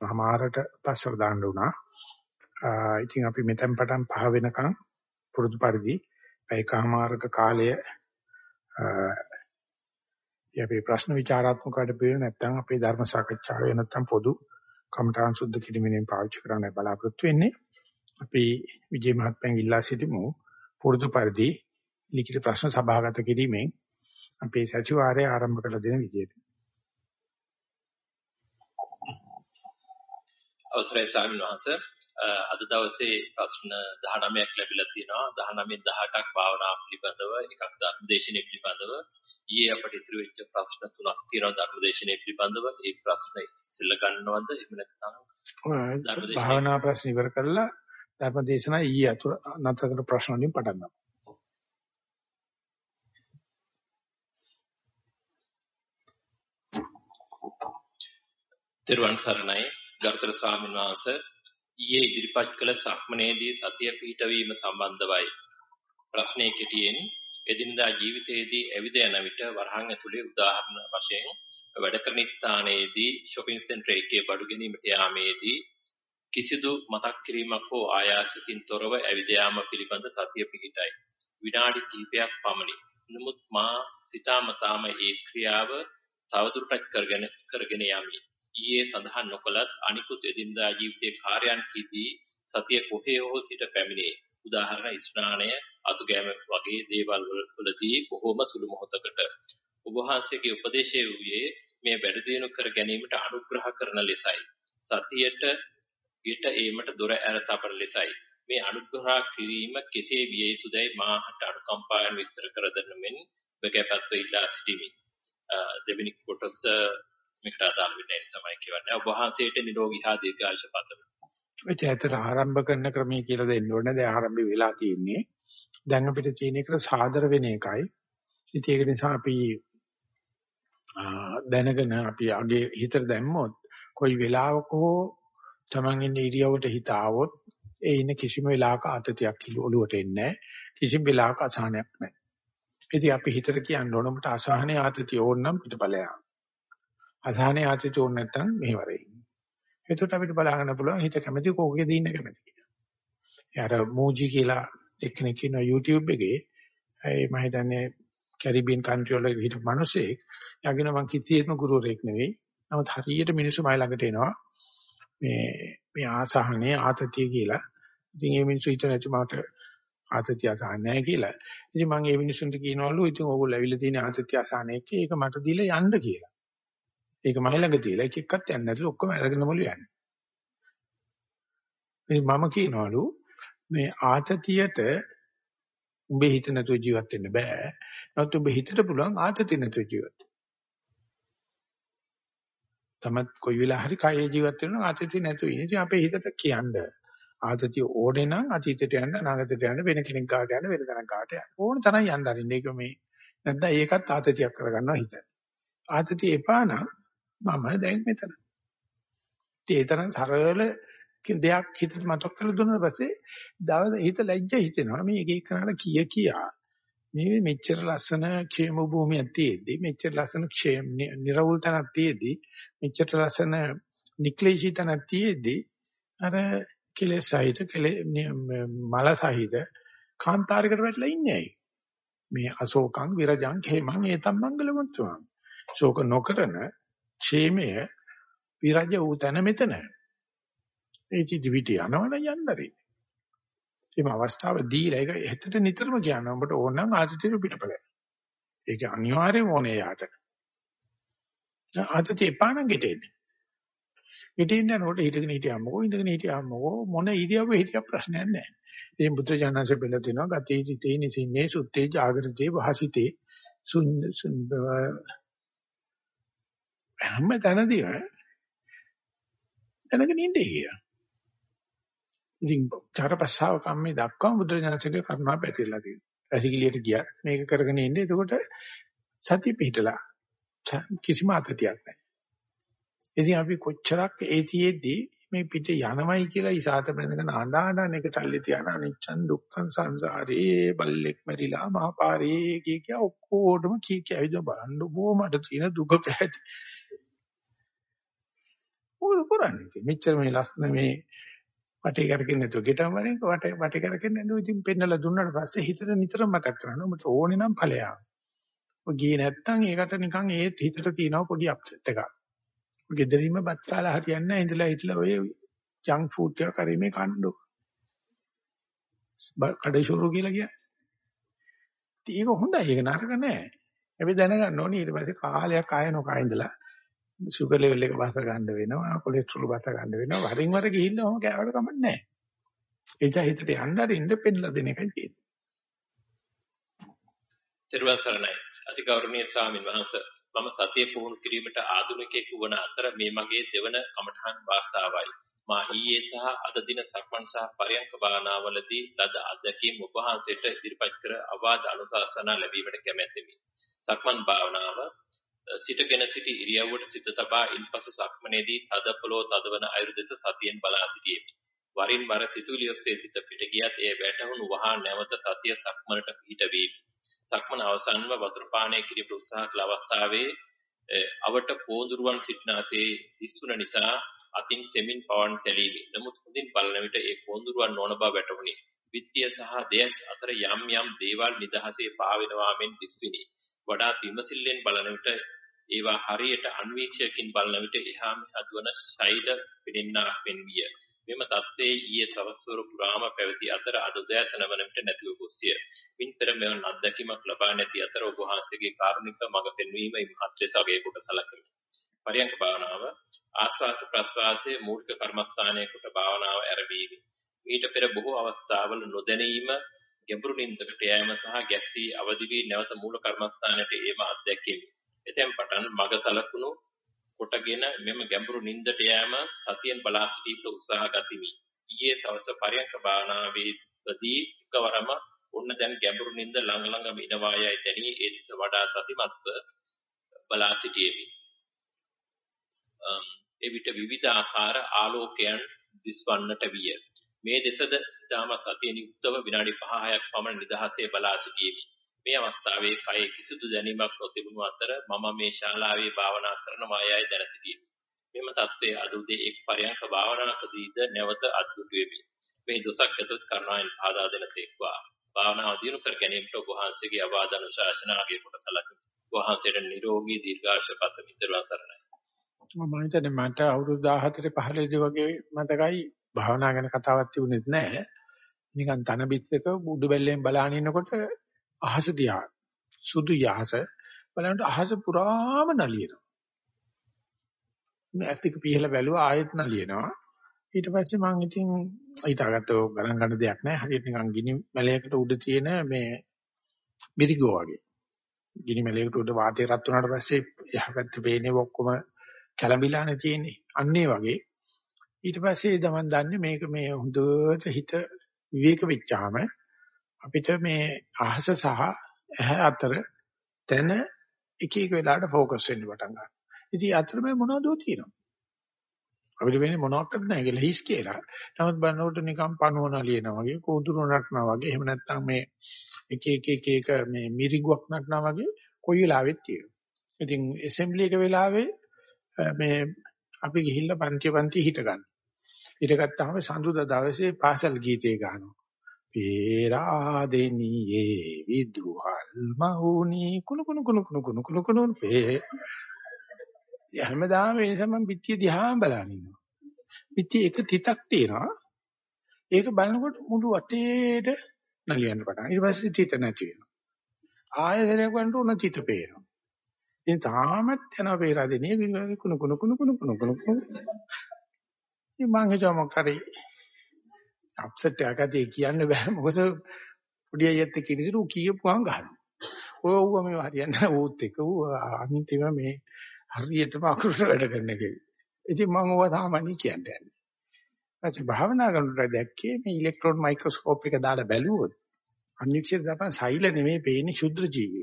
අමාරට පස්සට දාන්න උනා. ඉතින් අපි මෙතෙන් පටන් පහ වෙනකන් පුරුදු පරිදි ඒකමාරක කාලය යපේ ප්‍රශ්න විචාරාත්මක වැඩ පිළිවෙල නැත්නම් අපේ ධර්ම සාකච්ඡාවේ නැත්නම් පොදු කමඨාන් සුද්ධ කිරීමෙන් පාවිච්චි කරන්න බලාපොරොත්තු වෙන්නේ. අපි විජේ මහත්මයන් ඉල්ලා සිටිමු පුරුදු පරිදි ලිඛිත ප්‍රශ්න සභාගත කිරීමෙන් අපේ සතිವಾರය ආරම්භ කළ දෙන විදියට. අවසරයි ස්වාමීන් වහන්සේ. අද දවසේ ප්‍රශ්න 19ක් ලැබිලා තියෙනවා. 19 18ක් භාවනා පිළිබඳව එකක් ධර්මදේශනයේ පිළිබඳව. ඊයේ අපිට ඉතුරු වෙච්ච ප්‍රශ්න තුනක් තියෙනවා ධර්මදේශනයේ පිළිබඳව. ඒ ප්‍රශ්න ඉස්සෙල්ල ගන්නවද? එහෙම නැත්නම් භාවනා ප්‍රශ්න ඉවර කරලා ධර්මදේශනා ඊයේ අතුර නැතර කර ප්‍රශ්න වලින් පටන් ගමු. තෙරුවන් සරණයි ගරුතර ස්වාමීන් වහන්සේ ඊයේ ඉදිරිපත් කළ සක්මනේදී සතිය පිහිටවීම සම්බන්ධවයි. ප්‍රශ්නයේ කෙටියෙන් එදිනදා ජීවිතයේදී ඇවිද යන විට වරහන් ඇතුලේ උදාහරණ වශයෙන් වැඩ කරන ස්ථානයේදී shopping center එකේ බඩු ගැනීමට යාමේදී කිසිදු මතක් කිරීමක් හෝ ආයාසකින් තොරව ඇවිද යාම පිළිබඳ සතිය පිහිටයි. විනාඩි කිහිපයක් පමණි. නමුත් මා සිතාමතාම ඒ ක්‍රියාව තවදුරටත් කරගෙන කරගෙන යමි. ඊයේ සඳහන් නොකලත් අනිකුත් එදිනදා ජීවිතයේ කාර්යයන්හිදී සතිය කොහේ හෝ සිට පැමිණේ. උදාහරණ ස්නානය, අතුගෑම වගේ දේවල් වලදී බොහෝම සුළු මොහොතකට ඔබ වහන්සේගේ උපදේශය වූයේ මේ වැඩ දියුණු කර ගැනීමට අනුග්‍රහ කරන ලෙසයි. සතියට ඊට ඒමට දොර ඇර තබන ලෙසයි. මේ අනුග්‍රහ කිරීම කෙසේ විය යුතුදයි මාහට අනුකම්පාවෙන් විස්තර කර දෙන්න මෙන් බකපත්ව ඉල්ලා සිටිමි. දෙවෙනි කොටස මේකට අදාළ වෙන්නේ තමයි කියවන්නේ. ඔබ වහන්සේට නිරෝගී හා දීර්ඝායුෂ පතමි. ඔය ඇත්තට ආරම්භ කරන ක්‍රමයේ කියලා දෙන්න ඕනේ. දැන් ආරම්භ වෙලා තියෙන්නේ. දැන් අපිට තියෙන එකට සාදර වෙන එකයි. ඉතින් ඒක නිසා අපි දැනගෙන අපි අගේ හිතට දැම්මොත් කොයි වෙලාවක හෝ Taman ඉන්න ඉරියව්වට හිත ආවොත් ඒ ඉන්න කිසිම වෙලාවක අතතියක් ඔලුවට එන්නේ නැහැ. කිසිම වෙලාවක අසහනයක් නැහැ. ඉතින් අපි හිතට කියන්න ඕන මට අසහනේ ආතතිය ඕන නම් පිටපලයක්. අසහනේ ආතතිය ඕන නැත්නම් මෙහෙවරේ. එතකොට අපිට බලන්න පුළුවන් හිත කැමති කෝකේද ඉන්න කැමති කියලා. යාර මූජි කියලා එක්කෙනෙක් ඉන්න YouTube එකේ ඒ මම හිතන්නේ කැරිබියන් කන්ට්‍රි වල හිටපු මිනිස්සෙක්. යගෙන මං කිසියෙත්ම ගුරුවරයෙක් නෙවෙයි. නමුත් හරියට මිනිස්සු මයි ළඟට එනවා. මේ මේ ආසහනේ ආතතිය කියලා. ඉතින් මේ මිනිස්සු හිතන ඇති මට ආතතිය අසහන නැහැ කියලා. ඉතින් මම මේ මිනිස්සුන්ට කියනවලු ඉතින් ඕගොල්ලෝ ඇවිල්ලා තියෙන ආතතිය අසහනයේ ඒක මට දීලා යන්න කියලා. ඒක මයි ළඟ තියලා එක එක්කත් යන්නේ නැතුළු ඔක්කොම අරගෙනමලු යන්නේ. මේ මම කියනවලු මේ ආතතියට උඹේ හිත නැතුව ජීවත් වෙන්න බෑ. නමුත් උඹ හිතට පුළුවන් ආතතිය නැතුව ජීවත් තමත් කොයි වෙලාව හරි කයේ ජීවත් වෙනවා ආතතිය නැතුව ඉන්නේ. ඉතින් අපේ හිතට කියන්නේ ආතතිය ඕනේ නම් අතීතයට යන්න අනාගතයට යන්න වෙන කෙනෙක් ගාට යන්න වෙන තැනක් ගාට යන්න. ඕන තරම් යන්න අරින්න. ඒක මේ නැත්නම් ඒකත් ආතතියක් කරගන්නවා හිත. ආතතිය එපා නම් මම දැන් මෙතන. ඒ තරම් සරල දෙයක් හිතට මතක් කරලා දුන්නා පස්සේ දවස හිත ලැජ්ජ හිතෙනවා. මේ එක එකනට කිය කියා. මේ මෙච්චර ලස්සන ക്ഷേම භූමියක් තියෙද්දි මෙච්චර ලස්සන ക്ഷേම නිර්වෘල් තනක් තියෙද්දි මෙච්චර ලස්සන නික්ලේශී තනක් තියෙද්දි අර කෙලෙස් සහිත මල සහිත කාන්තාරයකට වැටලා ඉන්නේ ඇයි? මේ අශෝකං විරජං ඛේමං ඒතම් මංගල මුත්තුං ශෝක නොකරන ക്ഷേමය විරජ වූ තැන මෙතන. ඒ චිදිවිට යනවනම් යන්න රේ. මේ අවස්ථාව දීලා ඒක හෙටට නිතරම කියනවා. ඔබට ඕන නම් ආදිතිර පිටපල. ඒක අනිවාර්යම ඕනේ යාට. ආදිතිය එපා නම් ගෙටෙන්නේ. ගෙටෙන්න යනකොට හිටගෙන හිටියාමකෝ ඉඳගෙන හිටියාමකෝ මොන ඉරියව්වේ හිටියා ප්‍රශ්නයක් නැහැ. ඉතින් බුද්ධ ජානස බෙල දෙනවා ගතේ තිතේ නිසින්නේ සුත්තේ ජාගරතේ වහසිතේ සුන් හැම තැනදීම දැනගෙන ඉන්නේ කියලා. ඉතින් චාරපස්සාව කම්මේ දක්වම බුදුරජාණන්සේගේ කරුණා පැතිරලා තියෙනවා. රසිකලියට ගියා මේක කරගෙන ඉන්නේ එතකොට සතිය පිහිටලා කිසිම අතතියක් නැහැ. ඉතින් අපි කොච්චරක් ඒතියෙද්දී මේ පිට යනවයි කියලා ඉසాత බඳගෙන ආඳාන එක තල්ලි තියන අනිච්චන් දුක්ඛං සංසාරේ බල්ලෙක් මැරිලා මහපාරේ කිය කිය ඔක්කොටම කී කියයිද බලන්න බෝ මට තියෙන දුක පැහැටි මොකද කරන්නේ ඉතින් මෙච්චර මේ ලස්සන මේ වටේ කරකින් නැතුව ගෙටම වරෙන් වටේ වටේ කරකින් නැතුව ඉතින් පෙන්නලා දුන්නාට පස්සේ හිතට නිතරම මතක් කරනවා ඔබට ඕනේ නම් ඵලයක්. ඔය ගියේ නැත්තම් ඒකට නිකන් ඒ හිතට තියෙනවා පොඩි අප්සෙට් එකක්. ඔය ගෙදරින්ම බත් කාලා හරියන්නේ නැහැ ඉඳලා හිටලා ඔය ජංක් ෆුඩ් එක කරේ මේ කන්නෝ. කඩේශෝරු කියලා කියන්නේ. ඒක හොඳයි ඒක නරක නෑ. හැබැයි දැනගන්න ඕනේ ඊට පස්සේ කාලයක් ආය නොකා ඉඳලා සුගර් ලෙවල් එක බස ගන්න වෙනවා කොලෙස්ටරෝල් බස ගන්න වෙනවා. වරින් වර ගිහිල්ලා ඔහම කෑවට කමක් නැහැ. ඒ නිසා හිතට යන්න අරින්න පෙන්නලා දෙන එකයි තියෙන්නේ. ත්‍රිවංශ සරණයි. අතිගෞරවනීය ස්වාමින් වහන්සේ මම සතිය පුහුණු කිරීමට ආධුනිකයෙකු වන අතර මේ මගේ දෙවන කමඨහන් වාර්තාවයි. මා ඊයේ සහ අද දින සක්මන් සහ පරයන්ක භාවනාවලදී ලද අධ්‍යක්ීම් ඔබ වහන්සේට ඉදිරිපත් කර අවවාද අනුශාසනා ලැබීමට කැමැත්තෙමි. සක්මන් භාවනාව සිටගෙන සිටි ඉරියව්වට සිත තබා ඉන්පසු සක්මනේදී තද පොළොව තදවන අයුරු දෙස සතියෙන් බලා සිටියෙමි. වරින් වර සිතුවිලි ඔස්සේ සිත පිට ගියත් එය වැටහුණු වහා නැවත සතිය සක්මනට පිට වීමි. සක්මන අවසන්ව වතුර පානය කිරීමට උත්සාහ කළ අවස්ථාවේ අවට පෝඳුරුවන් සිටනාසේ දිස්තුන නිසා අතින් සෙමින් පවන් සැලීමි. නමුත් හොඳින් බලන විට ඒ පෝඳුරුවන් නොවන බව වැටහුණි. විත්‍ය සහ දෙයස් අතර යම් යම් දේවල් නිදහසේ පාවෙනවා මෙන් දිස්විනි. වඩාත් විමසිල්ලෙන් බලන විට ඒවා හරියට අන්වීක්ෂයකින් බලන විට එහා මෙහා දුවන ශෛල පෙනෙන්නාක් මෙන් විය. මෙම தත්ත්වයේ ඊයේ සවස්වර පුරාම පැවති අතර අද උදෑසන වන විට නැතිව ගොස්ය. මින් පෙර මෙවන් අත්දැකීමක් ලබා නැති අතර ඔබ වහන්සේගේ කාරුණික මඟ පෙන්වීම මහත්සේ සගේ කොට සලකමි. පරියන්ක භාවනාව ආස්වාද ප්‍රස්වාසයේ මූලික කර්මස්ථානයේ කොට භාවනාව ආරම්භීමි. ඊට පෙර බොහෝ අවස්ථාවල නොදැනීම ගැඹුරු නින්දකට යෑම සහ ගැස්සී අවදි වී නැවත මූල කර්මස්ථානයට ඒම අත්දැකීමි. එතෙන් පටන් මග සලකුණු කොටගෙන මෙම ගැඹුරු නින්දට යෑම සතියෙන් බලා සිටීමට උත්සාහ ගතිමි. ඊයේ සවස පරයන්ක භාවනාවේදී එකවරම ඔන්න දැන් ගැඹුරු නින්ද ළඟ ළඟ ඉනවායයි දැනී ඒ දෙස වඩා සතිමත්ව බලා සිටියෙමි. ඒ විට විවිධ ආකාර ආලෝකයන් දිස්වන්නට විය. මේ දෙසද ඊටම සතිය නියුක්තව විනාඩි 5-6ක් පමණ නිදහසේ බලා සිටියෙමි. මේ අවස්ථාවේ කයේ කිසිදු දැනීමක් නොතිබුණු අතර මම මේ ශාලාවේ භාවනා කරනවා යයි දැන සිටියෙමි. මෙම தත්ත්වයේ අද උදේ එක් පරයන්ක භාවනාවකදීද නැවත අද්දුටු වෙමි. මේ දොසක් ඇතොත් කරුණාවෙන් පාදා දෙනසේක්වා. භාවනාව දිනු කර ගැනීමට ඔබ වහන්සේගේ අවවාදන ශාසනාවේ කොට සලකමි. වහන්සේට නිරෝගී දීර්ඝාෂ පත මිත්‍රවන් සරණයි. මම හිතන්නේ මට අවුරුදු 14 15 දී වගේ මතකයි භාවනා ගැන කතාවක් තිබුණෙත් නැහැ. නිකන් තන බිත්තක උඩු බැල්ලෙන් බලාගෙන ඉන්නකොට අහස දිහා සුදු යහස බලනකොට අහස පුරාම නලියනවා. මේ ඇතික පිහලා බැලුවා ආයෙත් නලියනවා. ඊට පස්සේ මම ඉතින් හිතාගත්තෝ ගණන් ගන්න දෙයක් නැහැ. හරියට නිකන් ගිනි මැලයකට උඩ තියෙන මේ මිරිගෝ වගේ. ගිනි මැලයකට උඩ වාතය රත් වුණාට පස්සේ යහපැත්තේ පේන්නේ ඔක්කොම කැළඹිලානේ තියෙන්නේ. අන්න ඒ වගේ ඊට පස්සේ තමන් දන්නේ මේක මේ හොඳට හිත විවේක වෙච්චාම අපිට මේ අහස සහ ඇහැ අතර තන එක එක වෙලාවට ફોકસ වෙන්න පටන් ගන්නවා. ඉතින් අතර මේ මොනවද තියෙනවා. අපිට වෙන්නේ මොනවක්වත් නැහැ කියලා හිස් කියලා. නමුත් බලනකොට නිකන් පණුවන ලියනවා වගේ, කෝඳුරු නටනවා වගේ, එහෙම නැත්නම් මේ එක එක එක එක මේ මිරිගුවක් නටනවා වගේ කොයි වෙලාවෙත් තියෙනවා. ඉතින් ඇසෙම්බලි එක වෙලාවේ මේ අපි ගිහිල්ලා පන්ති පන්ති හිට ගන්න. හිට ගත්තාම සඳුදා දවසේ පාසල් ගීතේ ගහනවා. පේරාදෙනියේ විදුහල් මහුනි කුණු කුණු කුණු කුණු කුණු කුණු කුණු පේ හැමදාම ඒ නිසා මම පිටිය දිහා බලන ඉන්නවා. පිටිය එක තිතක් තියෙනවා. ඒක බලනකොට මුළු වටේට නලියන්න පටන්. ඊට පස්සේ තිත නැති වෙනවා. ආයෙත් වන්ට උන තිත පේනවා. ඉතින් තාමත් යනවා පේරාදෙනිය කුණු කුණු කුණු කුණු කුණු කුණු කුණු. ඉතින් මං හිතුවා මොකරි අප්සෙට් එකක් ඇති කියන්න බෑ මොකද පොඩි අයියත් එක්ක ඉඳිරු කියපුවාම ගහනවා. ඔය ඌව මේ හරියන්නේ ඌත් එක්ක ඌ අන්තිම මේ හරියටම අකුරට වැඩ කරන එකේ. ඉතින් මම ඕවා සාමාන්‍ය කියන්නේ. ඊපස්සේ භාවනා කරනකොට දැක්කේ මේ ඉලෙක්ට්‍රෝන මයික්‍රොස්කෝප් එක දාලා බැලුවොත් අනික්ෂිත තමයි සෛල නෙමෙයි පේන්නේ ශුද්ධ ජීවි.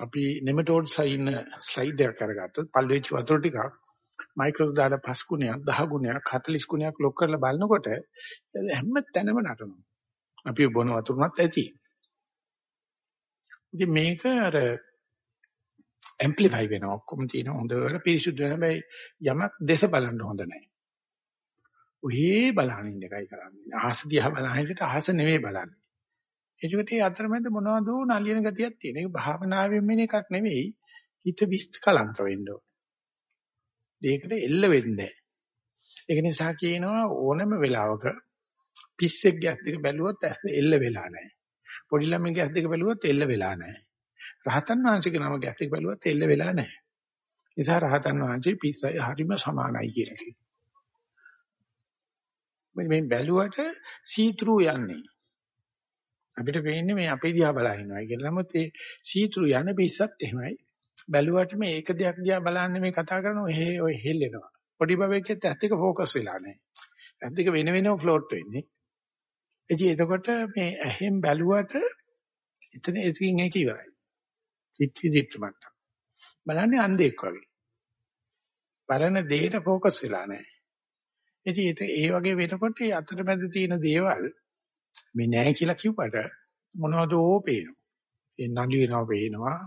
අපි නෙමටෝඩ්ස් ඉන්න ස්ලයිඩ් එක කරගත්තොත් පල්වෙච්ච වතුර ටිකක් මයික්‍රෝ දාලා 5 ගුණයක් 10 ගුණයක් 40 ගුණයක් ලොක් කරලා බලනකොට හැම තැනම නටනවා. අපි බොන වතුරනත් ඇති. ඉතින් මේක අර ඇම්ප්ලිෆයි වෙනවා ඔක්කොම තියෙන හොඳට පිරිසුදු හැබැයි යමක් දේශ බලන්න හොඳ නැහැ. ඔහේ බලන ඉන්න එකයි කරන්නේ. අහස දිහා බලන හිට අහස නෙවෙයි බලන්නේ. ඒකට ඒ අතරමැද මොනවද නලියන ගතියක් තියෙන. ඒක භාවනාවෙන් මෙන්න එකක් නෙවෙයි. හිත විස්කලංක වෙන්න ඕන. ඒකට එල්ල වෙන්නේ ඒක නිසා කියනවා ඕනම වෙලාවක පිස්සෙක්ගේ ඇස් දෙක බැලුවොත් ඇස් එල්ල වෙලා නැහැ. පොඩි ළමයිගේ ඇස් දෙක බැලුවොත් එල්ල වෙලා නැහැ. රහතන් වහන්සේගේ නම ඇස් දෙක බැලුවොත් එල්ල වෙලා නැහැ. නිසා රහතන් වහන්සේ පිස්සයි හරිම සමානයි කියන එක. මේ බැලුවට සීත්‍රු යන්නේ. අපිට පේන්නේ මේ අපේ දිහා බලා ඉන්නවා කියලා. නමුත් ඒ සීත්‍රු යන පිස්සත් එහෙමයි. බැලුවට මේ ඒක දෙයක් දිහා බලන්නේ මේ කතා කරන ඔය ඔය හෙල්ලෙනවා. පොඩි බබෙක්ගෙත් ඇස් දෙක ફોකස් වෙලා නැහැ. ඇස් දෙක වෙන වෙනම ෆ්ලෝට් වෙන්නේ. ඉතින් එතකොට මේ ඇහෙන් බැලුවට එතන එකින් එක ඉවරයි. චිත්ති දිට්ඨමත්. බලන්නේ අන්ධෙක් වගේ. බලන දෙයට ફોකස් වෙලා නැහැ. ඉතින් ඒ වගේ වෙනකොට අතරමැද තියෙන දේවල් මේ නැහැ කියලා කිව්වට මොනවද ඕ පේනවා. ඒ නළු වෙනවා පේනවා.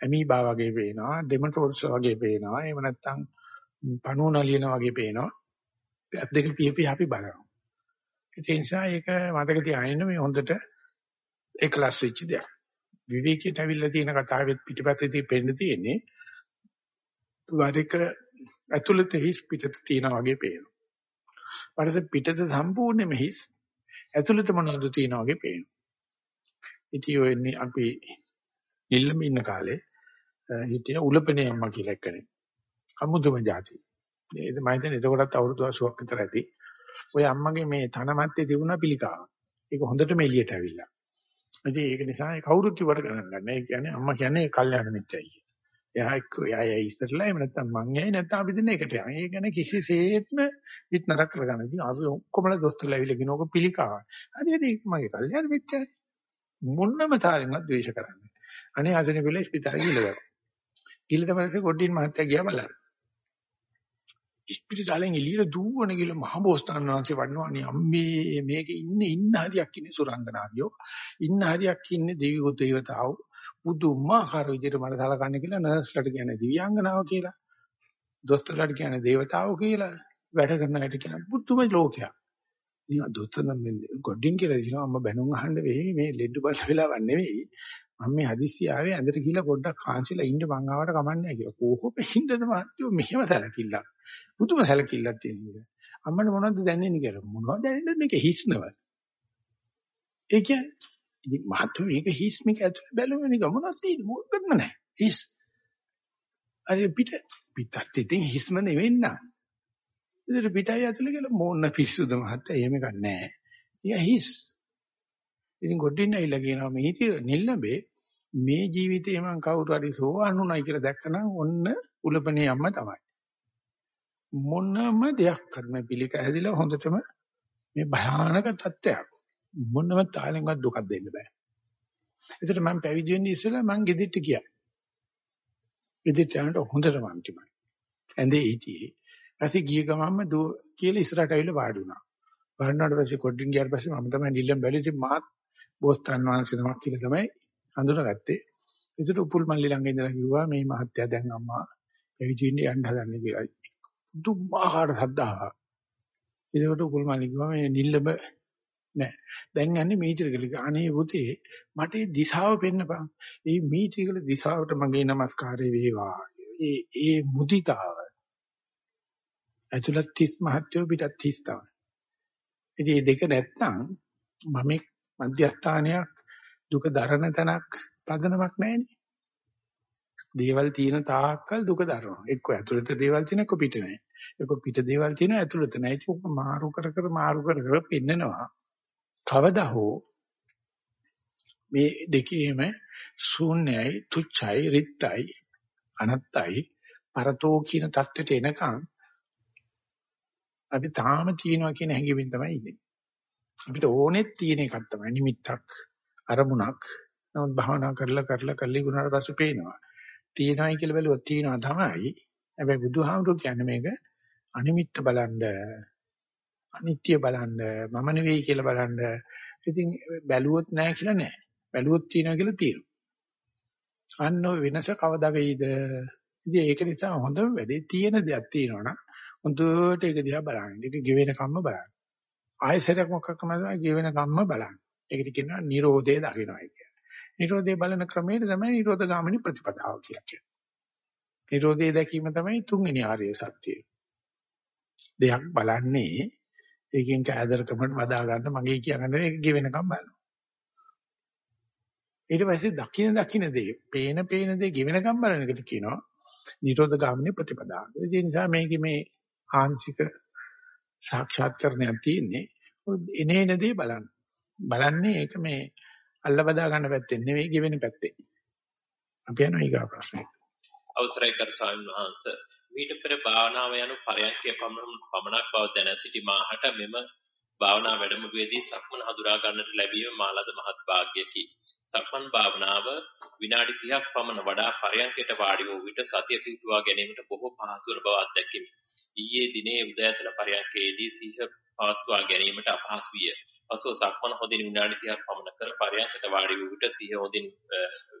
ඇමීබා වගේ පේනවා. ඩෙමටෝර්ස් වගේ පේනවා. එහෙම නැත්නම් පණුව නලියන වගේ පේනවා. ඇස් දෙක පියපි අපි බලනවා. ඒ නිසා ඒක මතක තියාගන්න මේ හොඳට ඒකලස් වෙච්ච දෙයක්. විවේකීට අවිල්ල තියෙන කතාවෙත් පිටිපස්සේ පෙන්න තියෙන්නේ වරක ඇතුළත හිස් පිටත තියෙන වගේ පේනවා. ඊපස්සේ පිටත සම්පූර්ණයෙන්ම හිස් ඇතුළත මොනවද තියෙන වගේ පේනවා. ඉතින් ඔයන්නේ අපි නිල්ලම ඉන්න කාලේ හිටිය උලපනේ අම්මා කියලා එක්කනේ. අමුතුම જાති. ඒක මම හිතන්නේ එතකොටත් අවුරුදු 80ක් විතර ඇති. ඔය අම්මගේ මේ තනමැත්තේ තිබුණා පිළිකාව. ඒක හොඳටම එළියට ඇවිල්ලා. ඉතින් ඒක නිසා කවුරුත් කිව්වට ගණන් ගන්න. ඒ කියන්නේ අම්මා කියන්නේ කල්යාණ මිත්‍යයි. එයා එක්ක එයා ඉස්සරලා එහෙම නැත්නම් මං යයි නැත්නම් අපි දෙන්න එකට යනවා. ඒ කියන්නේ කිසිසේත්ම හිත නරක කරගන්න. ඉතින් අපි ඔක්කොමලා දොස්තරලා ඇවිල්ලා කියනකො පිළිකාව. හරියට ඒක මගේ කල්යාණ මිත්‍යයි. මොන්නම තාලෙන්වත් ද්වේෂ කරන්නේ. අනේ අසනේ පිළ ස්පිතාලේ ගිහලා. ගිහලා තමයි කොඩින් මහත්තයා ගියා බලන්න. ඉස්පිරිතාලෙන් එළියට දුවන ගිහලා මහ බෝසතාණන් වහන්සේ වඩනවානේ අම්මේ මේක ඉන්නේ ඉන්න හරියක් ඉන්නේ සුරංගනාවියෝ ඉන්න හරියක් ඉන්නේ දෙවියෝ දේවතාවෝ. පුදුමාකාර විදිහට මට සලකන්නේ කියලා නර්ස්ලට කියන්නේ දිව්‍යාංගනාව කියලා දොස්තරලට කියන්නේ දේවතාවෝ කියලා වැඩ කරන අයට කියන පුදුම ලෝකයක්. ඉතින් දොස්තර නම් ගොඩින් කියලා දිනවා. අම්ම බැනුම් අහන්න වෙයි. මේ ලෙඩ බල වෙලාවක් නෙවෙයි. මම මේ හදිස්සිය ආවේ ඇඳට ගිහලා පොඩ්ඩක් කාංශිලා ඉන්න මං ආවට කමන්නේ කියලා. කොහොම හින්දද මහත්තයෝ මෙහෙම සැලකිල්ලක්. පුදුම සැලකිල්ලක් තියෙනවා අම්මට මොනවද දැනෙන්නේ කියලා මොනවද දැනෙන්නේ? මේක හිස්නව. ඒ කියන්නේ ඉතින් මහත්තයෝ මේක හිස් මේක ඇතුලේ බැලුවා නික මොනවද තියෙන්නේ? මොකක්ද නැහැ. හිස්. අර පිට පිටත් ඉතින් හිස්ම නෙවෙන්න. ඉතින් පිටයි ඇතුලේ කියලා මොන පිස්සුද මහත්තයා? එහෙම එකක් නැහැ. ඉතින් හිස්. ඉතින් ගොඩින් ඇවිල්ලා කියනවා මේ හිතේ නිල්ලඹේ මේ ජීවිතේ මං කවුරු හරි සෝවන් උනායි කියලා දැක්කනම් ඔන්න උලපනේ අම්ම තමයි. මොනම දෙයක් කරන පිළික ඇදිලා හොඳටම මේ භයානක තත්ත්වයක්. මොනම තාලෙන්වත් දුකක් දෙන්න බෑ. ඒකට මම පැවිදි වෙන්න ඉස්සෙල්ලා මං ගෙදිට ගියා. ගෙදිට යනකොට හොඳටම අන්තිමයි. ඇඳේ හිටියේ. ඊපස්සේ ගිය ගමන්ම දෝ කියලා ඉස්සරහට ඇවිල්ලා වාඩි වුණා. වාඩි වුණාට පස්සේ කොඩින් ගියාට පස්සේ මම තමයි නිල්ලම් බැලුවේ ඉතින් මාත් බෝස්තන් වහන්සේ නමක් කියලා තමයි හඳුනාගත්තේ. ඒකට උපුල් මල්ලි ළඟ ඉඳලා කිව්වා මේ මහත්තයා දැන් අම්මා එවිචින්න යන්න හදන්නේ කියලා. දුම්මාහාර සද්දාව. ඒකට උපුල් මල්ලි කිව්වා මේ නිල්ලබ නෑ. දැන් යන්නේ මීචිරගල. අනේ පුතේ මට ඒ දිශාව පෙන්නපන්. ඒ මීචිරගල දිශාවට මගේ নমස්කාරය වේවා. ඒ ඒ මුදිතාව. ඇතුළත් 30 මහත්යෝ පිටත් 30 තමයි. ඉතින් මේ දෙක නැත්තම් මම මධ්‍යස්ථානයක් දුක දරන තැනක් පදනමක් නැහැනේ. දේවල් තියෙන තාක්කල් දුක දරනවා. එක්ක ඇතුළත දේවල් තියෙන එක්ක පිට නැහැ. එක්ක පිට දේවල් තියෙන ඇතුළත නැහැ. ඒක මාරු කර කර මාරු කර කර පෙන්නනවා. කවදා හෝ මේ දෙකේම ශූන්‍යයි, තුච්ඡයි, රිත්යි, අනත්තයි, පරතෝ කියන தත්වෙට එනකන් අපි තාම තියනවා කියන හැඟීමෙන් තමයි ඉන්නේ. අපිට ඕනෙත් තියෙන එකක් තමයි නිමිත්තක් අරමුණක්. නමුත් භාවනා කරලා කරලා කල්ලි ගුණාට පස්සේ පේනවා. තියෙනයි කියලා බැලුවොත් තියෙනවා තමයි. හැබැයි බුදුහාමුදුරු කියන්නේ මේක අනිමිත්ත බලන්න අනිත්‍ය බලන්න මම නෙවෙයි කියලා බලන්න. ඉතින් බැලුවොත් නැහැ කියලා නැහැ. බැලුවොත් තියෙනවා කියලා තියෙනවා. අන්න ඔය වෙනස කවදා වෙයිද? ඉතින් ඒක නිසා හොඳම වැඩේ තියෙන දෙයක් තියෙනවනම් හොඳට ඒක දිහා බලන්න. ඒක ගෙවෙන කම්ම බලන්න. ආයෙසරක් මොකක් තමයි ගෙවෙන කම්ම බලන්න. ඒකට කියනවා Nirodhe දකින්නයි කියන්නේ. Nirodhe බලන ක්‍රමයට තමයි Nirodha ගාමිනී ප්‍රතිපදාව කියලා කියන්නේ. Nirodhe දැකීම තමයි තුන්වෙනි ආර්ය සත්‍යය. දෙයක් බලන්නේ ඒකෙන් කෑදරකමට වදා ගන්න මගේ කියන්නේ ඒක ගෙවෙනකම් බලනවා. ඊට පස්සේ දකින දකින දේ, පේන පේන දේ ගෙවෙනකම් බලන එකට කියනවා නිරෝධ ගාමිනී ප්‍රතිපදාව. ඒ නිසා මේකේ මේ ආංශික සාක්ෂාත්කරණයක් තියෙන්නේ එනේන දේ බලන්න. බලන්නේ ඒක මේ අල්ල බදා ගන්න පැත්තෙන් නෙවෙයි ගෙවෙන පැත්තෙන්. අපි යනවා ඊගා ප්‍රශ්නෙට. අවසරයි කර ස්වාමීන් වහන්සේ මීට පෙර භාවනාව යනු පරයන්කය පමණක් බව දැන සිටි මාහට මෙම භාවනා වැඩමුළුවේදී සක්මන හඳුනා ගන්නට ලැබීම මාලද මහත් වාග්යකි. සක්මන් භාවනාව විනාඩි 30ක් පමණ වඩා පරයන්කයට වාඩි වූ විට සතිය පිහිටුවා ගැනීමට බොහෝ පහසු වන බව අත්දැකිමි. ඊයේ දිනේ උදෑසන පරයන්කයේදී සිහිය පවත්වා ගැනීමට අපහසු විය. පසුව සක්මන හොදින් විනාඩි 30ක් පමණ කර පරයන්කට වාඩි වූ විට සිහිය හොදින්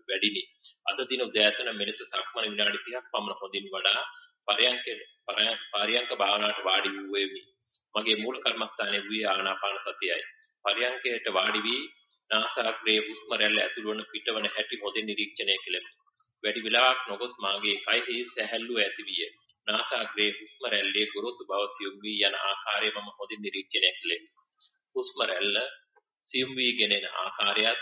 වැඩිනි. අද දින උදෑසන මෙලෙස සක්මන විනාඩි 30ක් පමණ හොදින් වඩා පරයන්කේ පරයන්ක භාවනාවට වාඩි වූෙමි. මගේ මූල කර්මස්ථානයේ වූ ආනාපාන සතියයි. පරයන්කයට වාඩි වී නාසාග්‍රයේ හුස්ම රැල්ල ඇතුළු වන පිටවන හැටි හොඳින් නිරීක්ෂණය කෙලෙමි. වැඩි වෙලාවක් නොගොස් මාගේ කයෙහි සැහැල්ලුව ඇති විය. නාසාග්‍රයේ හුස්ම රැල්ලේ ගොරෝසු බව සියුම් වී යන ආකාරය මම හොඳින් නිරීක්ෂණය කෙලෙමි. හුස්ම රැල්ල සියුම් වී ගෙනෙන ආකාරයත්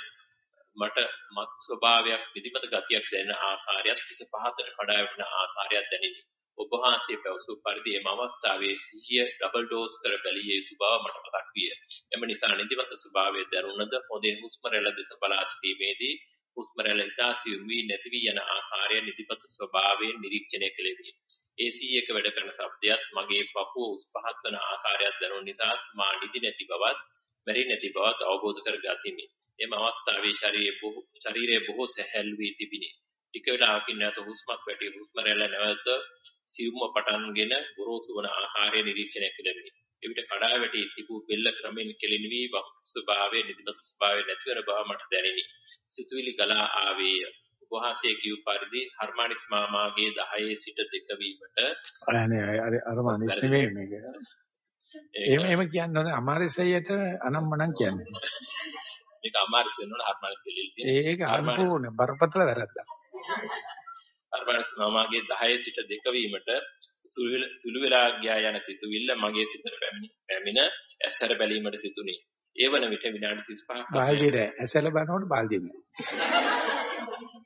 මට මත් ස්වභාවයක් විදිමත ගතියක් දැනෙන ආකාරයත් කිස පහතට කඩා වැටෙන ආකාරයක් දැනිනි. ඔබ වහන්සේ පැවසු පරිදි එම අවස්ථාවේ සිහිය ඩබල් ඩෝස් කර බැලිය යුතු බව මට මතක් විය. එම නිසා නිදිමත ස්වභාවය දරුණද හොඳින් හුස්ම රැල්ල දෙස බලා සිටීමේදී හුස්ම රැල්ල ඉතා සියුම් වී නැති වී යන ආකාරය නිදිමත ස්වභාවයෙන් නිරීක්ෂණය කෙලෙමි. AC එක වැඩ කරන ශබ්දයක් මගේ පපුව උස් පහත් වන ආකාරයක් දැනුන නිසා මා නිදි නැති බවත්, මැරි නැති බවත් අවබෝධ කර ගතිමි. එම අවස්ථාවේ ශරීරයේ බොහෝ ශරීරයේ බොහෝ සැහැල්ලු වී තිබිනි. ටික වෙලාවකින් නැවත හුස්මක් වැටි හුස්ම රැල්ල නැවත සියුම්ව පටන්ගෙන ගොරෝසු වන ආහාරය නිරීක්ෂණය කෙළෙමි. එවිට කඩා වැටි තිබූ බෙල්ල ක්‍රමෙන් කෙලින් වී ස්වභාවයේ නිදිමත ස්වභාවයේ නැතිවන බව මට දැනිනි. සිතුවිලි ගලා ආවේය. උපහාසයේ කිව් පරිදි හර්මානිස් මාමාගේ 10 සිට 2 වීමට අනේ අර මානිස් නෙමෙයි මේක. එහෙම එහෙම කියන්නේ අමාරිසයට අනම්මනම් කියන්නේ. මේක අමාරිස් වෙනවනේ හර්මානිස් දෙලිල් ඒක අනුපූර්ණ බරපතල වැරද්දක්. අර්බනස් මාමාගේ 10 සිට 2 වීමට සුළු වෙලා ගියා යන සිතුවිල්ල මගේ සිතට පැමිණ පැමිණ ඇසර බැලීමට සිතුනි. ඒ වන විට විනාඩි 35ක් බාල්දිය නෑ. ඇසල බලනකොට බාල්දිය නෑ.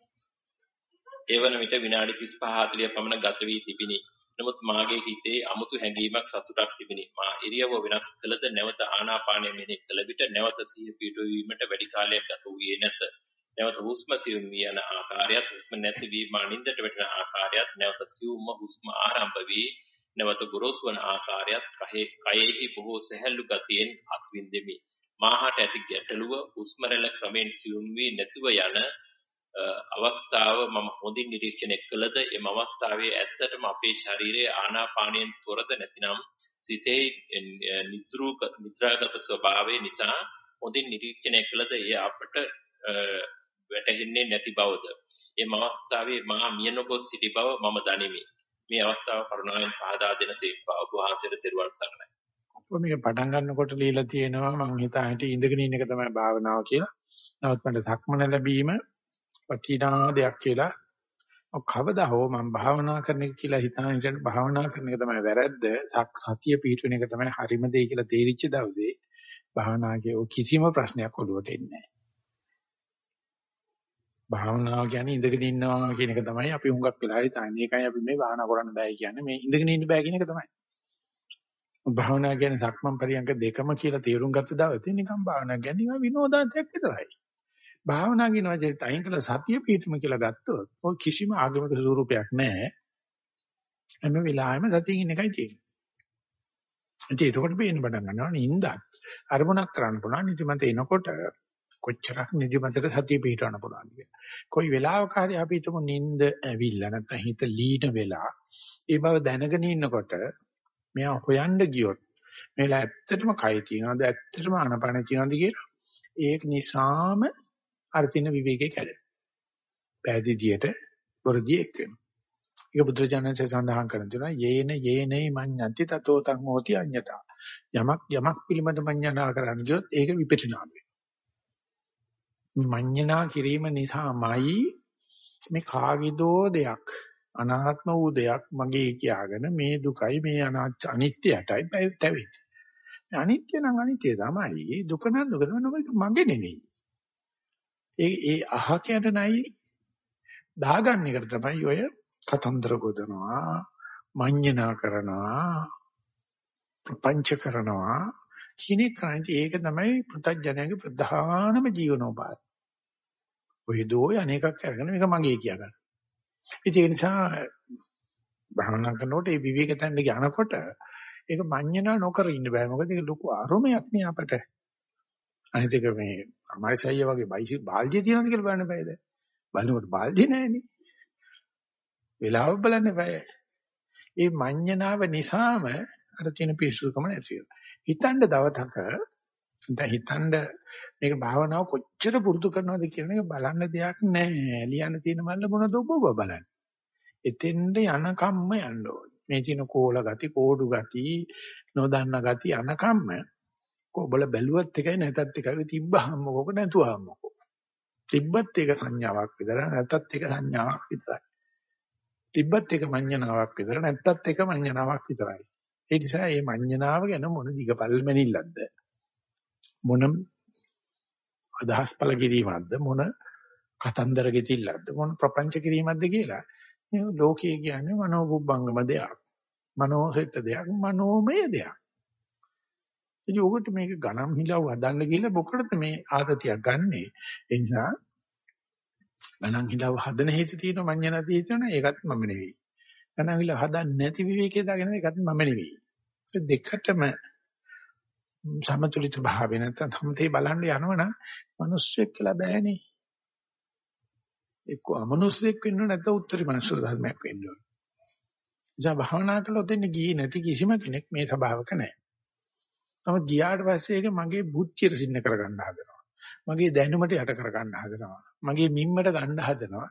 ඒ වන විට විනාඩි 35 40 පමණ ගත වී තිබිනි. නමුත් මාගේ හිතේ අමුතු හැඟීමක් සතුටක් තිබිනි. මා ඉරියව වෙනස් කළද නැවත ආනාපානය මෙහි කළ විට නැවත සිහිය පිටවීමට වැඩි කාලයක් ගත වූයේ නැත. නැවත හුස්ම සියුම් වී යන ආකාරයත් හුස්ම නැති වී මානින්දට වැටෙන ආකාරයත් නැවත සියුම්ම හුස්ම ආරම්භ වී නැවත ගොරෝසු වන ආකාරයත් කයෙහි බොහෝ සැහැල්ලු ගතියෙන් අත්විඳෙමි. මාහට ඇති ගැටලුව හුස්ම රැල්ල ක්‍රමෙන් සියුම් වී නැතිව යන අවස්ථාව මම හොඳින් නිරීක්ෂණය කළද? එම අවස්ථාවේ ඇත්තටම අපේ ශරීරයේ ආනාපානයෙන් තොරද නැතිනම් සිතේ නිද්‍රාගත ස්වභාවය නිසා හොඳින් නිරීක්ෂණය කළද? එය අපට වැටහෙන්නේ නැති බවද එම අවස්ථාවේ මා මිය නොගොස් සිටි බව මම දනිමි. මේ අවස්ථාව කරුණාවෙන් පහදා දෙන සේක්වා ඔබ වහන්සේට තෙරුවන් සරණයි. ඔබ මේක පටන් ගන්නකොට লীලා තියෙනවා මම හිතා හිටියේ ඉඳගෙන ඉන්න එක තමයි භාවනාව කියලා. නමුත් මට ධක්මන ලැබීම වටිනා දෙයක් කියලා. ඔව් කවදා හෝ මම භාවනා කරන එක කියලා හිතාන ඉඳන් භාවනා කරන එක තමයි වැරද්ද. සතිය පිටවෙන එක තමයි හරිම දෙය කියලා තේරිච්ච දවසේ භාවනාවේ කිසිම ප්‍රශ්නයක් ඔළුවට එන්නේ නැහැ. භාවනාව කියන්නේ ඉඳගෙන ඉන්නවා කියන එක තමයි අපි හුඟක් වෙලා හිතන්නේ. ඒකයි අපි මේ භාවනා කරන්න බෑ කියන්නේ. මේ ඉඳගෙන ඉන්න බෑ කියන එක තමයි. භාවනා කියන්නේ සක්මන් පරියන්ක දෙකම කියලා තේරුම් ගත්ත දවසේ නිකන් භාවනා කියන්නේ නිකන් විනෝදාංශයක් විතරයි. භාවනා කියන වචනේ අයින් කළ සතිය පිටුම කියලා ගත්තොත් ඔය කිසිම ආගමික ස්වරූපයක් නැහැ. හැම වෙලාවෙම සතියින් ඉන්න එකයි තියෙන්නේ. ඉතින් ඒකට පේන්න පටන් ගන්නවා නින්දත් අරමුණක් කරන්න පුළුවන්. ඉතින් මට එනකොට කොච්චරක් නිදිමතට සතිය පිටවන්න පුළුවන්ද කියලා. කොයි වෙලාවක හරි අපි හිතමු නිින්ද ඇවිල්ලා නැත්නම් හිත ලීන වෙලා ඒ බව දැනගෙන ඉන්නකොට මෙයා හොයන්න ගියොත් මේලා ඇත්තටම කය තියනවාද ඇත්තටම ආනපන තියනවාද කියලා ඒක නිසාම අර තින විවේකේ කැඩෙනවා. පෑදීදියට වරදී එක් වෙනවා. ඒක බුදුරජාණන්සේ සඳහන් කරන තුන යේන යේනේ මඤ්ඤන්ති තතෝ තං හෝති අඤ්ඤතා. යමක් යමක් පිළිමද මඤ්ඤණා කරන්න ගියොත් ඒක විපරිණාම මඤ්ඤණා කිරීම නිසාමයි මේ කාගිදෝ දෙයක් අනාත්ම වූ දෙයක් මගේ කියාගෙන මේ දුකයි මේ අනිත්‍යයටයි තැවෙන්නේ. අනිත්‍ය නම් අනිත්‍ය තමයි. දුක නම් දුක තමයි මගේ නෙමෙයි. ඒ ඒ අහකයට නයි දාගන්න එකට තමයි ඔය කතන්දර ගොදනවා, මඤ්ඤණා කරනවා, ප්‍රපංච කරනවා. කිනේ කරන්නේ ඒක තමයි පුතඥයාගේ ප්‍රධානම ජීවනෝපාය. ඔය දෝය අනේකක් අරගෙන මේක මගේ කියා ගන්න. ඉතින් ඒ නිසා භාවනා කරනකොට මේ විවේක තැන්න යනකොට ඒක මඤ්ඤණා නොකර ඉන්න බෑ. මොකද ඒක ලොකු අරුමයක් නේ අපට. අනිත් එක මේ අමාරිසයිය වගේ බයිසි බාල්දිය තියෙනවද කියලා බලන්න බෑද? බලනකොට බාල්දිය නැහැනේ. වෙලාව බලන්න බෑ. ඒ මඤ්ඤණාව නිසාම අර තියෙන පිස්සුකම නැති වෙනවා. හිතන්න දවතක දැන් හිතන්න මේක භාවනාව කොච්චර පුරුදු කරනවද කියන එක බලන්න දෙයක් නැහැ. ලියන්න තියෙන මල්ල මොනද ඔබ ඔබ බලන්න. එතෙන්ද යනකම්ම යන්න ඕනේ. මේ තියෙන කෝල ගති, කෝඩු ගති, නොදන්න ගති යනකම්ම කොබල බැලුවත් එකයි නැතත් එකයි තිබ්බහම මොකක නැතුවම මොකෝ. තිබ්බත් ඒක සංඥාවක් විතර නැතත් ඒක සංඥාවක් විතරයි. තිබ්බත් ඒක මඤ්ඤණාවක් විතර නැත්තත් ඒක මඤ්ඤණාවක් විතරයි. ඒ නිසා මේ මඤ්ඤණාව ගැන මොන දිගපල්මැනිල්ලක්ද මොන අදහස් පළ කිරීමක්ද? මොන කතන්දර ගෙතිල්ලක්ද? මොන ප්‍රපංච කිරීමක්ද කියලා. මේ ලෝකයේ කියන්නේ මනෝබුබ්බංගම දෙයක්. මනෝසෙට දෙයක් මනෝමය දෙයක්. ඉතින් ඔබට මේක ගණන් හිලව් හදන්න ගිහලා මොකටද මේ ආතතියක් ගන්නෙ? ඒ නිසා ගණන් හිලව් හදන හේතු තියෙන මඤ්ඤණ තියෙන ඒකත් මම නෙවෙයි. ගණන් හිලව් හදන්න නැති විවේකයේ දාගෙන ඒකත් මම නෙවෙයි. දෙකටම සමතුලිත භාවය නැත්නම් සමතේ බලන්න යනවනම් මිනිස්සෙක් කියලා බෑනේ. එක්ක අමනුස්සෙක් වෙන්න නැත්නම් උත්තරී මනුස්ස ධර්මයක් වෙන්න ඕන. ඉතින් භාවනා කළොත් එන්නේ ගියේ නැති කිසිම කෙනෙක් මේ ස්වභාවක නැහැ. නමුත් ගියාට පස්සේ ඒක මගේ බුද්ධියට සින්න කරගන්න හදනවා. මගේ දැනුමට යට කරගන්න හදනවා. මගේ මිම්මට ගන්න හදනවා.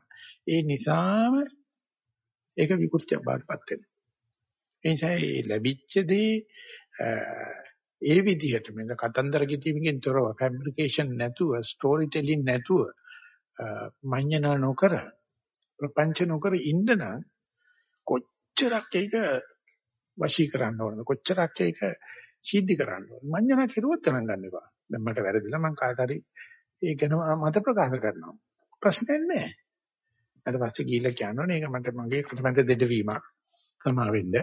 ඒ නිසාම ඒක විකෘතියක් බාටපත් වෙනවා. ඒ නිසා ලැබිච්ච දේ ඒ විදිහට මේක කතන්දර කිරීමකින් තොරව ෆැබ්‍රිකේෂන් නැතුව ස්ටෝරි ටෙලිං නැතුව මඤ්ඤණ නොකර ප්‍රපංච නොකර ඉන්න නම් කොච්චරක් ඒක වශී කරන්න ඕනද? කොච්චරක් ඒක සිද්ධි කරන්න ඕනද? මඤ්ඤණ කෙරුවොත් ගණන් ගන්න එපා. දැන් මට වැරදිලා මම කාට හරි ඒ ගැන මත ප්‍රකාශ කරනවා. ප්‍රශ්නයක් නැහැ. ඊට පස්සේ ගිහිල්ලා කියනවනේ ඒක මට මගේ කුටමැද දෙඩවීමක් සමා වෙන්න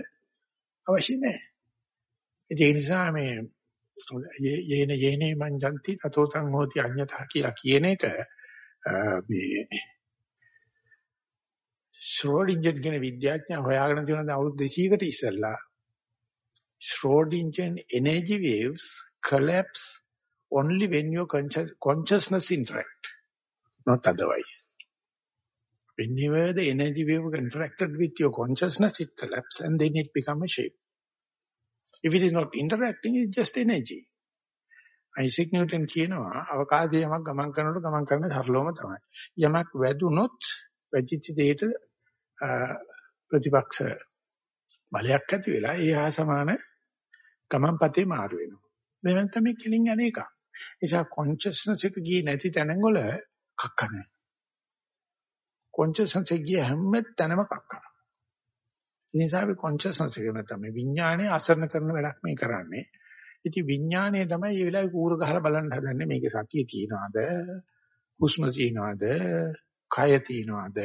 අවශ්‍ය නැහැ. ඒ නිසා මේ යේන යේනේ මංජන්ති තතෝ තං හෝති අඤ්ඤතා කියලා කියන එක මේ ශ්‍රෝඩින්ජර් කියන විද්‍යාඥයා හොයාගෙන තියෙන අවුරුදු 200කට ඉස්සෙල්ලා Schrodinger energy waves collapse only when your consciousness interact, not otherwise. Whenever the energy wave interacted with your consciousness, it collapses and then it becomes a shape. If it is not interacting, it's just energy. Isaac Newton කියනවා අවකාශයේ යමක් ගමන් කරනකොට ගමන් කරන සරලවම තමයි. යමක් වැදුනොත් වැජිච්ච දෙයට ප්‍රතිපක්ෂ බලයක් ඇති වෙලා ඒ හා සමාන ගමන්පතේ මාරු වෙනවා. මෙවන් තමයි කෙලින් යන එක. නිසා කොන්ෂස්නස් එක ගියේ නැති තැනවල කක්ක නැහැ. කොන්ෂස්නස් එක ගිය හැම තැනම කක්කා. නිසා අපි කොන්ෂස්නස් එක තමයි විඥානය අසරණ කරන වැඩක් මේ කරන්නේ. ඉතින් විඥානය තමයි මේ වෙලාවේ කූර ගහලා බලන්න හදන්නේ මේකේ සතිය තියනවාද? හුස්ම තියනවාද? කය තියනවාද?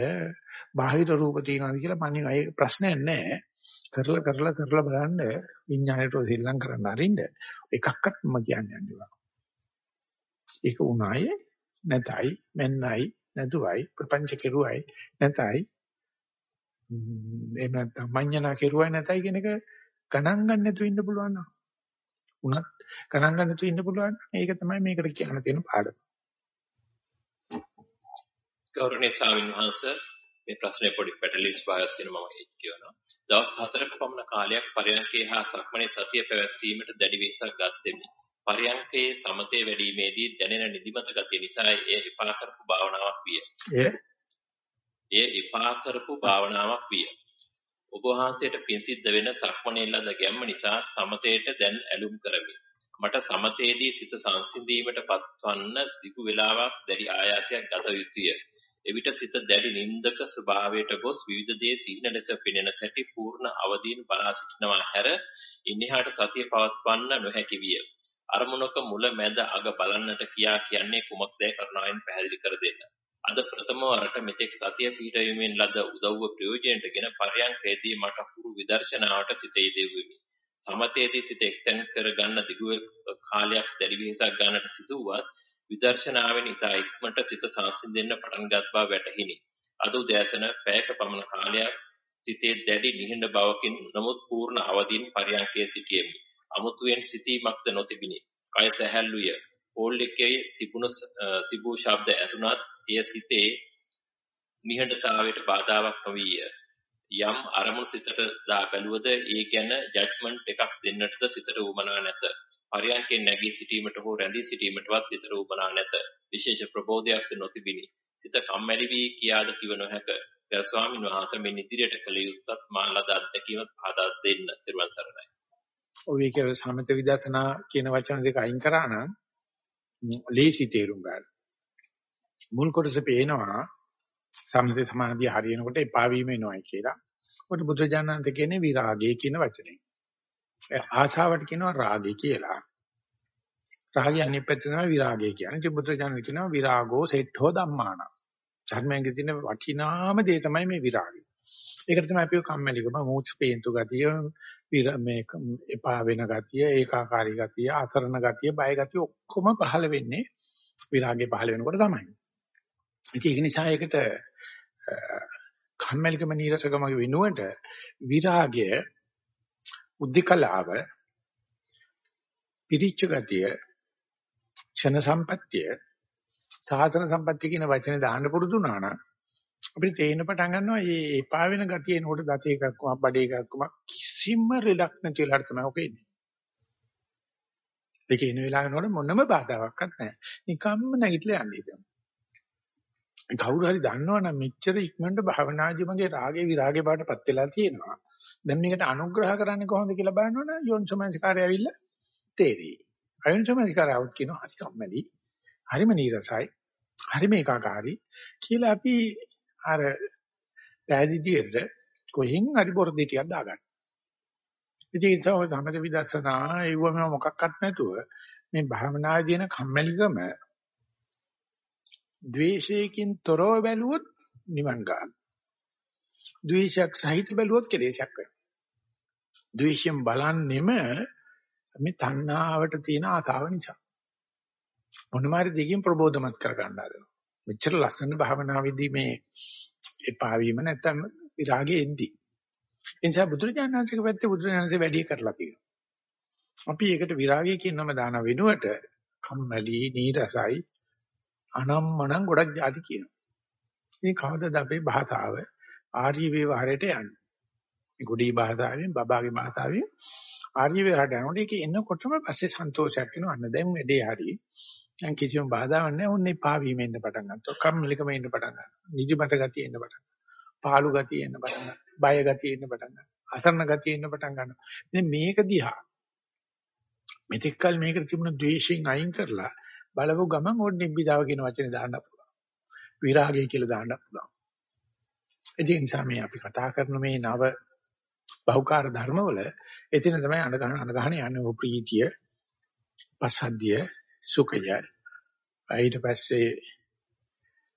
බාහිර රූප තියනවාද කියලා මන්නේ අය ප්‍රශ්නයක් නැහැ. කරලා කරලා කරලා බලන්න විඥාණයට දෙල්ලම් කරන්න අරින්න එකක්වත් මම කියන්නේ නැහැ. ඒක උනායි නැතයි මෙන්නයි නැතුවයි ප්‍රපංච කෙරුවයි නැතයි එහෙම නැත්නම් මඤ්ඤණා කෙරුවයි නැතයි කියන එක ගණන් ගන්න නැතුව ඉන්න පුළුවන් නේද? උනත් ගණන් ගන්න නැතුව ඉන්න පුළුවන්. ඒක තමයි මේකට කියන්න තියෙන පාඩම. ගෞරවනීය ස්වාමීන් වහන්සේ මේ ප්‍රශ්නේ පොඩි පැටලිස් භාගයක් තියෙනවා මම ඒක කියනවා. දවස් 4ක පමණ කාලයක් පරයන්කේ හා සක්මනේ සතිය පැවැත්වීමට දැඩි වෙහසක් ගත්ෙමි. පරයන්කේ සමතේ වැඩිීමේදී දැනෙන නිදිමත ගතිය නිසා එය එපා කරපු භාවනාවක් විය. එය එපා කරපු භාවනාවක් විය. ඔබ වහන්සේට පින් සිද්ධ වෙන සක්මණේ ලද ගැම්ම නිසා සමතේට දැන් ඇලුම් කරමි. මට සමතේදී සිත සංසිඳීමට පත්වන්න දිගු වේලාවක් දැඩි ආයාසයක් ගත යුතුය. එවිට සිත දැඩි නින්දක ස්වභාවයට ගොස් විවිධ දේ සිහින ලෙස පෙනෙන සැටි පූර්ණ අවදීන් බලා සිටිනවා හැර ඉන්නහාට සතිය පවත්වන්න නොහැකි විය. අරමුණක මුල මැද අග බලන්නට කියා කියන්නේ කුමක්දයි කරුණාවෙන් පැහැදිලි කර දෙන්න. අද ප්‍රථම වරට මෙතෙක් සතිය පිහිටවීමෙන් ලද උදව්ව ප්‍රයෝජනටගෙන පරයන්කේදී මට හුරු විදර්ශනාවට සිත යෙදුවෙමි. සමතේදී සිත එක්තෙන් කරගන්න දිගු කාලයක් දැඩි වෙහසක් ගන්නට සිදුවත් විදර්ශනාවෙන් ඉතා ඉක්මනට සිත සංසිඳෙන්න පටන් ගත් බව වැටහිනි. අද උදෑසන පැයක පමණ කාලයක් සිතේ දැඩි නිහඬ බවකින් නමුත් පූර්ණ අවදීන් පරයන්කේ සිටියෙමි. අමුතුවෙන් සිටීමක්ද නොතිබිනි. කය සැහැල්ලුය. පෝල් එකේ තිබුණු තිබූ ශබ්ද ඇසුණත් එය සිතේ නිහඬතාවයට බාධාවක් නොවිය. යම් අරමුණු සිතට දා බැලුවද ඒ ගැන ජජ්මන්ට් එකක් දෙන්නටද සිතට උවමනා නැත. පරයන්කෙන් නැගී සිටීමට හෝ රැඳී සිටීමටවත් සිතට උවමනා නැත. විශේෂ ප්‍රබෝධයක්ද නොතිබිනි. සිත කම්මැලි වී කියාද කිව නොහැක. ගල් ස්වාමීන් වහන්සේ මේ ඉදිරියට කළ යුත්තත් මා ලද අත්දැකීම පහදා දෙන්න. ත්‍රිවන් සරණයි. ඔය කියන සමත විදර්ශනා කියන වචන දෙක අයින් කරා නම් ලේසි තේරුම් ගන්න. මුල් කොටස පේනවා සමත සමාධිය හරියනකොට එපා වීම එනවායි කියලා. ඔකට බුදුජානන්ත කියන්නේ විරාගය කියන වචනේ. ආශාවට කියනවා රාගය කියලා. රාගය අනිත් පැත්ත තමයි විරාගය කියන්නේ. ඉතින් බුදුජානක කියනවා විරාගෝ සෙට්ඨෝ ධම්මාන. ධර්මයෙන් තියෙන වටිනාම දේ තමයි මේ විරාගය. ඒකට තමයි අපි කම්මැලිකම, මූච් පේන්තු ගතිය, මේ එපා වෙන ගතිය, ඒකාකාරී ගතිය, අසරණ ගතිය, බය ගතිය ඔක්කොම පහළ වෙන්නේ විරාගය පහළ වෙනකොට තමයි. ඉතින් ඒක නිසා ඒකට කම්මැලිකම නීරසකම වෙනුවට විරාගය උද්දිකලාව පිරිච්ච ගතිය ක්ෂණ සම්පත්තිය සාසන සම්පත්තිය කියන වචනේ දාන්න පුරුදු වුණා නම් අපිට තේින්න පටන් ගන්නවා මේ එපා වෙන ගතිය එනකොට දත එකක්ම බඩේ එකක්ම කිසිම රිලක් නැති වෙලාවට තමයි ඔක එන්නේ. ඒක එන වෙලාවෙනකොට මොනම බාධාවක්වත් නැහැ. නිකම්ම නැගිටලා යන්නේ ඒක. කවුරු හරි දන්නවනම් මෙච්චර ඉක්මනට භවනාදි මගේ රාගේ විරාගේ බාටපත් වෙලා තියෙනවා. දැන් මේකට අනුග්‍රහ කරන්නේ කොහොමද කියලා බලනවනම් යෝනිසමනසිකාරය ඇවිල්ලා තේරෙයි. අයෝනිසමනසිකාරය આવුත් කියනවා හරි කම්මැලි. හරිම නීරසයි. හරිම ඒකාකාරී කියලා අපි අර පැහැදිලියට කොහෙන් හරි බොරදී ටිකක් දාගන්න. ඉතින් ඒක තමයි සමථ විදර්ශනා ඒවම මොකක්වත් නැතුව මේ භාවනාදීන කම්මැලිකම ද්වේෂයකින් තොරව බැලුවොත් නිවන් ගන්න. ද්වේෂයක් සහිත බැලුවොත් කෙලෙසක් වෙනවා. ද්වේෂයෙන් බලන්නෙම මේ තණ්හාවට තියෙන ආසාව නිසා. මොනම හරි දෙකින් ප්‍රබෝධමත් කර ගන්න හදනවා. මෙච්චර ලස්සන භාවනාවේදී මේ එපා වීම නැත්තම් විරාගය එද්දී. ඒ නිසා බුදුරජාණන්සේක පැත්තේ බුදුරජාණන්සේ වැඩි කරලා තියෙනවා. අපි ඒකට විරාගය කියන නම දාන වෙනුවට කම්මැලි, නීරසයි, අනම්මනම් ගොඩක් જાති කියනවා. මේ කවදද අපේ භාෂාව ආර්ය වේවහරයට යන්නේ. මේ ගොඩී භාෂාවෙන් බබාගේ භාෂාවෙන් ආර්ය වේවහරට යනකොට ඒක එනකොටම පස්සේ සන්තෝෂයක් වෙනවා. අන්න දැන් වැඩේ හරි. දැන් කිසිම බාධාවක් නැහැ. ඔන්නේ පාවීම එන්න පටන් ගන්නවා. කම්මැලිකම එන්න පටන් ගන්නවා. නිදිමත ගතිය එන්න පටන් ගන්නවා. පාළු ගතිය එන්න පටන් ගන්නවා. බය ගතිය එන්න පටන් ගන්නවා. අසරණ ගතිය එන්න පටන් ගන්නවා. ඉතින් මේක දිහා මෙතෙක්කල් මේකට තිබුණ ද්වේෂයෙන් අයින් කරලා බලපු ගමන් ඕන නිබ්බිදාව කියන වචනේ දාන්න පුළුවන්. විරාගය කියලා දාන්න පුළුවන්. ඒ නිසා මේ අපි කතා කරන මේ නව බහුකාර්ය ධර්මවල එතන තමයි අඳගහන අඳගහන යන්නේ ප්‍රීතිය, පසද්දිය, සුඛය. ඊට පස්සේ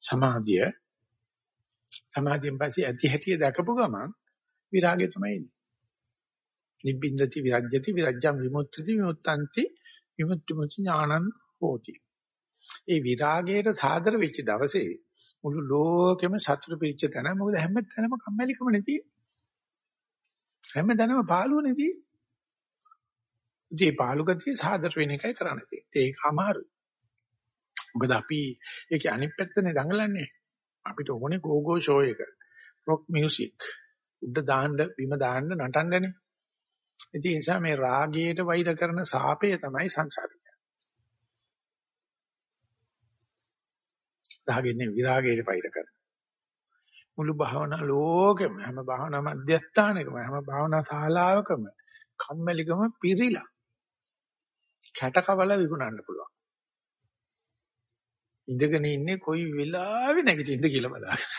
සමාධිය. සමාධියෙන් පස්සේ ඇති හැටිය දැකපු ගමන් විරාගය තමයි එන්නේ. නිබ්බින්දති විරජ්‍යති විරජ්‍යම් විමුක්තිති විමුක්තಂತಿ විමුක්ති මුච ඥානං හෝති. ඒ විරාගයට සාදර වෙච්ච දවසේ මුළු ලෝකෙම සතුට පිරිච්ච තැන මොකද හැම තැනම කම්මැලිකම නැති. හැම තැනම පාළුව නැති. ඉතින් පාළු ගතිය සාදර වෙන එකයි කරන්න. තියෙන්නේ ඒක අමාරුයි. මොකද අපි ඒකේ අනිත් පැත්තනේ දඟලන්නේ. අපිට ඕනේ go go show. Rock music. උඩ දාන්න බිම දාන්න නටන්නනේ. ඉතින් ඒ නිසා මේ රාගයට වෛර කරන සාපය තමයි සංසාරය රාගෙන්නේ විරාගයට පයිර කරනවා. මුළු භාවනා ලෝකෙම හැම භාවනා මධ්‍යස්ථානකම හැම භාවනා ශාලාවකම කම්මැලිකම පිරීලා කැට කවල විකුණන්න පුළුවන්. ඉඳගෙන ඉන්නේ කොයි වෙලාවෙ නැගිටින්ද කියලා බලාගෙන.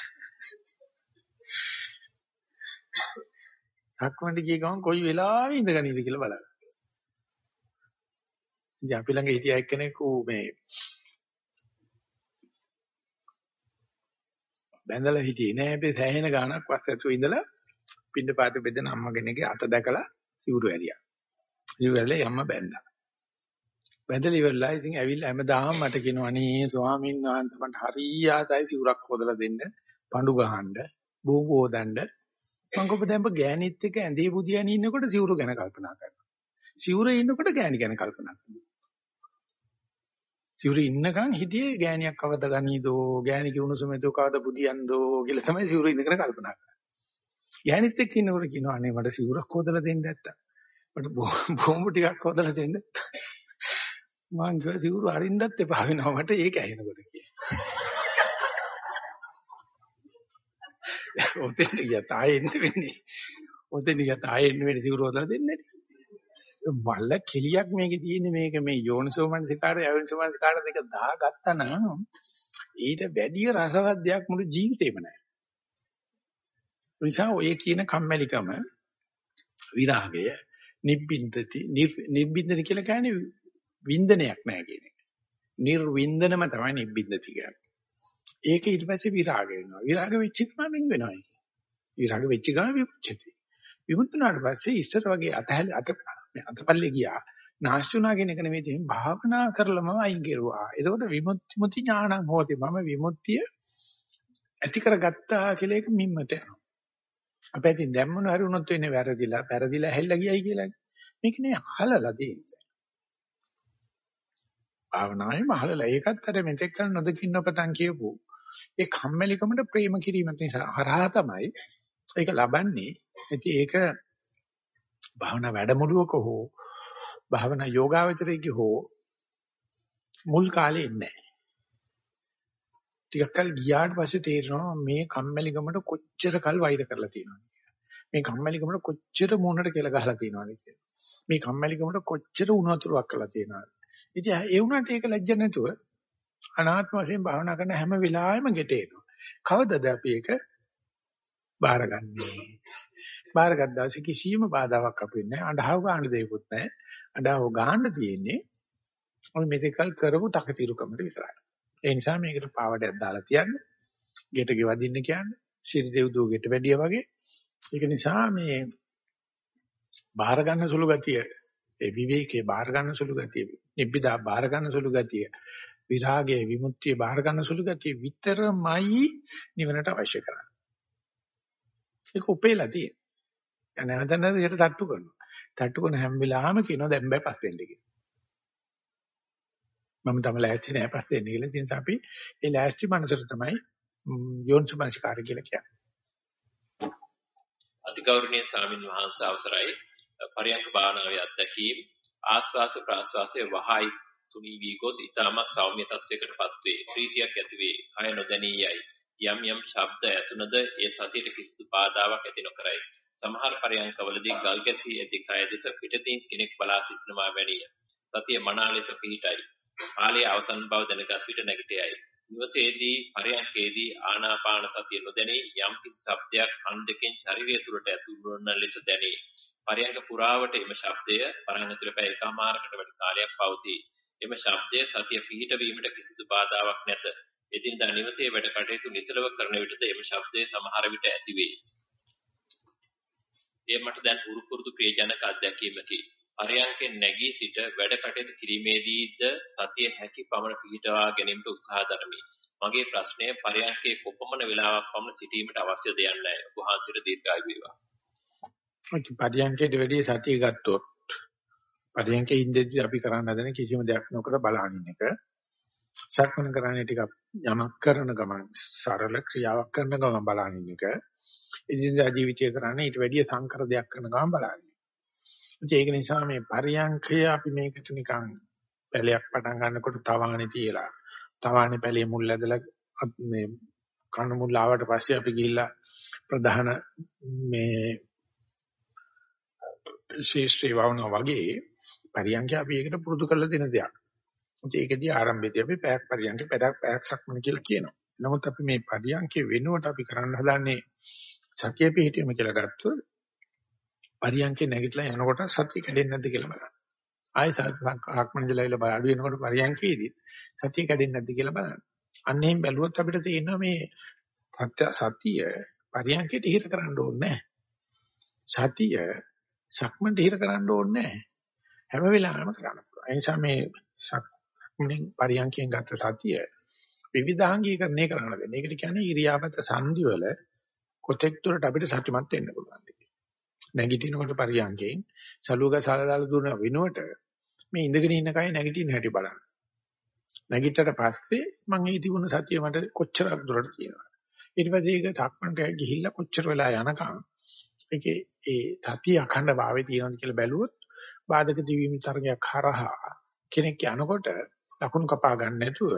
අක්මන්ට ගිය ගමන් කොයි වෙලාවෙ ඉඳගෙන ඉඳ කියලා බලන්න. ඉතින් අපි ළඟ හිටිය එක්කෙනෙක් ඌ මේ බැඳලා හිටියේ නෑ අපි සෑහෙන ගාණක් පස්ස ඇතුව ඉඳලා පින්න පාත බෙදෙන අම්ම කෙනෙක්ගේ අත දැකලා සිවුරු ඇරියා. සිවුරු ඇරිලා යම්ම බැඳලා. බැඳලා ඉවරලා ඉතින් ඇවිල්ලා හැමදාම මට කියනවා අනේ ස්වාමීන් වහන්සේ මට හරියාතයි සිවුරක් හොදලා දෙන්න, පඳු ගහන්න, බෝබෝ හොදන්න. මම කොහොමද දැන් ගෑණිත් එක්ක ඇඳේ බුදියානි ඉන්නකොට සිවුරු ගැන කල්පනා කරනවා. සිවුරේ ඉන්නකොට ගෑණි ගැන කල්පනා කරනවා. සිවුරේ ඉන්නකන් හිටියේ ගෑණියක් කවද ගනීදෝ, ගෑණිගේ උණුසුමෙදෝ කවද බුදියන්දෝ කියලා තමයි සිවුරේ ඉඳගෙන කල්පනා කරන්නේ. ගෑණිත් එක්ක ඉන්නකොට කියනවා අනේ මට සිවුරක් හොදලා දෙන්න නැත්තම්. මට බෝම්බ ටිකක් හොදලා දෙන්න. මං කිව්වා සිවුරු අරින්නත් එපා වෙනවා මට ඒක ඇහෙනකොට කියලා. ඔතෙන් ගියා තායේ එන්න වෙන්නේ. ඔතෙන් ගියා තායේ එන්න වෙන්නේ සිවුරු හොදලා දෙන්නේ නැති. මල්ල කෙලියක් මේකේ තියෙන්නේ මේක මේ යෝනිසෝ මනසිකාරය අයෝනිසෝ මනසිකාරය දෙක දාගත්තා නම් ඊට වැඩිය රසවත් දෙයක් මුළු ජීවිතේම නැහැ. නිසා ඔය කියන කම්මැලිකම විරාගය නිබ්බින්දති නිබ්බින්දති කියලා කියන්නේ වින්දනයක් නැහැ කියන එක. නිර්වින්දනම තමයි නිබ්බින්දති කියන්නේ. ඒක ඊට පස්සේ විරාග වෙනවා. විරාග වෙච්ච ගමන් වෙනවා. විරාග වෙච්ච ගමන් විමුච්ඡති. විමුක්තුනාට පස්සේ ඉස්සර වගේ අතහැල අත අතපල්ලේ ගියා. නාස්තුනා කියන එක නෙමෙයි තියෙන්නේ භාවනා කරලම අයින් කෙරුවා. එතකොට විමුක්ති මුති ඥානං හොති. මම විමුක්තිය ඇති කරගත්තා කියලා එක මිම්මට යනවා. අපි ඉතින් දැම්මන හරි වුණොත් වෙන්නේ වැරදිලා, වැරදිලා ඇහෙල්ලා ගියයි කියලා. මේක නේ අහලලා තියෙන්නේ. භාවනාවේ මහලලා ඒකත් අර මෙතෙක් කල නොදකින්න පතන් කියපු ඒ කම්මැලිකමට ප්‍රේම කිරීම නිසා හරහා තමයි ඒක ලබන්නේ. ඉතින් ඒක භාවනා වැඩමුළුවක හෝ භාවනා යෝගාවචරයේ හෝ මුල් කාලේ ඉන්නේ ටිකක් කල් ගියාට පස්සේ තේරෙනවා මේ කම්මැලිකමට කොච්චර කල් වෛර කරලා තියෙනවද මේ කම්මැලිකමට කොච්චර මූණට කියලා ගහලා තියෙනවද කියලා. මේ කම්මැලිකමට කොච්චර උණුතුරක් කරලා තියෙනවද? ඉතින් ඒ වුණාට ඒක ලැජ්ජ නැතුව අනාත්ම වශයෙන් භාවනා කරන හැම වෙලාවෙම ගෙටේනවා කවදද අපි ඒක බාරගන්නේ බාරගත් දවසේ කිසිම බාධාවක් අපිට නැහැ. අඬහව ගන්න දෙයක්වත් නැහැ. අඬහව ගන්න තියෙන්නේ ඔය මෙතකල් කරපු තකතිරුකමට විතරයි. ඒ නිසා මේකට පාවඩයක් දාලා තියන්න. ගෙට ගෙවදින්න කියන්නේ. ශිරි දෙව්දුව ගෙට වැඩිය වගේ. ඒක නිසා මේ බාර ගන්න සුළු ගතිය ඒ විවේකයේ බාර ගන්න සුළු ගතිය නිබ්බිදා බාර ගන්න සුළු ගතිය විරාගයේ විමුක්තිය බාර ගන්න සුළු ගතිය විතරමයි නිවනට අවශ්‍ය කරන්නේ. ඒක උපේලා තියෙන්නේ. නැවත නැවත ඒකට තට්ටු කරනවා. තට්ටු කරන හැම වෙලාවෙම කියනවා දැන් බෑ පස් වෙන්න කියලා. මම තම ලෑස්ති නෑ පස් වෙන්න කියලා. ඒ නිසා අපි ඒ ලෑස්ති මනසට තමයි යෝනිසමනස්කාරය කියලා කියන්නේ. අතිගෞරවනීය ස්වාමින් වහන්සේ අවසරයි පරියන්ක භාවනාවේ අත්දැකීම් ආස්වාස ප්‍රාස්වාසයේ වහයි තුනී වී ගොස් ඊටම සෞම්‍ය තත්වයකටපත් වේ. ප්‍රීතියක් ඇති වේ. කය නොදැනී යයි. යම් යම් ශබ්ද ඇතුණද ඒ සතියට කිසිදු බාධාවක් ඇති නොකරයි. සමහර පරයන්කවලදී ගල් ගැසී ඇති කය දෙස පිටතින් කෙනෙක් බලා සිටනවා වැනිය. සතිය මනා ලෙස පිහිටයි. කාලයේ අවසන් බව දැනගත් විට නැගිටයයි. නිවසේදී පරයන්කේදී ආනාපාන සතිය නොදැනී යම් කිසි ශබ්දයක් කන් දෙකෙන් ශරීරය තුළට ඇතුළු වන ලෙස දැනේ. පරයන්ක පුරාවට එම ශබ්දය පරයන්ක තුළ පැය එකමාරකට වැඩි කාලයක් පවතී. එම ශබ්දය සතිය පිහිටවීමට කිසිදු බාධාවක් නැත. එදිනදා නිවසේ වැඩ කටයුතු නිසලව කරන විටද එම ශබ්දය සමහර විට ඇති වේ. එය මට දැන් උරු පුරුදු ප්‍රියජනක අත්දැකීමකි. පරයන්කෙන් නැගී සිට වැඩ කටයුතු කිරීමේදීද සතිය හැකි පමණ පිහිටවා ගැනීමට උත්සාහ දරමි. මගේ ප්‍රශ්නය පරයන්කේ කොපමණ වේලාවක් පමණ සිටීමට අවශ්‍යද යන්නයි. වහන්සේට දීර්ඝායු වේවා. පරයන්කේට වැඩි සතිය ගත්තොත් පරයන්කේ ඉඳිද්දි අපි කරන්න හදන කිසිම දෙයක් නොකර බලහින්න එක. සක්මන කරන්නේ ටිකක් යමක් කරන ගමන් සරල ක්‍රියාවක් කරන ගමන් බලහින්න එක. එදිනදා ජීවිතය කරන්නේ ඊට වැඩිය සංකර දෙයක් කරන ගමන් බලන්නේ. ඒක නිසා මේ පරියංඛය අපි මේකට නිකන් පැලයක් පටන් ගන්නකොට තවාණේ තියලා තවාණේ පැලේ මුල් ඇදලා මේ කන මුල් ආවට පස්සේ අපි ගිහිල්ලා ප්‍රධාන මේ ශේෂ්ත්‍රී වවුනා වගේ පරියන්ක අපි ඒකට පුරුදු කරලා දෙන දෙයක්. ඒකදී ආරම්භයේදී අපි පැයක් පරියන්ක පැයක් පැයක් සක්මන කියලා කියනවා. නමුත් අපි මේ පරියන්කේ වෙනුවට අපි කරන්න හදන්නේ සතිය පිහිටීම කියලා ගත්තොත් පරියන්කේ නැගිටලා යනකොට සතිය කැඩෙන්නේ නැද්ද කියලා බලන්න. ආයෙ සක්මනදලා ඉල අඩු වෙනකොට පරියන්කේදී සතිය කැඩෙන්නේ නැද්ද කියලා බලන්න. අන්න එහෙම බැලුවොත් අපිට තේරෙනවා මේ සත්‍ය සතිය පරියන්කේට හිර කරන්න ඕනේ සතිය සක්මන්ට හිර කරන්න ඕනේ හැම වෙලාවෙම කරන්න පුළුවන්. ඒ නිසා මේ සක්මන් පරියන්කෙන් ගත්ත සතිය විවිධාංගීකරණය කරන්න වෙන්නේ. ඒකට කියන්නේ ඉරියාපත සංදිවල කොතෙක් දුරට අපිට සත්‍යමත් වෙන්න පුළුවන්ද නැගිටිනකොට පරියන්කෙන් සලුවක සාලදාලා දුන වෙනුවට මේ ඉඳගෙන ඉන්න කය නැගිටින හැටි බලන්න. නැගිටට පස්සේ මම ඒ තිබුණ සතිය මට කොච්චරක් දුරට තියෙනවද? ඊට පස්සේ ඒක තක්මන්ට ගිහිල්ලා කොච්චර වෙලා යනකම් ඒකේ ඒ සතිය අඛණ්ඩ භාවයේ තියෙනවද කියලා බැලුවොත් බාධක දිවීම තරගයක් හරහා කෙනෙක් යනකොට ලකුණු කපා ගන්න නැතුව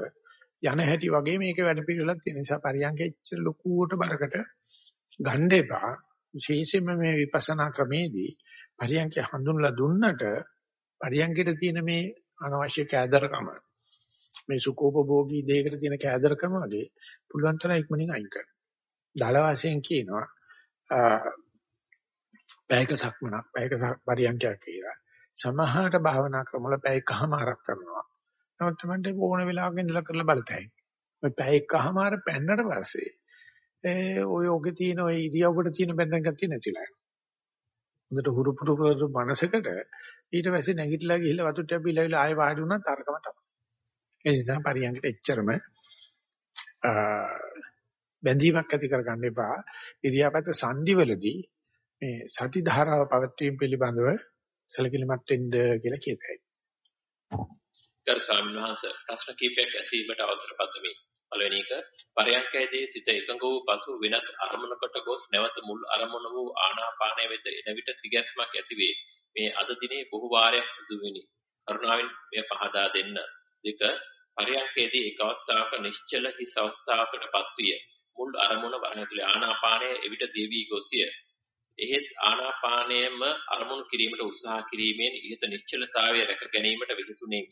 යන හැටි වගේ මේක වැඩ පිළිවෙලක් තියෙන නිසා පරියන්කෙ ඉච්චර ලොකුවට බරකට ගන්න එපා විශේෂයෙන්ම මේ විපස්සනා ක්‍රමේදී පරියන්කෙ හඳුන්ලා දුන්නට පරියන්කෙට තියෙන මේ අනවශ්‍ය කෑදරකම මේ සුකෝපභෝගී දෙයකට තියෙන කෑදරකම වගේ පුළුවන් තරම් ඉක්මනින් අයින් කරන්න. දල වශයෙන් කියනවා පැයක සක්මනක් පැයක පරියන්කයක් කියලා. සමහරට භාවනා ක්‍රමවල පැයකමාරක් කරනවා. නමුත් තමයි ඕන වෙලාවක ඉඳලා කරලා බලතයි. මේ පැයකමාර පෙන්නට පස්සේ ඒ ඔය ඔගේ තියෙන ඔය ඉරියව්වට තියෙන බැඳන් ගතිය නැතිලා යනවා. හොඳට හුරු පුරු කරපු මනසකට ඊට පස්සේ නැගිටලා ගිහිල්ලා වතුර ටැබිලා ඉල ආයෙ වාඩි වුණා තරකම තමයි. ඒ නිසා පරියන්කට එච්චරම බැඳීමක් ඇති කරගන්න එපා. ඉරියාපත සංදිවලදී මේ සති ධාරාව පවත්වීම පිළිබඳව සැලකිලිමත් වෙන්න කියලා කියතයි. ගරු ස්වාමීන් වහන්සේ ප්‍රශ්න කිහිපයක් ඇසීමට අවසර පදමි. පළවෙනි එක පරයන්කයේදී සිත එකඟ වූ පසු වෙනත් අරමුණකට ගොස් නැවත මුල් අරමුණ වූ ආනාපානය වෙත එන විට තිගැස්මක් ඇතිවේ. මේ අද දිනේ බොහෝ වාරයක් සිදු වෙනි. කරුණාවෙන් මෙය පහදා දෙන්න. දෙක පරයන්කයේදී එක් අවස්ථාවක නිශ්චල හිස් අවස්ථාවකටපත් විය. මුල් අරමුණ වරණතුලේ ආනාපානය එවිට දෙවි ගොසිය. එහෙත් ආනාපානයම අරමුණු කිරීමට උත්සාහ කිරීමෙන් ඉහත නිශ්චලතාවය රැක ගැනීමට විහිසුනේ.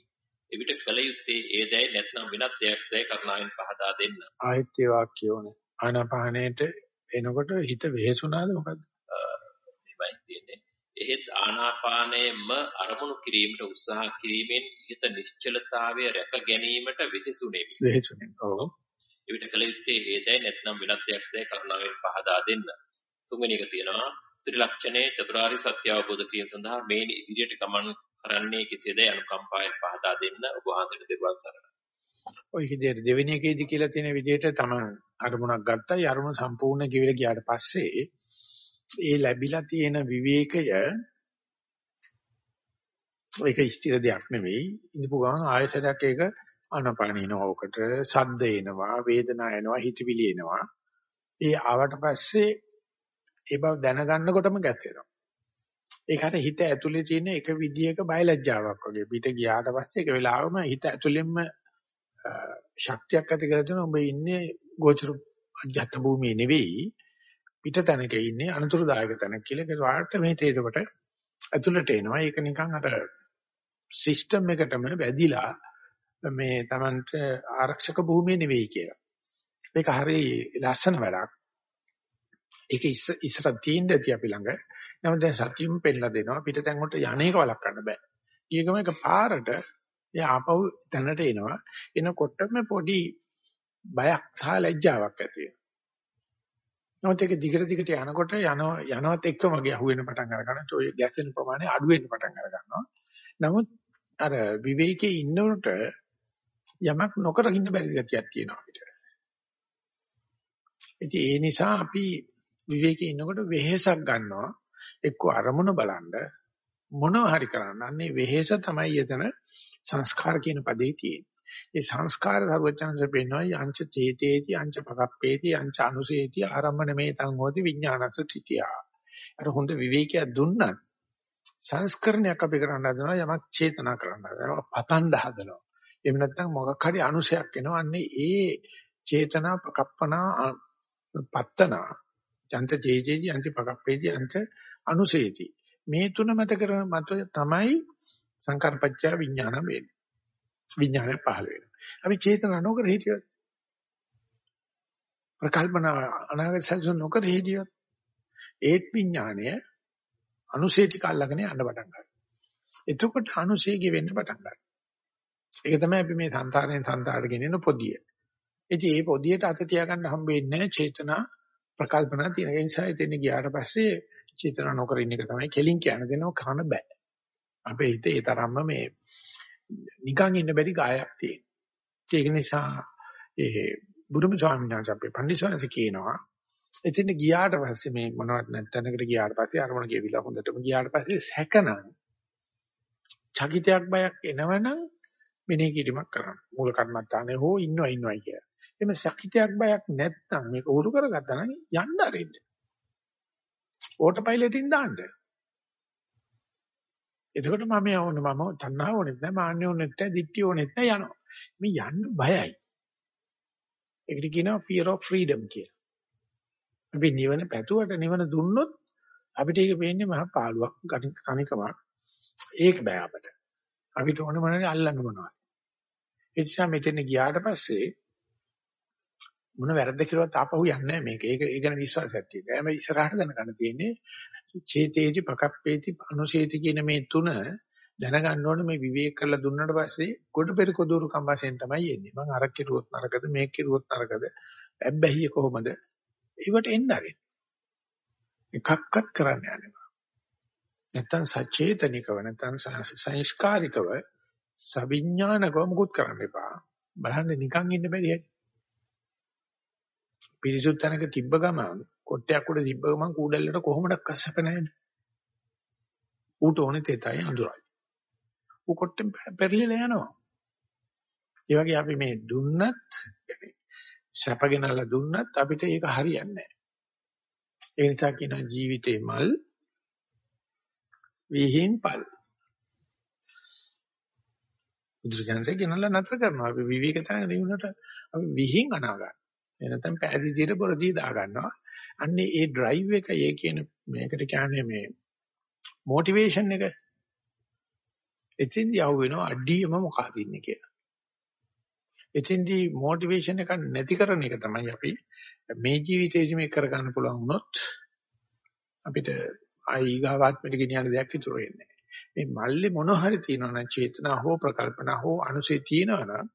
එවිට කල යුත්තේ ඒ දැයි නැත්නම් වෙනත් දෙයක් දැයි කරුණාවෙන් පහදා දෙන්න. ආයත් ඒ වාක්‍ය ඕනේ. ආනාපානයට එනකොට හිත වෙහෙසුණාද මොකද්ද? එහෙමයි තියෙන්නේ. එහෙත් ආනාපානයම අරමුණු කිරීමට උත්සාහ කිරීමෙන් ඉහත නිශ්චලතාවය රැක ගැනීමට විහිසුනේ. විහිසුනේ. ඔව්. එවිට කල යුත්තේ ඒ දැයි නැත්නම් වෙනත් දෙයක් දැයි කරුණාවෙන් පහදා දෙන්න. තුන්වෙනි එක තියෙනවා ත්‍රිලක්ෂණයේ චතුරාර්ය සත්‍ය අවබෝධ කිරීම සඳහා මේ ඉදිරියට ගමන් කරන්නේ කෙසේද අනුකම්පාවෙන් පහදා දෙන්න ඔබ වහන්සේට දෙවන් සරණයි. ඔය විදිහට දෙවෙනි එකේදී කියලා තියෙන විදිහට තමයි අරමුණක් ගත්තා. ඒ අරමුණ සම්පූර්ණ ගෙවිලා ගියාට පස්සේ ඒ ලැබිලා තියෙන විවේකය ඒක ස්ථිර දෙයක් නෙවෙයි. ඉඳපු ගමන් ආයතනයක් ඒක අනපනිනවා ඔකට සද්ද එනවා වේදනාව එනවා හිතවිලි එනවා. ඒ ආවට පස්සේ ඒ බව දැනගන්නකොටම ගැටෙනවා. ඒකට හිත ඇතුලේ තියෙන එක විදියක බයලජ්ජාවක් වගේ පිට ගියාට පස්සේ ඒක වෙලාවම හිත ඇතුලෙන්ම ශක්තියක් ඇති කරගෙන තියෙන ඔබ ඉන්නේ ගෝචර අධ්‍යාත්ම භූමියේ නෙවෙයි පිට තැනක ඉන්නේ අනතුරුදායක තැනක කියලා ඒක වාට මේ තේරෙකට ඇතුළට එනවා ඒක නිකන් අර සිස්ටම් එකටම වැදිලා මේ Tamanට ආරක්ෂක භූමිය නෙවෙයි කියලා. ඒක හරි ලස්සන වැඩක්. ඒක ඉස්සර තියෙන්න ඇති අපි ළඟ. නමුත් දැන් සතියෙම පෙන්නලා දෙනවා පිටතෙන් උන්ට යන්නේක වළක්වන්න බෑ. ඊගම එක පාරට එයා ආපහු තැනට එනවා. එනකොටම පොඩි බයක් සහ ලැජ්ජාවක් ඇති වෙනවා. නමුත් ඒක දිගට දිගට යනකොට යන යනවත් එක්කම වගේ අහුවෙන පටන් අර ගන්න. ඔය ගැස්සෙන ප්‍රමාණය අඩු වෙන්න පටන් අර ගන්නවා. නමුත් අර විවේකයේ ඉන්නකොට යමක් නොකර ඉන්න බැරි ගතියක් තියෙනවා අපිට. ඉතින් ඒ නිසා අපි විවේකයේ ඉන්නකොට වෙහෙසක් ගන්නවා. එක්ක අරමුණ බලන්න මොනවා හරි කරන්න. අන්නේ වෙහෙස තමයි එතන සංස්කාර කියන පදේ තියෙන්නේ. ඒ සංස්කාර සර්වඥාන්සේ පෙන්වයි යංච චේතේති යංච පකප්පේති යංච අනුසේති ආරම්මන මේතං හෝති විඥානස්ස තිතියා. අර හොඳ විවේකයක් දුන්නත් සංස්කරණයක් අපි කරන්න හදනවා යමක් චේතනා කරන්න හදනවා පතන්න හදනවා. එහෙම නැත්නම් මොකක් හරි අනුසයක් එනවා. අන්නේ ඒ චේතනා පකප්පනා පත්තනා යන්ත ජේජේජි අන්ති පකප්පේජි අන්ත අනුසේති මේ තුන මත කරන මත තමයි සංකාරපච්චය විඥාන වෙන්නේ විඥානය පහළ වෙනවා. අපි චේතනා නොකර හිටියොත් ප්‍රකල්පනා අනාගත සැලසුම් නොකර හිටියොත් ඒත් විඥානය අනුසේතික අල්ලගෙන යන්න පටන් ගන්නවා. එතකොට අනුසේගි වෙන්න පටන් ගන්නවා. ඒක තමයි අපි මේ සංතාරයෙන් සංතාරට ගෙනෙන පොදිය. ඉතින් මේ පොදියට අත තියාගන්න හම්බෙන්නේ නැහැ චේතනා ප්‍රකල්පනා තියෙන. ඒ නිසා එතන ගියාට පස්සේ චේතනා නොකර ඉන්න එක තමයි කෙලින් කියන දෙනව කරන්න බෑ. අපේ හිතේ ඒ තරම්ම මේ නිකන් ඉන්න බැරි ගායක් තියෙන. ඒක නිසා ඒ බුදුම ස්වාමීන් වහන්සේ අපේ පන්දිස්වාංශ කියනවා එතෙන් ගියාට පස්සේ මේ මොනවත් නැත්නම්කට ගියාට පස්සේ අරමුණ ගෙවිලා හොඳටම ගියාට පස්සේ සැකනම් චකිතයක් බයක් එනවනම් මෙනෙහි කිරීමක් කරන්න. මූල කර්මත්තානේ හෝ ඉන්නවා ඉන්නවයි කියලා. එimhe සකිතයක් බයක් නැත්නම් මේක උරු කරගත්තා නම් යන්න අරින්න. ඕටෝ පයිලට්ින් දාන්න. එතකොට මම යවන්න මම තණ්හාව ඕනෙත් නැහැ මාන්නය ඕනෙත් නැහැ දිට්ඨිය ඕනෙත් නැහැ යනවා. මේ යන්න බයයි. ඒකට කියනවා fear of freedom කියලා. අපි නිවන පැතුවට නිවන දුන්නොත් අපිට ඒක වෙන්නේ මහා පාළුවක් කණිකමක්. ඒක බෑ අපට. අපිට ඕන මොනවද අල්ලන්න මොනවද. ඒ නිසා මෙතන ගියාට පස්සේ මොන වැරද්ද කිරුවත් ආපහු යන්නේ නැහැ මේක. ඒක ඒ ගැන විශ්වාසයක් තියෙනවා. එහම ඉස්සරහට දැනගන්න තියෙන්නේ චේතේති පකප්පේති අනුශේති කියන මේ තුන දැනගන්න ඕනේ මේ විවේක කරලා දුන්නාට පස්සේ කොට පෙරක දුරුකම් වශයෙන් තමයි එන්නේ. මම අර කිරුවොත් නරකද මේක කිරුවොත් නරකද? ඇබ්බැහිය කොහොමද? ඒවට එන්න ආරේ. එකක්වත් කරන්න යන්නේ. නැත්තම් සචේතනිකව නැත්තම් සංස්කාරිකව සවිඥානිකව මුකුත් කරන්න එපා. බලන්න නිකන් ඉන්න බැරි හැටි. පිරිසුදු තැනක තිබ්බ ගමන් කොට්ටයක් උඩ තිබ්බ ගමන් කූඩල්ලට කොහොමද කස්සප නැහැ. ඌට ඕනේ තේතයි අඳුරයි. ඌ කොට්ටෙන් පෙරලිලා යනවා. ඒ වගේ අපි මේ දුන්නත් සැපගෙනලා දුන්නත් අපිට ඒක හරියන්නේ නැහැ. ඒ නිසා කියන ජීවිතේ මල් විහිං පල්. බුදුසසුනේ කියනලා නතර කරනවා. අපි විවේක තැන දිනුනට අපි විහිං අනා ගන්න. එනතම් පෑදීදියට පොරදී දා ගන්නවා. අන්නේ ඒ ඩ්‍රයිව් එක ඒ කියන මේකට කියන්නේ මේ මොටිවේෂන් එක. එතින්දී යව වෙනවා අඩියම මොකක්ද ඉන්නේ කියලා. එතින්දී මොටිවේෂන් එක නැති කරන එක තමයි අපි මේ ජීවිතේදී මේ කරගන්න පුළුවන් වුණොත් අපිට ආයිගාවාත්මට ගෙනියන දෙයක් ඉතුරු වෙන්නේ මේ මල්ලේ මොන හරි තියෙනවා නම් චේතනා හෝ ප්‍රකල්පනා හෝ අනුසේ තියෙනවා නම්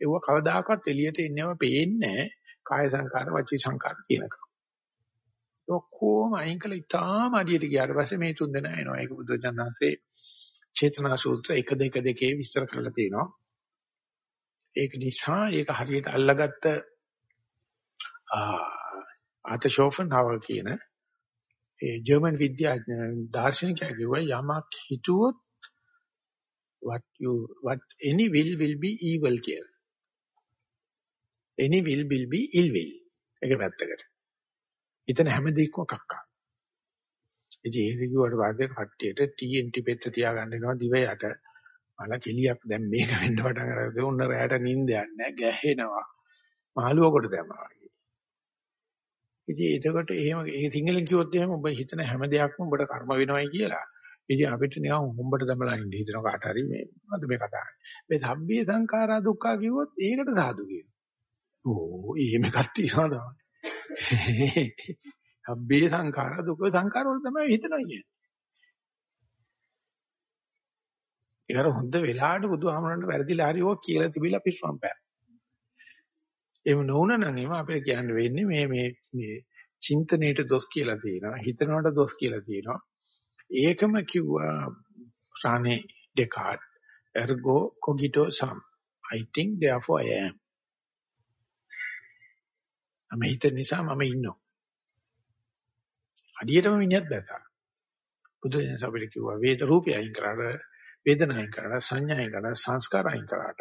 ඒව කවදාකවත් එළියට එන්නව පේන්නේ කාය සංකාර වචී සංකාර තියෙනකම්. ඔක්කොම අයින් කළ ඉතාම අඩියට ගියාට පස්සේ මේ තුන් දෙනා එනවා. ඒක බුදුජානනාංශේ චේතනා සූත්‍ර 1 2 2 විස්තර කරලා තියෙනවා. ඒක නිසා ඒක හරියට අල්ලගත්ත ආතෂෝෆන්හවර් කියන ඒ ජර්මන් විද්‍යාඥ දාර්ශනිකයා කිව්වා යමක් හිතුවොත් what you what any will will be evil කියලා. Any will will be ill will. ඒක පැත්තකට. හිතන හැම දෙයක්ම කක්කා. ඉතින් ඒ කිව්වට වාගේ කට්ටියට TNT පෙත්ත තියාගන්න වෙනවා දිව යට. මල කෙලියක් දැන් මේක වෙන්න පටන් අරගෙන උන්න රැයට නිින්දයක් නැහැ ගැහෙනවා. මාළුව කොට දැම්මා. ඉතින් එතකොට එහෙම ඒ සිංහලෙන් කිව්වොත් එහෙම ඔබ හිතන හැම දෙයක්ම ඔබට කර්ම වෙනවයි කියලා. ඉතින් අපිට නිකන් හොම්බට දමලා ඉන්න හිතන කාට හරි මේ මොකද මේ කතාව. මේ සබ්බේ සංඛාරා දුක්ඛ කිව්වොත් ඒකට සාදු කියනවා. ඕ එහෙම එකක් තියනවා තමයි. සබ්බේ සංඛාරා දුක්ඛ සංඛාර වල තමයි හිතනවා කියන්නේ. ඒකට හොඳ වෙලාවට බුදුහාමරන්ට වැරදිලා හරි ඕක කියලා තිබිලා පිස්සුම් පෑ. එහෙම නොවුන නම් එහෙම අපිට කියන්න වෙන්නේ මේ මේ මේ චින්තනයේට දොස් කියලා තියෙනවා හිතනවට දොස් කියලා තියෙනවා ඒකම කිව්වා රානේ ඩෙකාඩ් ergo cogito sum i think therefore i am මම හිතන නිසා මම ඉන්නවා. අඩියටම මිනිහත් දැක්කා. බුදුදහම අපිට කිව්වා වේද රූපය අයින් කරාට වේදනায়න් කරාට සංඥායන් කරාට සංස්කාරයන් කරාට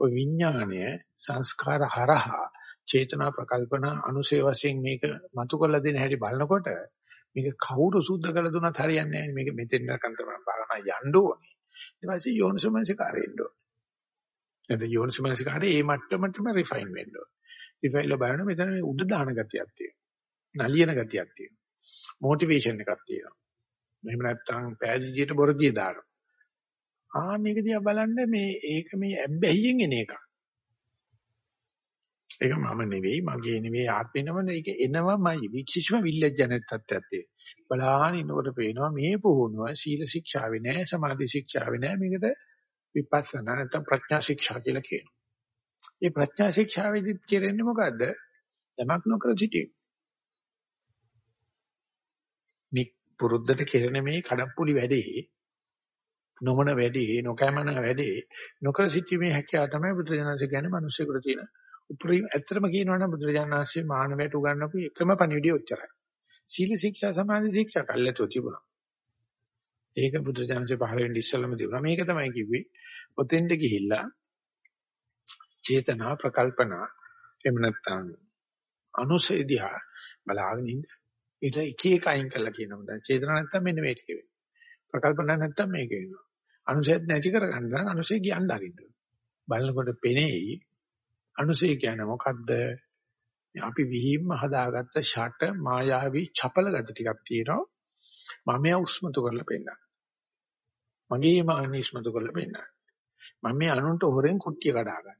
ඔය විඥාණය සංස්කාර හරහා චේතනා ප්‍රකල්පනා අනුසේ වශයෙන් මේක මතු කරලා දෙන හැටි බලනකොට මේක කවුරු සුද්ධ කළ දුනත් හරියන්නේ නැහැ. මේක මෙතෙන් නකන් තමයි බලන යන්න ඕනේ. ඊට පස්සේ යෝනිසමනසිකාරය එන්න ඕනේ. එතන යෝනිසමනසිකාරය ඒ මට්ටමටම රිෆයින් වෙන්න ඕනේ. රිෆයිල බලන මෙතන මේ උඩ දාන ගතියක් තියෙනවා. නලියන ගතියක් තියෙනවා. මොටිවේෂන් එකක් තියෙනවා. එහෙම නැත්නම් පෑදීසියට බොරදිය දානවා. ආ මේක දිහා බලන්න මේ ඒක මේ ඇබ්බැහියෙන් එන එකක්. ඒක මම නෙවෙයි මගේ නෙවෙයි ආත්මේ නම ඒක එනවමයි විශේෂම විල්ලජ්ජ නැත්තත් බලාගෙන ඉන්නකොට පේනවා මේ පුහුණුව සීල ශික්ෂාවේ නෑ සමාධි ශික්ෂාවේ නෑ මේකට විපස්සනා නැත්නම් ප්‍රඥා ශික්ෂා කියලා කියනවා. මේ ප්‍රඥා ශික්ෂාවේදී කියන්නේ මොකද්ද? යමක් නොකර සිටීම. මේ පුරුද්දට කෙරෙන මේ කඩප්පුලි වැඩේ නොමන වැඩේ නොකෑමන වැඩේ නොකර සිටීමේ හැකියාව තමයි බුදුරජාණන්සේ කියන්නේ මිනිස්සුන්ට තියෙන උපරිම ඇත්තම කියනවනම් බුදුරජාණන්සේ මානවයට උගන්වපු එකම පණිවිඩය ඔච්චරයි. සීල ශික්ෂා සමාධි ශික්ෂා කල්ලාතෝ තිබුණා. ඒක බුදුරජාණන්සේ පහළ වෙන්න ඉස්සෙල්ලම තිබුණා. මේක තමයි කිව්වේ. ඔතෙන්ට ගිහිල්ලා චේතනා ප්‍රකල්පනා එහෙම නැත්නම් අනුසය දිහා බලාගෙන ඉන්න. ඊට එක එක අයින් කළා කියනවා. දැන් චේතනා නැත්තම් මෙන්න මේක වෙන්නේ. ප්‍රකල්පනා නැත්තම් මේක වෙනවා. අනුසයත් නැති කරගන්න නම් අනුසය කියන්න අරින්න. බලනකොට පෙනෙයි අනුසය කියන්නේ මොකද්ද? අපි විහිම්ම හදාගත්ත ෂට මායාවී චපල ගති ටිකක් තියෙනවා. මම එයා උස්මතු කරලා පෙන්නන. මගේ මාන ඉස්මතු කරලා පෙන්නන. මම මේ අනුන්ට හොරෙන් කුට්ටිය කඩා ගන්න.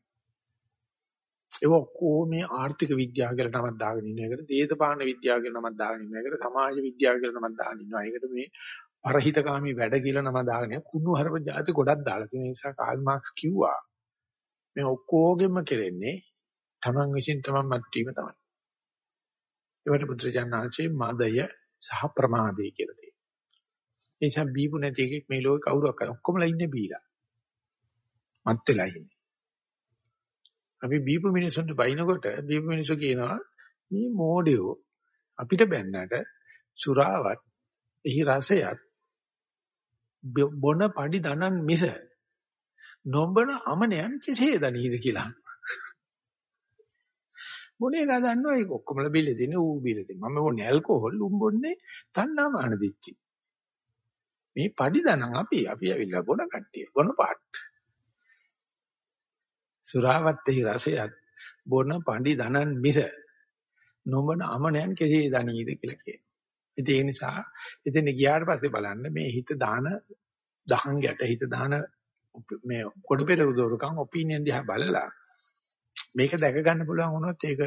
ඒක ඔක්කොම මේ ආර්ථික විද්‍යාව කියලා නමක් දාගෙන ඉන්න එකට, දේශපාලන විද්‍යාව කියලා නමක් දාගෙන ඉන්න එකට, සමාජ විද්‍යාව කියලා නමක් දාගෙන ඉන්නවා. ඒකට මේ පරහිතකාමී වැඩ කියලා නම දාගෙන කුණු හරප જાති ගොඩක් දාලා තියෙන නිසා කාල් මාක්ස් කිව්වා මේ ඔක්කොගෙම කෙරෙන්නේ තමන් විසින් තමන් මැට්ටීම තමයි. ඒවට බුදුරජාණන්සේ මදය සහ ප්‍රමාදය කියලා තියෙනවා. ඒ නිසා බීපු නැති එකෙක් මේ ලෝකේ කවුරක් ඔක්කොමලා ඉන්නේ බීලා. මත් වෙලා ඉන්නේ. අපි බීපු මිනිස්සුන්ට බයිනකොට බීපු මිනිස්සු කියනවා මේ මෝඩයෝ අපිට බැන්නට සුරාවත් එහි රසයත් බොන පඩි දනන් මිස නොබන අමනයන් කෙසේ දනීද කියලා. මොනේ ගදන්නවා ඒක ඔක්කොමලා බිල දෙන ඌ බිල දෙන. මම බොන්නේ ඇල්කොහොල් උඹ බොන්නේ තණ්හාමාන දිච්චි. මේ පඩි දනන් අපි අපි ඇවිල්ලා බොන කට්ටිය බොන පාට්. සුරාවත්තේ රසයත් බොන පඩි දනන් මිස නොබන අමනයන් කෙසේ දනීද කියලා කියනවා. ඉතින් ඒ නිසා එතන ගියාට පස්සේ බලන්න මේ හිත දාන දහං ගැට හිත දාන මේ කොට පෙරදුරකම් ඔපිනියන් දිහා බලලා මේක දැක ගන්න පුළුවන් වුණොත් ඒක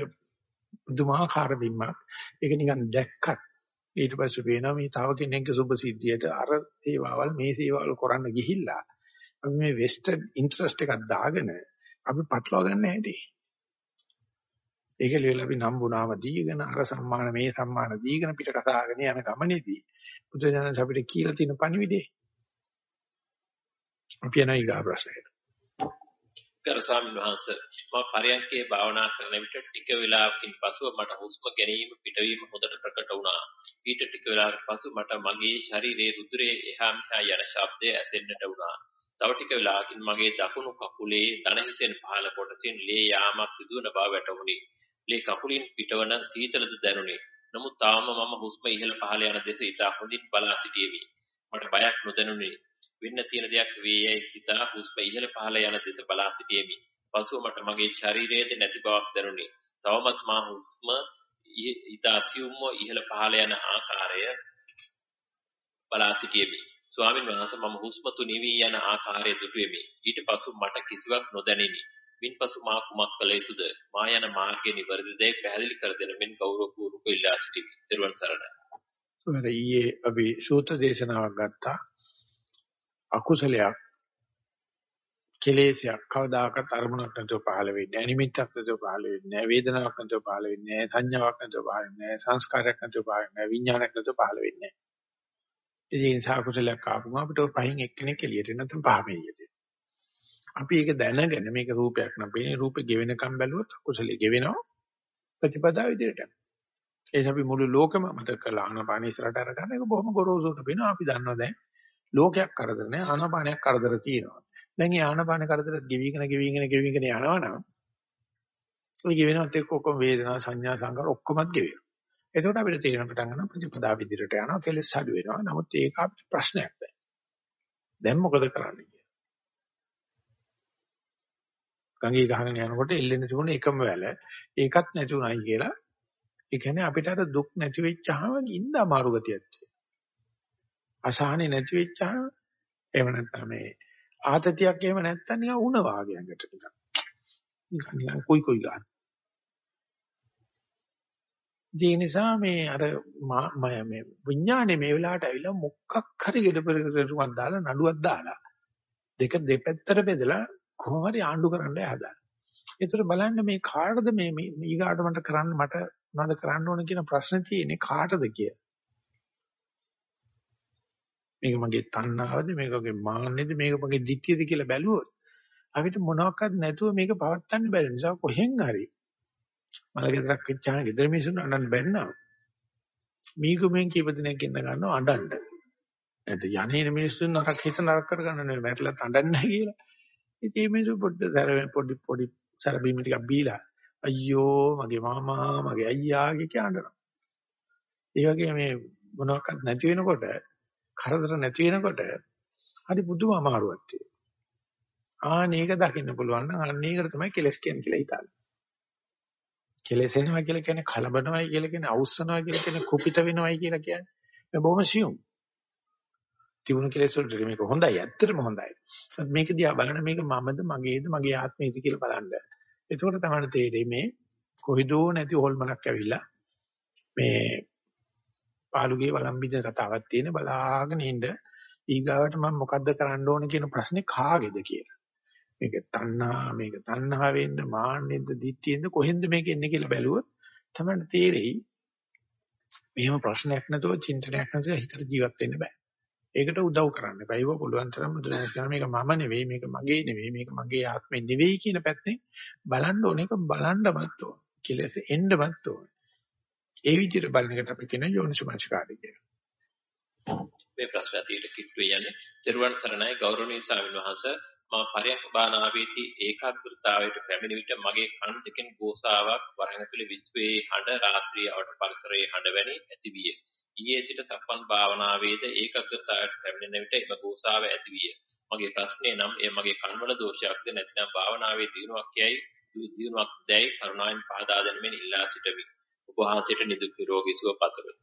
බුදුමාහාර බිම්මක්. ඒක නිකන් දැක්කත් ඊට පස්සේ වෙනවා මේ තව කෙනෙක්ගේ සුභ සිද්ධියට අර සේවාවල් මේ සේවාවල් කරන්න ගිහිල්ලා අපි මේ වෙස්ටර්න් ඉන්ටරෙස්ට් එකක් දාගෙන අපි පටලවා ගන්න හැටි. ඒක ලියලා අපි නම්බුනාම දීගෙන අර සම්මාන මේ සම්මාන දීගෙන පිට කතාගෙන යන ගමනේදී බුදුජානක අපිට කියලා තියෙන පණිවිඩේ අපි යන ඊගා ප්‍රශ්නයට. ගරු ස්වාමීන් වහන්සේ මම පරයන්කේ භාවනා කරන විට ටික වේලාවකින් පසුව මට හුස්ම ගැනීම පිටවීම හොඳට ප්‍රකට වුණා. ඊට ටික වේලාවකට පසු මට මගේ ශරීරයේ රුධිරයේ එහා මෙහා යන ශබ්දය ඇසෙන්නට වුණා. තව ටික වේලාවකින් මගේ දකුණු කකුලේ දන හිසෙන් පහළ කොටසින් ලේ යාමක් සිදුවන බව වැටහුණි. ලේ කකුලින් පිටවන සීතලද දැනුනි. නමුත් තාම මම හුස්ම ඉහළ පහළ යන දෙස ඉතා හොඳින් බලා සිටියෙමි. මට බයක් නොදැනුනි. වෙන්න තියෙන දෙයක් වේයයි සිතා හුස්ම ඉහළ පහළ යන දෙස බලා සිටියෙමි. පසුව මට මගේ ශරීරයේද නැති බවක් දැනුනි. තවමත් මා හුස්ම ඉතා සියුම්ව ඉහළ පහළ යන ආකාරය බලා සිටියෙමි. ස්වාමින් වහන්සේ මම හුස්ම තුනිවි යන ආකාරය දුටුවෙමි. ඊට පසු මට කිසිවක් නොදැනිනි. මින්පසු මා කුමක් කළ යුතුද? මා යන මාර්ගයේ නිවැරදිදයි පැහැදිලි කර දෙන මෙන් ගෞරවපූර්වක ඉල්ලා සිටිමි. ත්වන් සරණයි. ඔය ඊයේ අපි සූත්‍ර දේශනාවක් ගත්තා. අකුසලයක් කෙලෙසයක් කවදාකවත් අරමුණක් නැතුව පහළ වෙන්නේ නැහැ නිමිත්තක් නැතුව පහළ වෙන්නේ නැහැ වේදනාවක් නැතුව පහළ වෙන්නේ නැහැ සංඥාවක් නැතුව පහළ වෙන්නේ නැහැ සංස්කාරයක් නැතුව පහළ වෙන්නේ නැහැ විඥානයක් නැතුව පහළ වෙන්නේ නැහැ ඉතින් සාකුසලයක් ආපුම අපිට පහින් එක්කෙනෙක් එළියට නැත්නම් පහම එළියට අපි ඒක දැනගෙන මේක රූපයක් නම් පේන්නේ රූපේ ගෙවෙනකම් බැලුවොත් කුසලයේ ගෙවෙනවා ප්‍රතිපදාව විදිහට ඒ අපි මුළු ලෝකෙම මතක කරලා ආනපාන ඉස්සරහට අරගන්න ඒක බොහොම ගොරෝසුට පේනවා. අපි දන්නවා දැන් ලෝකයක් කරදර නැහැ ආනපානයක් කරදර තියෙනවා. දැන් ඒ ආනපාන කරදරත් ගෙවිගෙන ගෙවිගෙන ගෙවිගෙන යනවනම් ඔය ගෙවෙනවත් එක්ක ඔක්කොම වේදනා සංඥා සංකාර ඔක්කොමත් ගෙවෙනවා. එතකොට අපිට තේරෙන පටන් ගන්නවා ප්‍රතිපදා විදිහට යනවා කෙලස් අඩු වෙනවා නමුත් ඒක අපිට ප්‍රශ්නයක් නෑ දැන් මොකද කරන්නේ ගඟේ ගහගෙන යනකොට එල්ලෙන්න තිබුණ එකම වැල ඒකත් නැති උනායි කියලා. ඒ කියන්නේ අපිට අර දුක් නැති වෙච්චාම ඉන්න අමාරු ගතියක් තියෙනවා. අසහනෙ නැති වෙච්චාම එහෙම නැත්නම් මේ ආතතියක් එහෙම නැත්නම් නිකන් උණ වාගේ ඇඟට නිකන්. නිකන් නිකන් කොයි කොයි ගන්න. ඒ නිසා මේ අර මේ විඥානේ මේ වෙලාවට ඇවිල්ලා මොකක් හරි ගෙඩපෙරකටුවක් දාලා නඩුවක් දාලා දෙක දෙපැත්තට බෙදලා කොහොම හරි ආණ්ඩු කරන්න හදා. ඒතර බලන්න මේ කාටද මේ ඊගාට මට කරන්න මට මොනවද කරන්න ඕන කියන ප්‍රශ්නේ තියෙන්නේ කාටද කිය. මේක මගේ තණ්හාවද මේක මගේ මාන්නේද මේක මගේ ditthiyද කියලා බැලුවොත් අපිට මොනවත් නැතුව මේක පවත්වන්න බැරි නිසා කොහෙන් හරි මල ගෙදරක් වෙච්චාම ගෙදර මිනිස්සුන් අඬන්න බැන්නා. මීගුමෙන් කීප දිනක් ඉන්න ගන්නවා අඬන්න. නැත්නම් යන්නේ මිනිස්සුන් නරක හිත නරක කරගන්න නෙවෙයි මැරලා අඬන්නේ නැහැ කියලා. ඉතින් මේ මිනිස්සු පොඩ්ඩ සැර පොඩි පොඩි සැර බීම ටිකක් බීලා අයියෝ මගේ මාමා මගේ අයියා කිය අඬනවා. ඒ වගේ මේ මොනවාක්වත් නැති වෙනකොට කරදර නැති වෙනකොට හරි පුදුම අමාරුවක් තියෙනවා. ආන මේක දකින්න පුළුවන් නම් අන්න ඒකට තමයි කෙලස් කියන්නේ කියලා හිතන්නේ. කෙලෙසෙනවා කියලා කියන්නේ කලබනවයි කියලා කියන්නේ අවුස්සනවා කියලා කියන්නේ කුපිත වෙනවයි කියලා කියන්නේ. මේ බොහොම සියුම්. තිබුණු කෙලෙස් වලට මේක හොඳයි ඇත්තටම හොඳයි. මේක දිහා බලන මේක මමද මගේද මගේ ආත්මයද කියලා බලන්න. එතකොට තමයි තේරෙන්නේ මේ කොහිදෝ නැති හොල්මනක් ඇවිල්ලා මේ පාළුගේ වළම්බිද කතාවක් තියෙන බලාගෙන ඉන්න ඊගාවට මම මොකද්ද කරන්න ඕන කියන ප්‍රශ්නේ කාගේද කියලා. මේක තණ්හා මේක තණ්හා වෙන්න මාන්නෙන්ද දිට්ඨියෙන්ද කොහෙන්ද මේක එන්නේ කියලා බැලුවොත් තමයි තේරෙයි මෙහෙම ප්‍රශ්නයක් නැතුව චින්තනයක් නැතුව හිතට ජීවත් වෙන්න බෑ. ඒකට උදව් කරන්න එපා. ඒක පුළුවන් තරම් බුදුරජාණන් මේක මම නෙවෙයි මේක මගේ නෙවෙයි මේක මගේ ආත්මෙ නෙවෙයි කියන පැත්තෙන් බලන්න ඕන එක බලන්නවත් ඕන. කෙලෙස එන්නවත් ඕන. ඒ විදිහට බලන එකට අපි කියන යෝනිසමංචකාරය කියලා. මේ ප්‍රශ්න ඇටියට කිට්ටු යන්නේ. ත්‍රිවන් සරණයි ගෞරවනීය ස්වාමීන් වහන්සේ මා පරයක් බානාවේදී ඒකාග්‍රතාවයට පැමිණි විට මගේ කන් දෙකෙන් ගෝසාවක් වරහන් ඇතුලේ විශ්වයේ හඬ රාත්‍රියවට පරිසරයේ හඬ වැනි ඇති විය. ඊයේ සිට සක්මන් භාවනාවේද ඒකාග්‍රතාවයට පැමිණෙන විට එම ගෝසාව ඇති විය. මගේ ප්‍රශ්නේ නම් එය මගේ කන්වල දෝෂයක්ද නැත්නම් භාවනාවේ දිනුවක් යයි දිනුවක් දැයි කරුණාවෙන් පහදා දෙනෙමින් ඉල්ලා සිටමි. ඔබ වහන්සේට නිදුක් නිරෝගී සුව පතමි.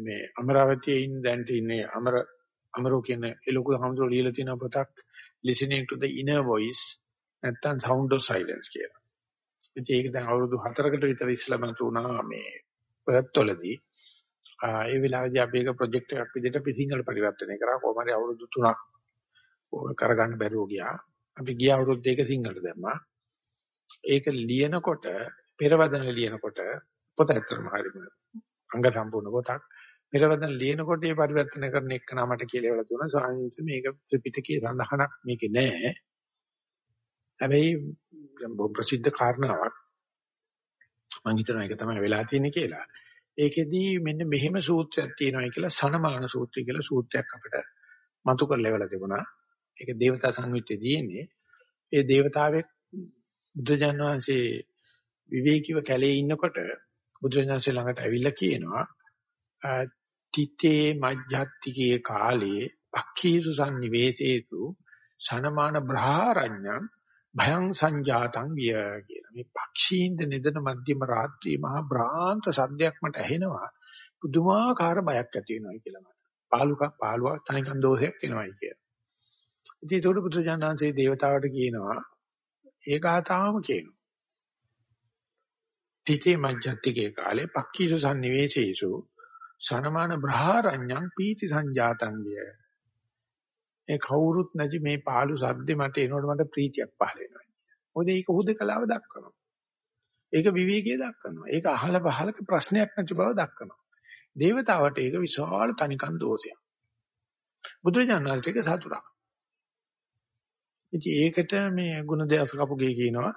මේ අමරාවතියේ ඉන්න දැන්ට ඉන්නේ අමර අමරෝ කියන ඒ ලොකු හමුදුර ලියලා තියෙන පොතක් listening to the inner voice නැත්තම් sound of silence කියලා. ඉතින් ඒක දැන් අවුරුදු 4කට විතර ඉස්සලම තුනා මේ පර්ත් වලදී ඒ වෙලාවේදී අපි ඒක ප්‍රොජෙක්ට් එකක් විදිහට අපි සිංහල පරිවර්තනය කරා කොහොම හරි අවුරුදු 3ක් ඕක කරගන්න බැරුව ගියා. අපි ගිය අවුරුද්ද ඒක සිංහලට දැම්මා. ඒක ලියනකොට පෙරවදන ලියනකොට පොත ඇත්තටම හරිම අංග සම්පූර්ණ පොතක්. පෙරවදන ලියනකොට මේ පරිවර්තන කරන එක නමට කියලා ඒවල දුන්නා. ස්වාමීන් වහන්සේ මේක ත්‍රිපිටකයේ සඳහනක් මේකේ නැහැ. හැබැයි ප්‍රසිද්ධ කාරණාවක් මම හිතනවා ඒක තමයි වෙලා තියෙන්නේ කියලා. ඒකෙදී මෙන්න මෙහෙම සූත්‍රයක් තියෙනවා කියලා සනමාන සූත්‍රය කියලා සූත්‍රයක් අපිට මතු කරලා ඉවලා තිබුණා. ඒක දේවතා සංයුත්තේ තියෙන්නේ. ඒ දේවතාවෙක් බුදුජානක වහන්සේ විවේකීව කැලේ ඉන්නකොට බුදුජානක ළඟට ඇවිල්ලා කියනවා තිතේ මජ්ජත්තිකේ කාලේ අක්ඛීසු සංනිවේසේතු සනමාන බ්‍රහාරඤ්ඤං භයං සංජාතං විය කියලා. මේ පක්ෂීන්ද නිදන මධ්‍යම රාත්‍රියේ මහා බ්‍රාන්ත සද්දයක් මට ඇහෙනවා. පුදුමාකාර බයක් ඇති වෙනවා කියලා මට. පාලුක පාලුව තනිකන් දෝෂයක් එනවායි කියලා. ඉතින් ඒකට පුත්‍රජානන්සේ දේවතාවට කියනවා ඒකාතාවම කියනවා. තිතේ මජ්ජත්තිකේ කාලේ පක්ඛීසු සංනිවේශේසු සනමාන බ්‍රහාරඤ්ඤං පීති සංජාතං විය. ඒ කවුරුත් නැති මේ පාළු සද්දේ මට එනකොට මට ප්‍රීතියක් පහළ වෙනවා. මොකද ඒක හුදකලාව දක්වනවා. ඒක විවේකයේ දක්වනවා. ඒක අහල පහලක ප්‍රශ්නයක් නැති බව දක්වනවා. දේවතාවට ඒක විශාල තනිකන් දෝෂයක්. බුදුරජාණන්ට ඒක සතුටක්. ඉතින් ඒකට මේ ගුණදේශ කපුගේ කියනවා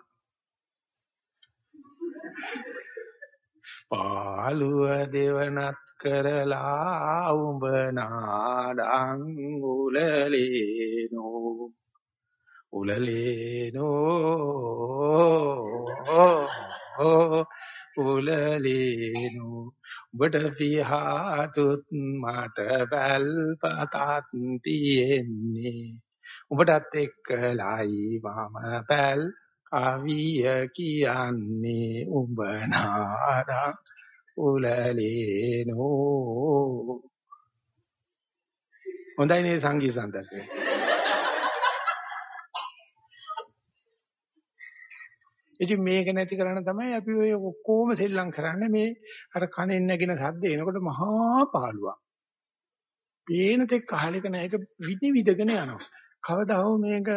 පාළුව දෙවනත් කරලා උඹ නාඩං උලලේනෝ. උලලේනෝ. උලලේනෝ. උඹට පියාතුත් මට බල්පතත් තියෙන්නේ. උඹටත් එක්කලයි මම පැල් කවිය කියන්නේ උඹ නාදා උලලේනෝ හොඳයි නේ සංගීත සම්දර්ශනය ඉතින් මේක නැති කරන්න තමයි අපි ඔය ඔක්කොම සෙල්ලම් කරන්නේ මේ අර කනෙන් නැගින සද්ද එනකොට මහා පාළුවක්. පේන තෙක් අහලක නැහැ ඒක විදි විදගෙන යනවා. කවදා හෝ මේක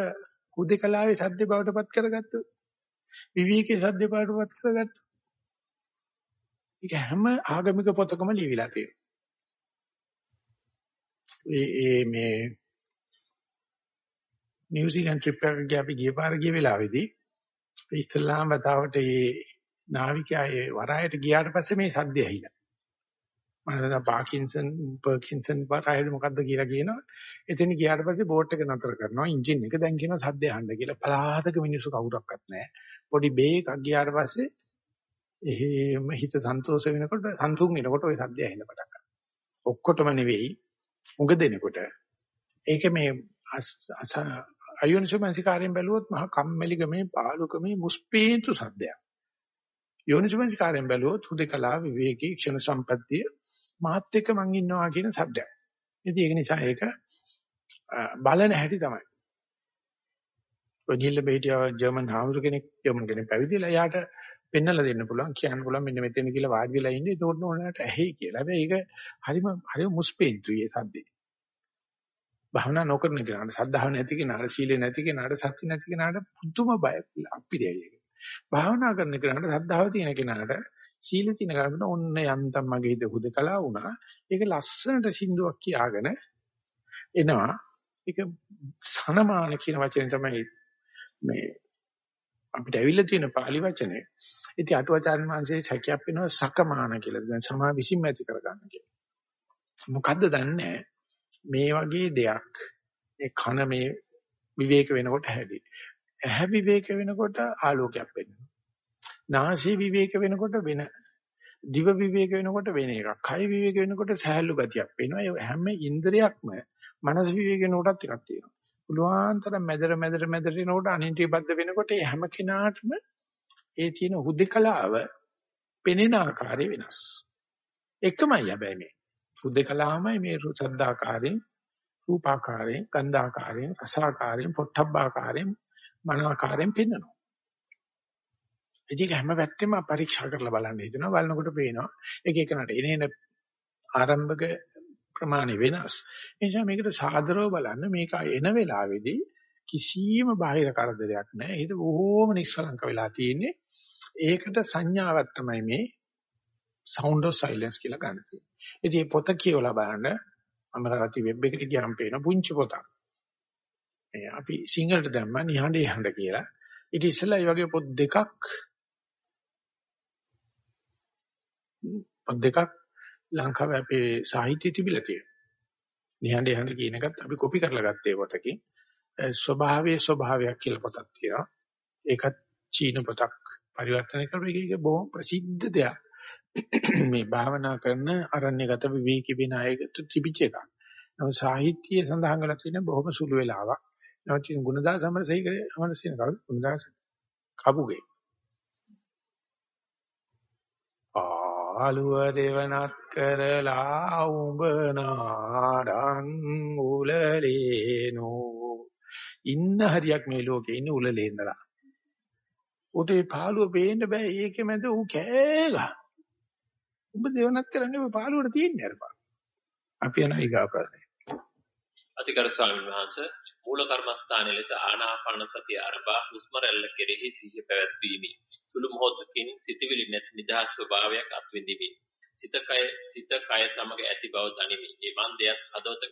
හුදේකලාවේ සද්ද බවටපත් කරගත්තොත් විවිධකේ සද්ද බවටපත් කරගත්තොත් ඒක හැම ආගමික පොතකම ලියවිලා තියෙනවා. ඒ ඒ මේ නිව්සීලන්ත ට්‍රිප් එකක ගිය අපි ගිය පාර ගිය වෙලාවේදී ඉස්ලාම් වතාවට ඒ නාවිකයා ඒ වරායට ගියාට පස්සේ මේ සද්දය ඇහිලා. මම හිතා පාකින්සන් පර්කින්සන් වරායද මොකද්ද කියලා කියනවා. එතන ගියාට පස්සේ බෝට් එක නතර කරනවා එන්ජින් එක දැන් කියනවා සද්දය අහන්න කියලා. පලාතක මිනිස්සු කවුරක්වත් නැහැ. පොඩි බේ එකක් ගියාට පස්සේ එහෙම හිත සන්තෝෂ වෙනකොට සංසුන් වෙනකොට ওই සද්දය ඇහෙන්න පටන් ගන්නවා. ඔක්කොටම නෙවෙයි උඟ දෙනකොට. ඒක මේ අයෝනිසෝමනසිකාරයෙන් බැලුවොත් මහා කම්මැලිකමේ පාලුකමේ මුස්පීන්තු සද්දයක්. යෝනිසෝමනසිකාරයෙන් බැලුවොත් හුදකලා විවේකී ක්ෂණ සම්පත්තිය මාත් එක්ක මං ඉන්නවා කියන සද්දයක්. ඉතින් ඒක නිසා ඒක බලන හැටි තමයි. ඔනිල්ල බේටිය ජර්මන් හාමුදුර කෙනෙක් ජර්මන් කෙනෙක් පැවිදිලා යාට පෙන්නලා දෙන්න පුළුවන් කියන්න පුළුවන් මෙන්න මෙතන කියලා වාඩි වෙලා ඉන්නේ ඒක ඕනකට ඇහි කියලා. හැබැයි ඒක හරිම හරිම මුස්පීන්තුයි ඒ සද්දේ. භවනා නොකරන කෙනාට සද්ධාව නැති කෙනාට සීලෙ නැති කෙනාට සත්‍ය නැති කෙනාට පුදුම බය අපිරියයි ඒක. භාවනා කරන කෙනාට සද්ධාව තියෙන කෙනාට සීල තියෙන කෙනාට ඔන්න යන්තම් මගේ හිත හුදකලා වුණා. ඒක ලස්සනට සින්දුවක් කියාගෙන එනවා. ඒක සනමාන කියන වචනේ තමයි මේ අපිට ඇවිල්ලා තියෙන pāli වචනේ. ඉතින් අටුවාචාර්ය වංශයේ සැකයක් වෙනවා සකමාන කියලා. දැන් සමා විසින්ම ඇති කරගන්න කියලා. මොකද්ද දන්නේ මේ වගේ දෙයක් ඒ කන මේ විවේක වෙනකොට හැදි. ඇහැ විවේක වෙනකොට ආලෝකයක් වෙනවා. නාසය විවේක වෙනකොට වෙන දිව විවේක වෙනකොට වෙන එකක්. කය විවේක වෙනකොට සහැල්ලු ගතියක් වෙනවා. ඒ හැම ඉන්ද්‍රියක්ම මනස විවේක වෙනකොටත් එකක් තියෙනවා. පුළුවන්තර මැදර මැදර මැදර වෙනකොට අනිත්‍යබද්ධ වෙනකොට ඒ හැම කෙනාටම ඒ තියෙන හුදකලාව පෙනෙන ආකාරය වෙනස්. එකමයි හැබැයි මේ. හුදකලාවමයි මේ සද්දාකාරයෙන් රූපාකාරයෙන් ගන්ධාකාරයෙන් රසාකාරයෙන් පොට්ටබ්බාකාරයෙන් මනාකාරයෙන් පෙන්වනවා. ඉතින් හැම පැත්තෙම පරීක්ෂා කරලා බලන්න හිතනවා බලනකොට පේනවා එක එකනට එනේන ආරම්භක ප්‍රමාණය වෙනස්. ඒ නිසා මේකට සාදරව බලන්න මේක එන වෙලාවේදී කිසියම් බාහිර කරදරයක් නැහැ. ඒක බොහොම නිස්සලංක වෙලා තියෙන්නේ. ඒකට සංඥාවක් තමයි මේ sound of silence කියලා ගන්න තියෙන්නේ. ඉතින් පොත කියවලා බලන්න අමරාවති වෙබ් එකට ගියාම පේන පුංචි පොතක්. ඒ අපි සිංහලට දැම්මා නිහඬේ හඬ කියලා. ඊට ඉස්සෙල්ලා මේ වගේ පොත් දෙකක් පොත් දෙකක් ලංකාවේ අපේ සාහිත්‍ය තිබිලා තියෙනවා. නිහඬේ හඬ කියන එකත් අපි කොපි කරලා ගත්තේ පොතකින්. ස්වභාවයේ ස්වභාවයක් කියලා පොතක් තියෙනවා. ඒකත් චීන පොතක් පරිවර්තනය කරපු එක බොහොම ප්‍රසිද්ධ දෙයක්. මේ භාවනා කරන අරණ්‍යගත විවේකී වෙන අයකට තිබිච්ච එකක්. නමුත් සාහිත්‍යයේ සඳහන් කරලා තියෙන බොහොම සුළු වෙලාවක්. නමුත් ඉතින් ගුණදාස අමරසේයි කරේ අමරසේන කවුද? ගුණදාස කපුගේ. ආලුව දෙවනත් කරලා උඹ නාඩං උලලේනෝ ඉන්න හරියක් මේ ලෝකේ ඉන්නේ උලලේනලා. උට ඒ පාළුව පේන්න බෑ ඒකේ මැද ඌ කෑ ගහ. උඹ දෙවනත් කරන්නේ ඔය පාළුවට තියෙන්නේ අරපා. අපි යන ඊගා ප්‍රශ්නේ. අතිකර ස්වාමීන් වහන්සේ මූල කර්මස්ථානයේ ලෙස ආනාපාන සතිය අරබා හුස්ම රැල්ල කෙරෙහි සිහිය පැවැත්වීමි. සුළු මොහොතකින් සිතවිලි නැති නිදහස් ස්වභාවයක් අත්විඳිමි. සිත කය සිත කය සමග ඇති බව දනිමි. මේ මන්දයත් හදවත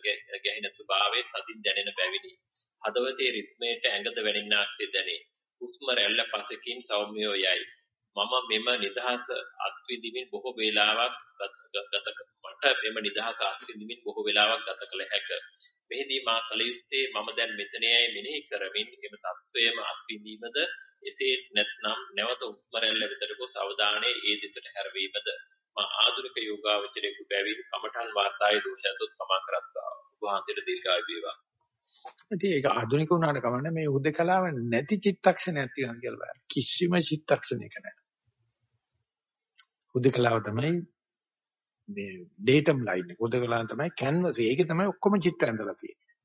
ගැහෙන ස්වභාවයේ සතින් දැනෙන බැවිනි. හදවතේ රිද්මයට ඇඟද වැනින්නාක්සේ දැනේ. හුස්ම රැල්ල පසකින් සෞම්‍යෝ යයි. මම මෙම නිදහස අත්විඳිමින් බොහෝ වේලාවක් ගත මට මෙම නිදහස අත්විඳිමින් බොහෝ වේලාවක් ගත කළ හැක. මෙහිදී මා කල යුත්තේ මම දැන් මෙතනයයි මෙනෙහි කරමින් එම தത്വයම අත්විඳීමද එසේ නැත්නම් නැවත උස්ම රැල්ල වෙතට ගොස් අවධානයේ ඒ දෙසට හැරවීමද? මා ආධුනික යෝගාවචරයෙකු බැවින් කමඨන් වාර්තායේ දෝෂයන්තොත් සමා කරත්තා උභාන්තර දීර්ඝායු වේවා. ඉතින් ඒක ආධුනික වුණාට කමන්නේ මේ උදකලාව නැති චිත්තක්ෂණයක් තියෙනවා කියලා බලන්න කිසිම චිත්තක්ෂණයක නැහැ උදකලාව තමයි මේ ඩේටම් ලයින් එක. හුදකලාව තමයි කැන්වස් එක. ඒකේ තමයි ඔක්කොම චිත්‍ර ඇඳලා තියෙන්නේ.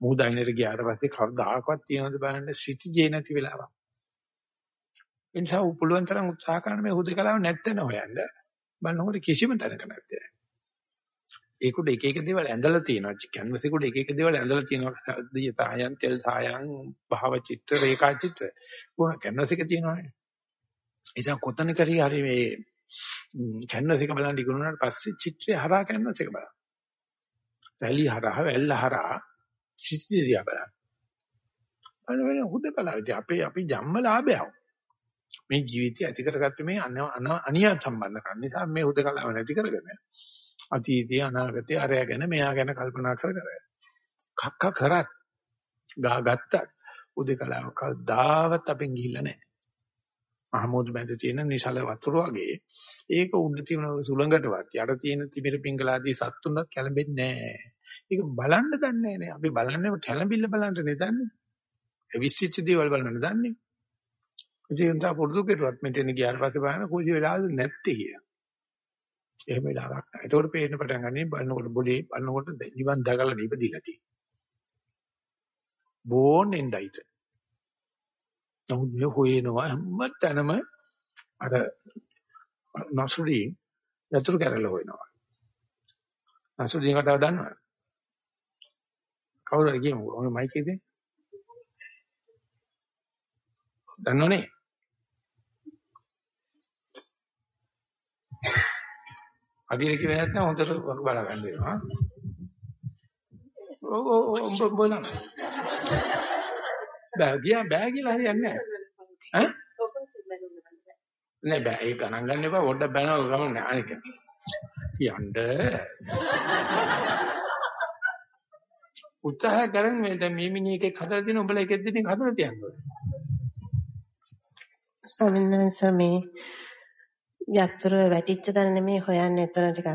මූද අයිනට ගියාට පස්සේ කවදාකවත් තියනවද බලන්න සිටිජේ නැති වෙලාවක්. ඒ නිසා පුළුවන් තරම් උත්සාහ කරන මේ හුදකලාව නැත්තන හොයන්න. බලනකොට කිසිම තැනක නැත්තේ. ඒකට එක එක දේවල් ඇඳලා තියෙනවා. කැන්වස් එකට එක එක දේවල් ඇඳලා තියෙනවා. දිය තායන්, තෙල් තායන්, භාව චිත්‍ර, රේඛා චිත්‍ර. කොහොම කැන්වස් එක තියෙනවානේ. එනිසා කොතනක හරි හරි මේ කැන්වස් එක බලන් ඉගෙනුනාට පස්සේ චිත්‍රය හරහා කැන්වස් එක බලන්න. වැලි හරහා, වැල්ල හරහා චිත්‍රය බලන්න. අන්න වෙන හුදකලාවදී අපේ අපි ජම්ම ලාභයක්. මේ ජීවිතය ඇති කරගත්තේ මේ අනියත් සම්බන්ධකම් නිසා මේ හුදකලාව නැති කරගෙන අතීතය අනාගතය අරය ගැන මෙයා ගැන කල්පනා කර කර කක්ක කරත් ගා ගත්තත් උදේකලාව කවදාවත් අපෙන් ගිහිල්ලා නැහැ. මහමෝද් බැඳ තියෙන නිසල වතුර වගේ ඒක උඩ තියෙන සුළඟටවත් යට තියෙන තිමිර පිංගලාදී සත්තුන්වත් කැළඹෙන්නේ නැහැ. ඒක බලන්න දන්නේ නැහැ. අපි බලන්නේ කැළඹිල්ල බලන්න නෙදන්නේ. විශ්චිච්ච දේවල් බලන්න දන්නේ. ඉතින් තා පුරුදු කෙරුවත් මෙතන ගියාට පස්සේ බලන්න කොයි වෙලාවද නැත්තේ කියලා. එහෙම වෙලාවක් නැහැ. ඒතකොට පේන්න පටන් ගන්නේ බලනකොට බොලේ බලනකොට නිවන් දකලා ඉපදිලා තියෙනවා. born and died. නමුත් මේ හොයනවා හැම තැනම අර නසුරි යතුරු කැරල හොයනවා. නසුරි කතාව දන්නවද? කවුරුහරි කියමු. ඔය මයික් එකේ. දන්නවනේ? අදින කිව්වේ නැත්නම් හොඳට බලා ගන්න වෙනවා. ඔව් ඔව් ඔව් බලන්න. බෑ ගියා බෑ කියලා හරියන්නේ නැහැ. ඈ? නෑ බෑ ඒක ගණන් ගන්න එපා පොඩ්ඩක් බෑනව ගමන් නෑ අනික. කියන්න. උත්සාහ කරන් මේ දැන් මේ මිනිහෙක් හදලා තියෙන උඹලා එකෙක් දෙනෙක් හදලා තියන්න. ස්වාමීන් වහන්සේ මේ යතුරු වැටිච්ච තැන නෙමෙයි හොයන්නේ එතන ටිකක්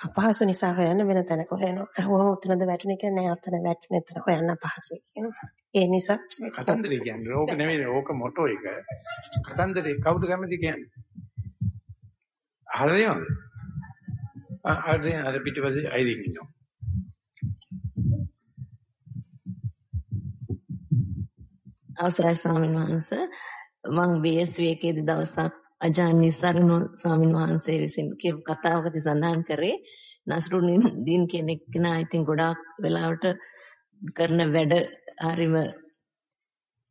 අපහසු නිසා හොයන්න වෙන තැනක හොයනවා. අහුවම උතනද වැටුනේ කියන්නේ නෑ අතන වැටුනේ එතන හොයන්න අපහසුයි කියනවා. ඒ නිසා කතන්දරේ කියන්නේ ඕක නෙමෙයි ඕක මොටෝ එක. කතන්දරේ කවුද කැමති කියන්නේ? හරියම. ආ අර පිටිපස්සේ අයිරින් ඉන්නවා. අවසරයි ස්වාමීන් වහන්සේ මම BSV එකේදී දවසක් අජානි සරණ ස්වාමීන් වහන්සේ විසින් කියපු කතාවකදී සඳහන් කරේ නස්රුද්දීන් කියන එක්කෙනා ඉතින් ගොඩාක් වෙලාවට කරන වැඩ හරිම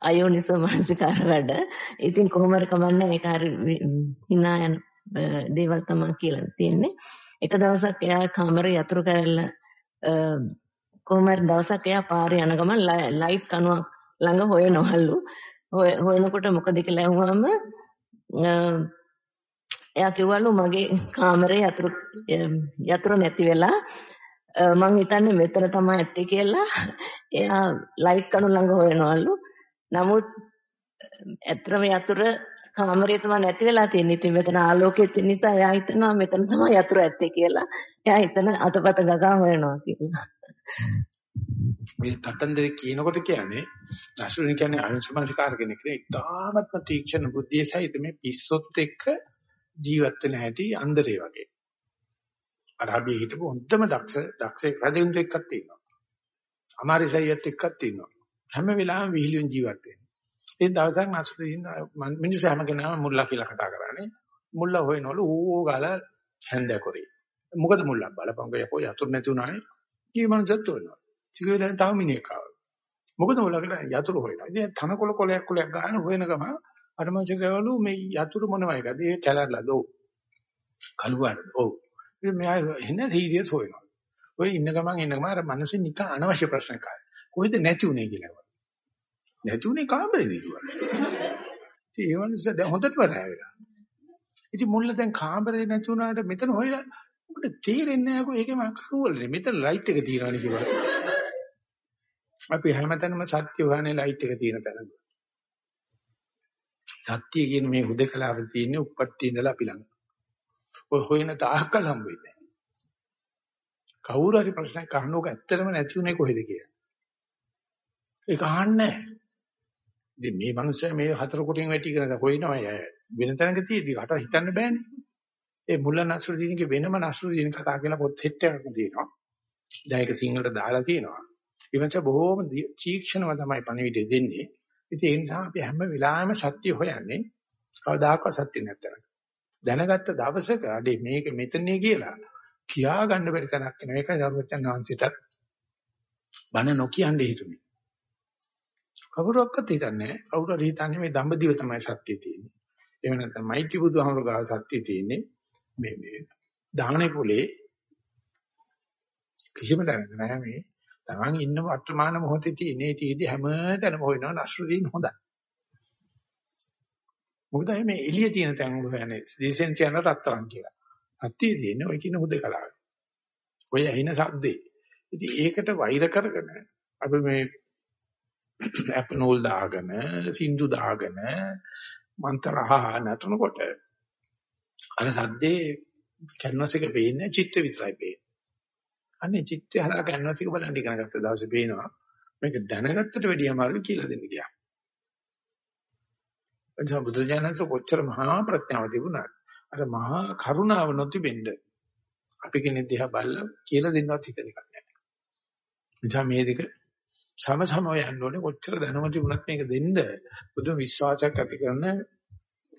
අයෝනිසෝ මනසිකාර වැඩ. ඉතින් කොහොම හරි කමන්නේ ඒක හරි hina යන දේවල් තමයි කියලා තියෙන්නේ. එක දවසක් එයා කාමරේ යතුරු කරලා කොහොම හරි දවසක් එයා පාරේ යන ගමන් ලයිට් කණුවක් ළඟ හොයනවලු. හොයනකොට මොකද කියලා අහුවාම එයා කිව්වලු මගේ කාමරේ යතුරු යතුරු නැති වෙලා මං හිතන්නේ මෙතන තමයි ඇත්තේ කියලා. එයා ලයිට් කණු ළඟ හොයනවලු. නමුත් ඇත්තම යතුරු කාමරේ තමයි නැති වෙලා තියෙන්නේ. ඉතින් මෙතන ආලෝකය තියෙන නිසා එයා හිතනවා මෙතන තමයි යතුරු ඇත්තේ කියලා. එයා හිතන අතපත ගගා හොයනවා කියලා. මේ කතන්දරේ කියනකොට කියන්නේ නසුරින් කියන්නේ අයුන්සමනසිකාර කෙනෙක් නේ. ඉතාමත්ම තීක්ෂණ බුද්ධිය සහිත මේ පිස්සොත් එක්ක ජීවත් වෙන හැටි අන්දරේ වගේ. අර අපි හිටපු හොඳම දක්ෂ දක්ෂ රජුන් එක්කක් තියෙනවා. අමාරිසයියත් එක්කක් තියෙනවා. හැම වෙලාවෙම විහිළුවෙන් ජීවත් වෙනවා. ඒ දවසක් නසුරින් මිනිස්සු හැම කෙනාම මුල්ලා කියලා කතා කරන්නේ. මුල්ලා හොයනවලු ඌ ගාලා හැන්දකොරේ. මොකද මුල්ලා බලපං ගියා යතුරු නැති උනානේ. කී මනසත් වෙනවා. ටික වෙලා තව මිනිහෙක් ආවා. මොකද ඔයාලකට යතුරු හොයනවා. ඉතින් තනකොළ කොලයක් කොලයක් ගන්න හොයන ගම අර මංසකවලු මේ යතුරු මොනවා එකද? ඒ කැලරලා දෝ. කළුවාට. ඔව්. ඉතින් මෙයා එන්න සීරියස් හොයනවා. ඔය ඉන්න ගමන් ඉන්න ගමන් අර මිනිස්සු නිකන් අනවශ්‍ය ප්‍රශ්න කාය. කොහෙද නැති උනේ කියලා. නැති උනේ කාමරේදී කිව්වා. ඉතින් ඒ වන්ස දැන් හොඳට වරෑ වෙලා. ඉතින් මුල්ල දැන් කාමරේ නැති උනාට මෙතන හොයලා ඔබට තේරෙන්නේ නැහැ කො ඒකේ මම කරුවලනේ මෙතන ලයිට් එක තියනවානේ කිව්වා. අපි හැමතැනම සත්‍ය හොයන්නේ ලයිට් එක තියෙන තැනක. සත්‍ය කියන මේ හුදකලාවේ තියෙන උප්පත්ති ඉඳලා අපි ළඟ. ඔය හොයන තාක්කල් හම්බ වෙන්නේ නැහැ. කවුරු හරි ප්‍රශ්නයක් අහනෝක ඇත්තටම නැති උනේ කොහෙද කියලා. ඒක අහන්නේ නැහැ. ඉතින් මේ මිනිස්සයා මේ හතර කොටින් වැටිගෙන කොයිනම වෙන තැනක තියෙදි කට හිතන්න බෑනේ. ඒ මුල්ල නස්රුදීන්ගේ වෙනම නස්රුදීන් කතා කියලා පොත් සෙට් එකක් තියෙනවා. දැන් ඒක සිංහලට දාලා තියෙනවා. ඊවන්ස බොහෝම චීක්ෂණව තමයි පණිවිඩය දෙන්නේ. ඉතින් ඒ නිසා අපි හැම වෙලාවෙම සත්‍ය හොයන්නේ කවදාකවත් සත්‍ය නැත්තර. දැනගත්ත දවසක අඩේ මේක මෙතනේ කියලා කියා ගන්න බැරි තැනක් වෙන එකයි දරුවචන් වහන්සේටත් බණ නොකියන්නේ හිතුනේ. කවුරක්වත් හිතන්නේ නැහැ. කවුරු හරි හිතන්නේ මේ දඹදිව තමයි සත්‍ය තියෙන්නේ. එහෙම නැත්නම් මෛත්‍රී බුදුහමර ගාව සත්‍ය තියෙන්නේ. මේ මේ දාහනේ පොලේ කිසිම දැනග නැහැ මේ තමන් ඉන්න වර්තමාන මොහොතේ තියෙන ඒ තීදි හැම තැනම හොයනවා නස්රුදීන් හොඳයි. මොකද මේ එළිය තියෙන තැන් වල හොයන්නේ දේශෙන් කියන රත්තරන් කියලා. අත්තිය තියෙන්නේ ඔය කියන හුදකලාව. ඔය ඇහින සද්දේ. ඉතින් ඒකට වෛර කරගෙන අපි මේ ඇප්නෝල් දාගෙන සින්දු දාගෙන මන්තරහ නටනකොට අර සද්දේ කැන්වස් එක පේන්නේ චිත්‍ර විතරයි පේන්නේ. අනේ චිත්‍රය හරහා කැන්වස් එක බලන් ඉගෙන ගත්ත දවසේ පේනවා මේක දැනගත්තට වැඩිය අමාරුයි කියලා දෙන්න ගියා. එනිසා බුදුජානක කොච්චර මහා ප්‍රඥාව තිබුණාද අර මහා කරුණාව නොතිබෙන්න අපි කෙනෙක් දිහා බලලා කියලා දෙන්නවත් හිතන එකක් නැහැ. එනිසා මේ දෙක සම සම යන්න ඕනේ කොච්චර දැනුම තිබුණත් මේක දෙන්න බුදු විශ්වාසයක් ඇති කරන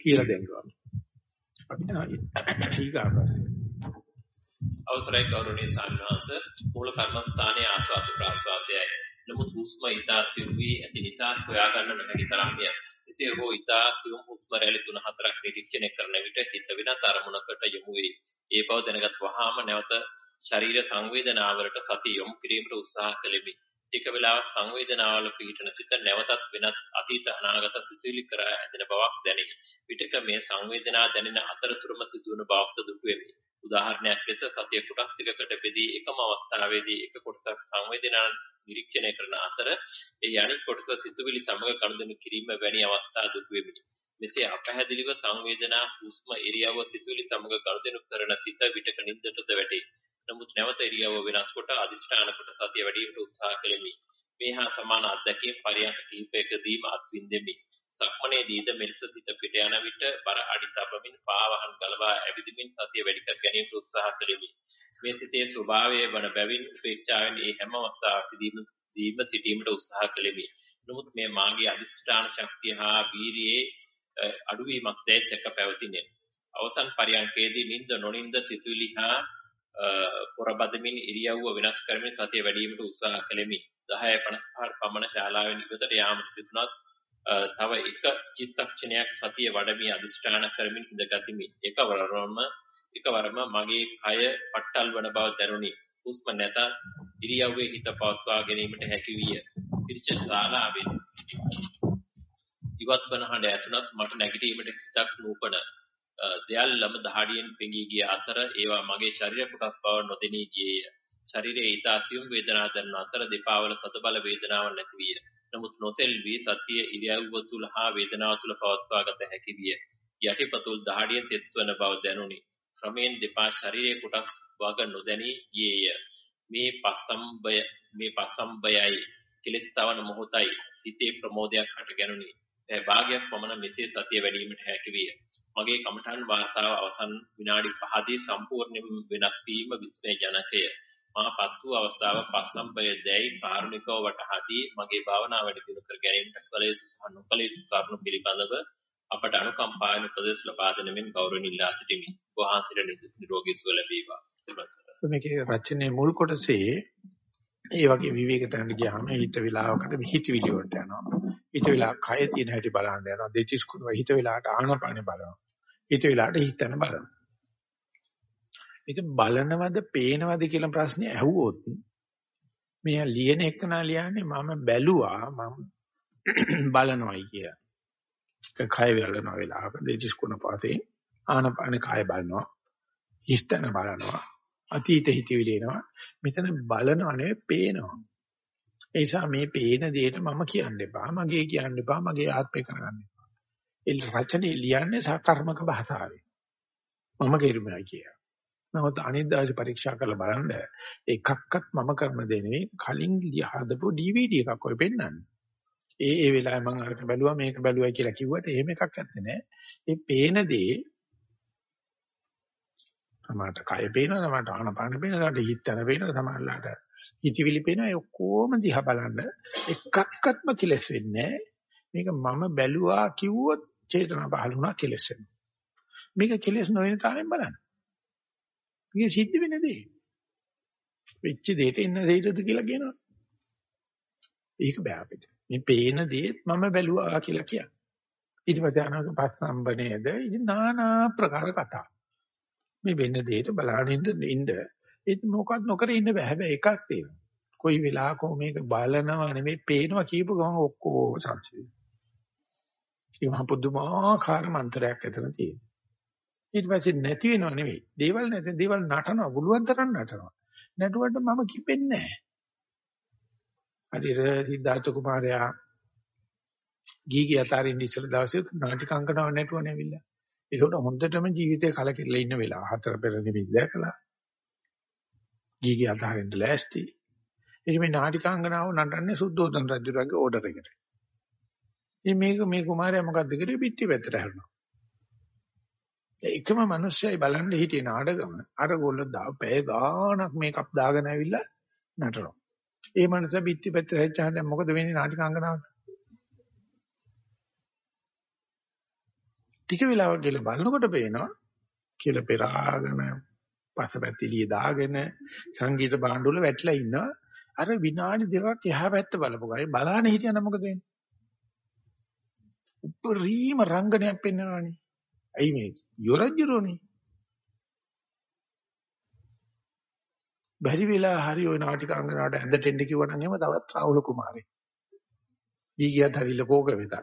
කියලා දෙන්නවා. අපි ඊගාපස්සේ අවසරයි ගෞරවනීය සාමිනහස මූල කර්මස්ථානයේ ආස්වාද ප්‍රාස්වාසයයි. නමුත් හුස්ම ඊතා සිව් වී ඇති නිසා හොයා ගන්න නොහැකි තරම්ය. එසේ හෝ ඊතා සිව් හුස්ම රැලි 3-4ක් නිරීක්ෂණය කරන විට හිත වෙනත් අරමුණකට යොමු වේ. ඒ බව දැනගත් වහාම නැවත ශරීර සංවේදනාවලට සතිය යොමු කිරීමට උත්සාහ කළෙමි. ටික වෙලාවක් සංවේදනාවල පිහිටන සිත නැවතත් වෙනත් අතීත අනාගත සිතුවිලි කරා ඇදෙන බවක් දැනේ. විටක මේ සංවේදනා දැනෙන අතරතුරම සිදුවන බවක්ද දුටු වෙමි. උදාහරණයක් ලෙස සතිය කොටස් දෙකකට බෙදී එකම අවස්ථාවේදී එක කොටසක් සංවේදනා නිරීක්ෂණය කරන අතර ඒ අනිත් කොටස සිතුවිලි සමග ගනුදෙනු කිරීම වැනි අවස්ථා දුටු වෙමි. මෙසේ අපහැදිලිව සංවේදනා හුස්ම ඉරියව්ව සිතුවිලි සමග ගනුදෙනු කරන සිත විටක නින්දටද වැටේ. නමුත් නැවත ඉරියව්ව වෙනස් කොට අදිෂ්ඨාන කොට සතිය වැඩිවීමට උත්සාහ කෙලිමි. මේ හා සමාන අත්දැකීම් පරියන්ක කිහිපයකදීම අත්විඳෙමි. සක්මනේදීද මෙලෙස සිත පිට යන විට බර අඩි තබමින් පාවහන් ගලවා ඇවිදිමින් සතිය වැඩි කර ගැනීමට උත්සාහ කෙලිමි. මේ සිතේ ස්වභාවය වන බැවින් උපේක්ෂාවෙන් මේ හැම අවස්ථාවකදීම දීම සිටීමට උත්සාහ කෙලිමි. නමුත් මේ මාගේ අදිෂ්ඨාන ශක්තිය හා වීරියේ අඩුවීමක් දැයි සැක පැවතිනේ. අවසන් පරියන්කේදී නිින්ද නොනින්ද සිතුවිලි හා පොරබදමින් ඉරියව්ව වෙනස් කරමින් සතිය වැඩිවීමට උත්සාහ කළෙමි. 10:55 පමණ ශාලාවෙන් ඉවතට යාමට සිටුණත් තව එක චිත්තක්ෂණයක් සතිය වඩමි අදිෂ්ඨාන කරමින් ඉඳගතිමි. එකවරම එකවරම මගේ කය පට්ටල් වන බව දැනුනි. හුස්ම නැත ඉරියව්වේ හිත පවත්වා ගැනීමට හැකි විය. පිරිච ශාලාවෙන් ඉවත් වන හඬ ඇසුණත් මට නැගිටීමට සිතක් නූපන දෙයල්ලම දහඩියෙන් පෙඟී ගිය අතර ඒවා මගේ ශරීර කොටස් බව නොදෙනී ගියේය. ශරීරයේ ඊතාසියුම් වේදනා දරන අතර දෙපා වල තදබල වේදනාවක් නැති විය. නමුත් නොසෙල්වි සතිය ඉරියව්ව තුල හා වේදනාව තුල පවත්වා ගත හැකි විය. යටිපතුල් දහඩියෙන් තෙත්වන බව දැනුනි. ක්‍රමෙන් දෙපා ශරීරයේ කොටස් වග නොදැනී ගියේය. මේ පසම්බය මේ පසම්බයයි කෙලස් තවන මොහොතයි හිතේ ප්‍රමෝදයක් හට ගැනුනි. ඒ භාගයක් පමණ මෙසේ සතිය වැඩිවීමට හැකි විය. මගේ කමඨාන් වාර්තාව අවසන් විනාඩි 5දී සම්පූර්ණයෙන් වෙනස් වීම විස්මය ජනකය. මාපත් වූ අවස්ථාව පස්සම්බය දැයි කාරුණිකව වටහාදී මගේ භාවනාව වැඩි දියුණු කර ගැනීමට කල යුතු සහ නොකල යුතු කරුණු පිළිබඳව අපට අනුකම්පාවෙන් උපදෙස් ලබා දෙන මෙන් ගෞරවණීය ඉල්ලා සිටිමි. වහන්සේට නිරෝගී සුව ලැබේවා. මේකේ රචනයේ මුල් කොටසේ ඒ වගේ විවේක තැනට ගියාම හිත විලාවකට හිත විලි වලට යනවා. හිත විලා කය තියෙන හැටි බලන්න යනවා. දෙතිස් කුණ හිත විලාට ආනපානේ බලනවා. හිත විලාට හිතන බලනවා. ඒක බලනවද පේනවද කියලා ප්‍රශ්නේ ඇහුවොත් මෙයා ලියන එකනා ලියන්නේ මම බැලුවා මම බලනවායි කියලා. ඒක කය වලන වෙලාවක දෙතිස් කුණ පාතේ ආනපානේ කය බලනවා. හිස්තන බලනවා. අතීත හිතවිලි එනවා. මෙතන බලනව නෙවෙයි පේනවා. ඒ නිසා මේ පේන දෙයට මම කියන්න එපා. මගේ කියන්න එපා. මගේ ආත්මේ කරගන්න එපා. ඒ රචනයේ ලියන්නේ සාකර්මක භාෂාවෙන්. මම කෙරුමයි කිය. නමුත් අනිත් දවසේ පරීක්ෂා කරලා බලන්න එකක්වත් මම කරන දේ නෙවෙයි කලින් හදපු DVD එකක් ඔය පෙන්නන්නේ. ඒ ඒ වෙලාවේ මම අරක බැලුවා මේක බැලුවා කියලා කිව්වට එහෙම එකක් නැත්තේ නෑ. ඒ පේන දේ සමහරට කය පේනවා සමහරට ආනපාන පේනවා සමහරට හිතන පේනවා සමහරලාට හිතවිලි පේනවා ඒ ඔක්කොම දිහා බලන්න එකක්වත්ම කෙලස් වෙන්නේ මේක මම බැලුවා කිව්වොත් චේතනා පහළ වුණා කෙලස් වෙනවා. මේක කෙලස් නොවන තරම් බලන්න. මේක සිද්ධ වෙන දේ. වෙච්ච දෙයට ඉන්න දෙයටද කියලා කියනවා. ඒක බෑ අපිට. මේ පේන දේත් මම බැලුවා කියලා කියන්නේ. ඊට පස්සේ අනාගත පස්සම්බනේද ඉතින් নানা ප්‍රකාර කතා. මේ වෙන දෙයට බලනින්ද ඉන්න ඒත් මොකක්ද නොකර ඉන්න බෑ. හැබැයි එකක් තියෙනවා. කොයි වෙලාවක මේක බලනවා නෙමෙයි පේනවා කියපු ගමන් ඔක්කොම සංසිඳන. ඒ මහ පුදුමාකාර මන්ත්‍රයක් ඇතන තියෙනවා. ඊට පස්සේ නැති වෙනව නෙවෙයි. දේවල් නැති දේවල් නටනවා. පුළුවන් තරම් නටනවා. නැටුවට මම කිපෙන්නේ නැහැ. හරියට සිද්ධාර්ථ කුමාරයා ගීගී අතරින් ඉස්සල දවසේ නාටිකාංගනාව නැටුවනේ ඇවිල්ලා. ඒකට හොඳටම ජීවිතේ කලකිරලා ඉන්න වෙලාව. හතර පෙර නිමිති දැකලා. ගීගී අතරින් ලෑස්ති. ඉතින් මේ නාටිකාංගනාව නටන්නේ සුද්ධෝදන රජුගේ ඕඩර් එකට. ඉතින් මේක මේ කුමාරයා මොකද්ද කරේ? පිටි පැත්තට හැරුණා. එකම මිනිස්සයයි බලන්න හිටියේ නාඩගම. අර ගොල්ල දා පැය ගාණක් මේකප් දාගෙන ඇවිල්ලා නටනවා. ඒ මනස පිටි පැත්තට හැච්චාම දැන් මොකද වෙන්නේ නාටිකාංගනාවට? ටික වෙලාවක් ගිහලා බලනකොට පේනවා කියලා පෙරාගෙන පසපැතිලිය දාගෙන සංගීත භාණ්ඩ වල වැටලා ඉන්නවා. අර විනාඩි දෙකක් එහා පැත්ත බලපු ගායි බලාන හිටියනම් මොකද වෙන්නේ? උපරිම රංගනයක් පෙන්වනවානේ. ඇයි මේ යොරජ්ජුරෝනේ? බැරි වෙලා හරි ওই නාටික අංගනාවට ඇඳට එන්න කිව්වනම් එහෙම තවත් රාහුල කුමාරේ. ඊ ගියත් හරිල කෝක වෙතත්.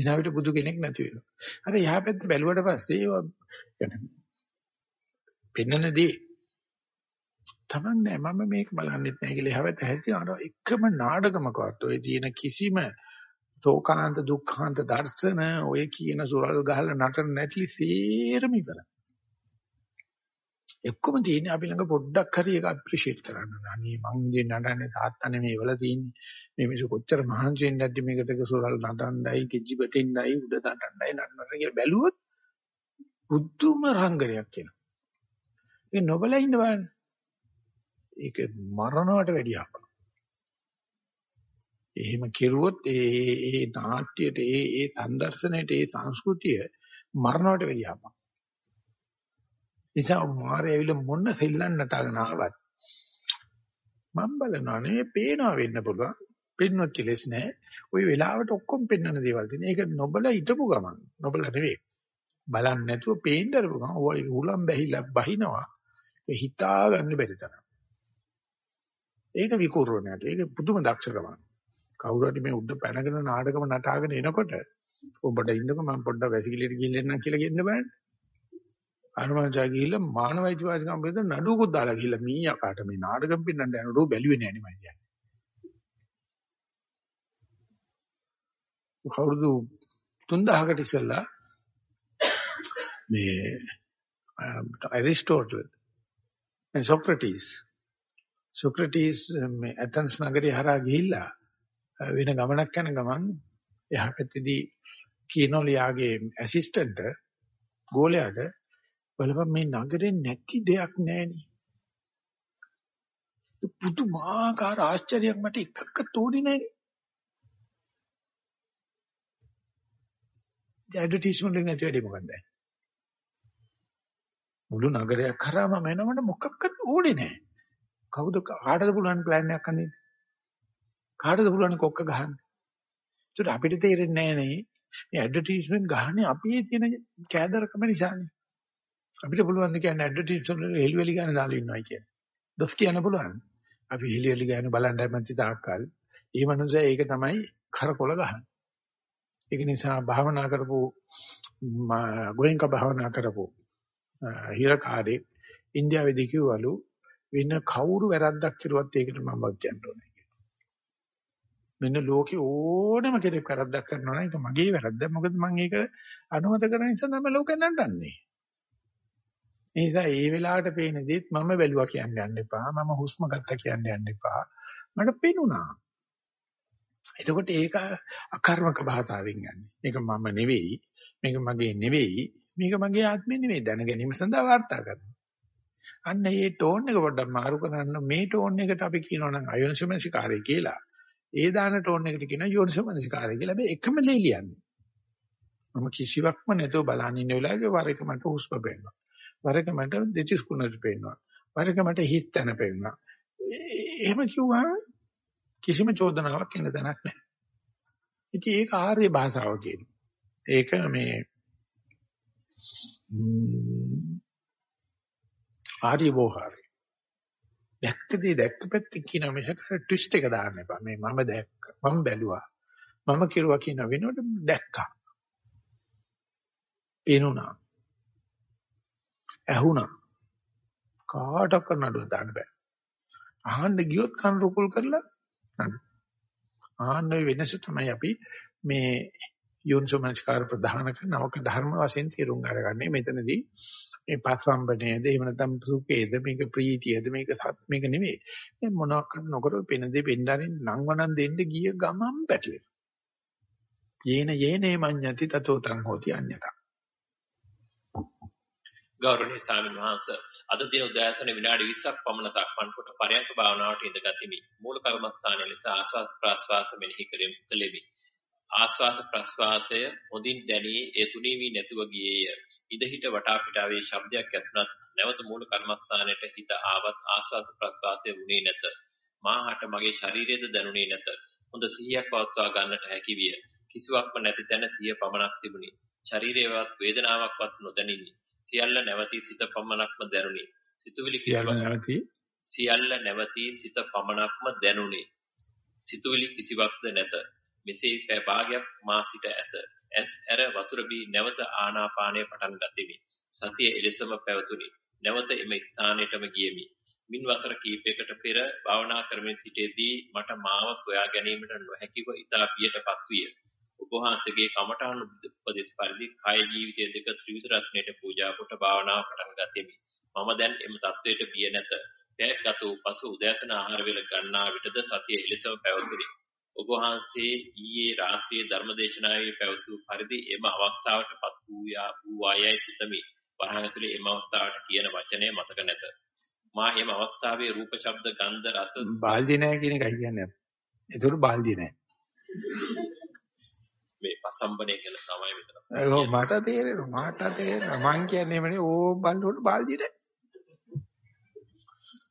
ඉනාවිට බුදු කෙනෙක් නැති වෙනවා. අර යහා පැත්ත බැලුවට පස්සේ ඒවා පෙන්නනදී තමන්නේ මම මේක බලන්නෙත් නැහැ කියලා යහා පැත්ත හැරිලා අර එකම නාඩගමකවත් ඔය තියෙන කිසිම ශෝකාන්ත දුක්ඛාන්ත දර්ශන ඔය කියන සුරල් ගහලා නටන නැති සේරම ඉවරයි. එක්කම තියෙන්නේ අපි ළඟ පොඩ්ඩක් හරි ඒක අප්‍රීෂিয়েට් කරන්න. අනේ මං ඉන්නේ නටන්නේ තාත්තා නෙමෙයි වල තියෙන්නේ. මේ මිනිස්සු කොච්චර මහන්සි වෙන්නේ නැද්ද මේකට සුරල් නටන්නයි, කිජි බෙටින්නයි, උඩ දඬන්නයි නටන්න කියලා බැලුවොත් බුද්ධුම රංගනයක් කියනවා. ඒ නොබල ඉන්න බලන්න. ඒක මරණයට වැඩිය අපල. එහෙම කෙරුවොත් ඒ ඒ නාට්‍යයට ඒ ඒ සංදර්ශනයට ඒ සංස්කෘතිය මරණයට වැඩිය අපල. නිසා මාරේ ඇවිල්ලා මොන සෙල්ලම් නටගෙන ආවත් මම බලනවා නේ පේනවා වෙන්න පුළුවන්. පෙන්වත් කෙලස් නැහැ. ওই වෙලාවට ඔක්කොම පෙන්වන දේවල් තියෙන. ඒක නොබල හිටපු ගමන් නොබල නෙවෙයි. බලන්නේ නැතුව පේන්න අරපු ගමන් ඔය උලම් බැහිලා බහිනවා. ඒ හිතා ගන්න බැරි තරම්. ඒක විකූර්ණයක්. ඒක පුදුම දක්ෂකමක්. කවුරු හරි මේ උඩ පැනගෙන නාටකම නටාගෙන එනකොට ඔබට ඉන්නකො මම පොඩ්ඩක් වැසිකිළියට ගිහින් එන්නම් කියලා කියන්න බෑනේ. අනුමංජා ගිහිල්ලා මානවයිති වාසිකම් බෙද නඩුවකුත් දාලා ගිහිල්ලා මීයා කාට මේ නාටකම් පින්නන්න යනකොට බැලුවේ නෑ නේ මම කියන්නේ. කවුරුදු 3000කට ඉස්සෙල්ලා මේ ඇරිස්ටෝටල් and Socrates Socrates මේ ඇතන්ස් නගරේ හරහා ගිහිල්ලා වෙන ගමනක් යන ගමන් එහා පැත්තේදී කියනෝලු යාගේ ඇසිස්ටන්ට් ගෝලයාට බලපන් මේ නගරේ නැති දෙයක් නැහෙනි. පුදුමාකාර ආශ්චර්යයක් මට එකක්ක තෝරන්නේ නැහෙනි. ඇඩ්වර්ටයිස්මන්ට් එකෙන් ඇති වැඩි මොකක්ද? මුළු නගරයක් කරාම මනමට මොකක්වත් ඕනේ නැහැ. කවුද කාටද පුළුවන් ප්ලෑන් එකක් අන්නේ? කාටද පුළුවන් කොක්ක ගහන්න? ඒකට අපිට තේරෙන්නේ නැහැ නේ. මේ ඇඩ්වර්ටයිස්මන්ට් ගහන්නේ අපි තියෙන කෑදරකම නිසානේ. අපිට පුළුවන් ද කියන්නේ ඇඩ්වර්ටයිස්මන්ට් වල හෙලිවෙලි ගන්න දාලා ඉන්නවා කියන්නේ. දොස් කියන්න පුළුවන්. අපි හෙලිවෙලි ගන්න බලන්න හැමති තාක්කල්. ඒ මනුස්සයා ඒක තමයි කරකොල ගහන්නේ. ඒක නිසා භාවනා කරපු ගෝයන්ක භාවනා කරපු හිරකාරේ ඉන්දියාවේදී කිව්වලු වෙන කවුරු වැරද්දක් කරුවත් ඒකට මම වක් කියන්න ඕනේ කියලා. මෙන්න ලෝකේ ඕනම කෙනෙක් වැරද්දක් කරනවා නම් ඒක මගේ වැරද්ද. මොකද මම ඒක අනුමත කරන නිසා තමයි ලෝකෙ නටන්නේ. ඒ නිසා ඒ වෙලාවට පේන දේත් මම බැලුවා කියන්න යන්න එපා. මම හුස්ම ගත්තා කියන්න යන්න එපා. මට පේනුණා. එතකොට ඒක අකර්මක භාෂාවෙන් යන්නේ. මේක මම නෙවෙයි, මේක මගේ නෙවෙයි, මේක මගේ ආත්මෙ නෙවෙයි. දැන ගැනීම සඳහා වාර්තා කරනවා. අන්න මේ ටෝන් එක පොඩ්ඩක් මාරු කරන්න මේ ටෝන් එකට අපි කියනවා නම් අයෝනිසමනසිකාරය කියලා. ඒ දාන ටෝන් එකට කියනවා යෝනිසමනසිකාරය කියලා. මේ එකම දේ ලියන්නේ. මම කිසිවක්ම නැතුව බලන් ඉන්න වෙලාවේ වර එක මට හුස්ම පේනවා. වර එක මට දෙතිස් කුණට පේනවා. වර එක මට හිස් තැන පේනවා. එහෙම කිව්වම කිසිම චෝදනාවක් එන්න තැනක් නැහැ. ඉතින් ඒක ආර්ය භාෂාව කියනවා. ඒක මේ ආර්ය වෝහාරය. දැක්කදී දැක්ක පැත්තකින් කියන මිසක ට්විස්ට් එක දාන්න එපා. මේ මම දැක්ක. මම බැලුවා. මම කිරුවා කියන වෙනකොට දැක්කා. පේනුණා. ඇහුණා. කාටවත් නඩුව දාන්න බෑ. අහන්න ගියොත් කන රුකුල් කරලා ආන්න වෙනස තමයි අපි මේ යෝනිසෝමනස්කාර ප්‍රධාන කරනවක ධර්ම වශයෙන් තේරුම් අරගන්නේ. මෙතනදී මේ පස්සම්බනේද එහෙම නැත්නම් සුඛේද මේක ප්‍රීතියද මේක සත් මේක නෙවෙයි මේ මොනවාක් නොකර පෙන දෙ පෙන්ඩාරින් නංවනන් දෙන්න ගිය ගමන් පැටලෙන. යේන යේනේ මඤ්ඤති තතෝ තං හෝති අඤ්ඤතා. ගෞරවනීය ස්වාමීන් වහන්සේ. අද දින උදෑසන විනාඩි 20ක් පමණ දක්වන කොට පරයන්ක භාවනාවට ඉඳගතිමි මූල කර්මස්ථානයේ ලෙස ආස්වාද ප්‍රාස්වාස මෙනෙහි කෙලෙමි. ආස්වාද ප්‍රස්වාසය හොඳින් දැනී ඒ තුනී වී නැතුව ගියේය. ඉදහිට වටා පිටාවේ ශබ්දයක් ඇතුණත් නැවත මූල කර්මස්ථානයට හිත ආවත් ආස්වාද ප්‍රස්වාසය වුණේ නැත. මාහට මගේ ශරීරයේද දැනුනේ නැත. හොඳ සිහියක් පවත්වා ගන්නට හැකි විය. කිසිවක්ම නැති තැන සිහිය පමණක් තිබුණි. ශරීරයේවත් වේදනාවක්වත් නොදැනිනි. සියල්ල නැවතී සිත පමණක්ම දැනුනි. සිතුවිලි සියල්ල නැවතී සියල්ල නැවතී සිත පමණක්ම දැනුනි. සිතුවිලි කිසිවක්ද නැත. මෙසේ පැය භාගයක් මා සිට ඇත. ඇස් ඇර වතුර බී නැවත ආනාපානය පටන් ගතිමි. සතිය එලෙසම පැවතුනි. නැවත එම ස්ථානයටම ගියමි. මින් වසර කිහිපයකට පෙර භාවනා කරමින් සිටේදී මට මාව සොයා ගැනීමට නොහැකිව ඉතා බියටපත් විය. ඔබ වහන්සේගේ කමඨාන උපදේශ පරිදි කාය ජීවිතය දෙක ත්‍රිවිධ රත්නයට පූජා කොට භාවනාව පටන් ගත්ෙමි. මම දැන් එම தത്വයට බිය නැත. පැයකට පසු උදෑසන ආහාර වේල ගන්නා විටද සතිය එලෙසම පැවතුනි. ඔබ වහන්සේ ඊයේ රාත්‍රියේ ධර්මදේශනාවේ පැවසූ පරිදි එම අවස්ථාවටපත් වූයා වූ ආයයි සිතමි. වරහන් එම අවස්ථාවට කියන වචනය මතක නැත. මා එම අවස්ථාවේ රූප ශබ්ද ගන්ධ රස බාල්දි නැහැ කියන එකයි කියන්නේ. ඒතරු බාල්දි නැහැ. මේ පසම්බනේ කියලා තමයි මෙතන. ඔව් මට තේරෙනවා මට තේරෙනවා මං කියන්නේ එමනේ ඕ බල්ලෝට බාල්දියට.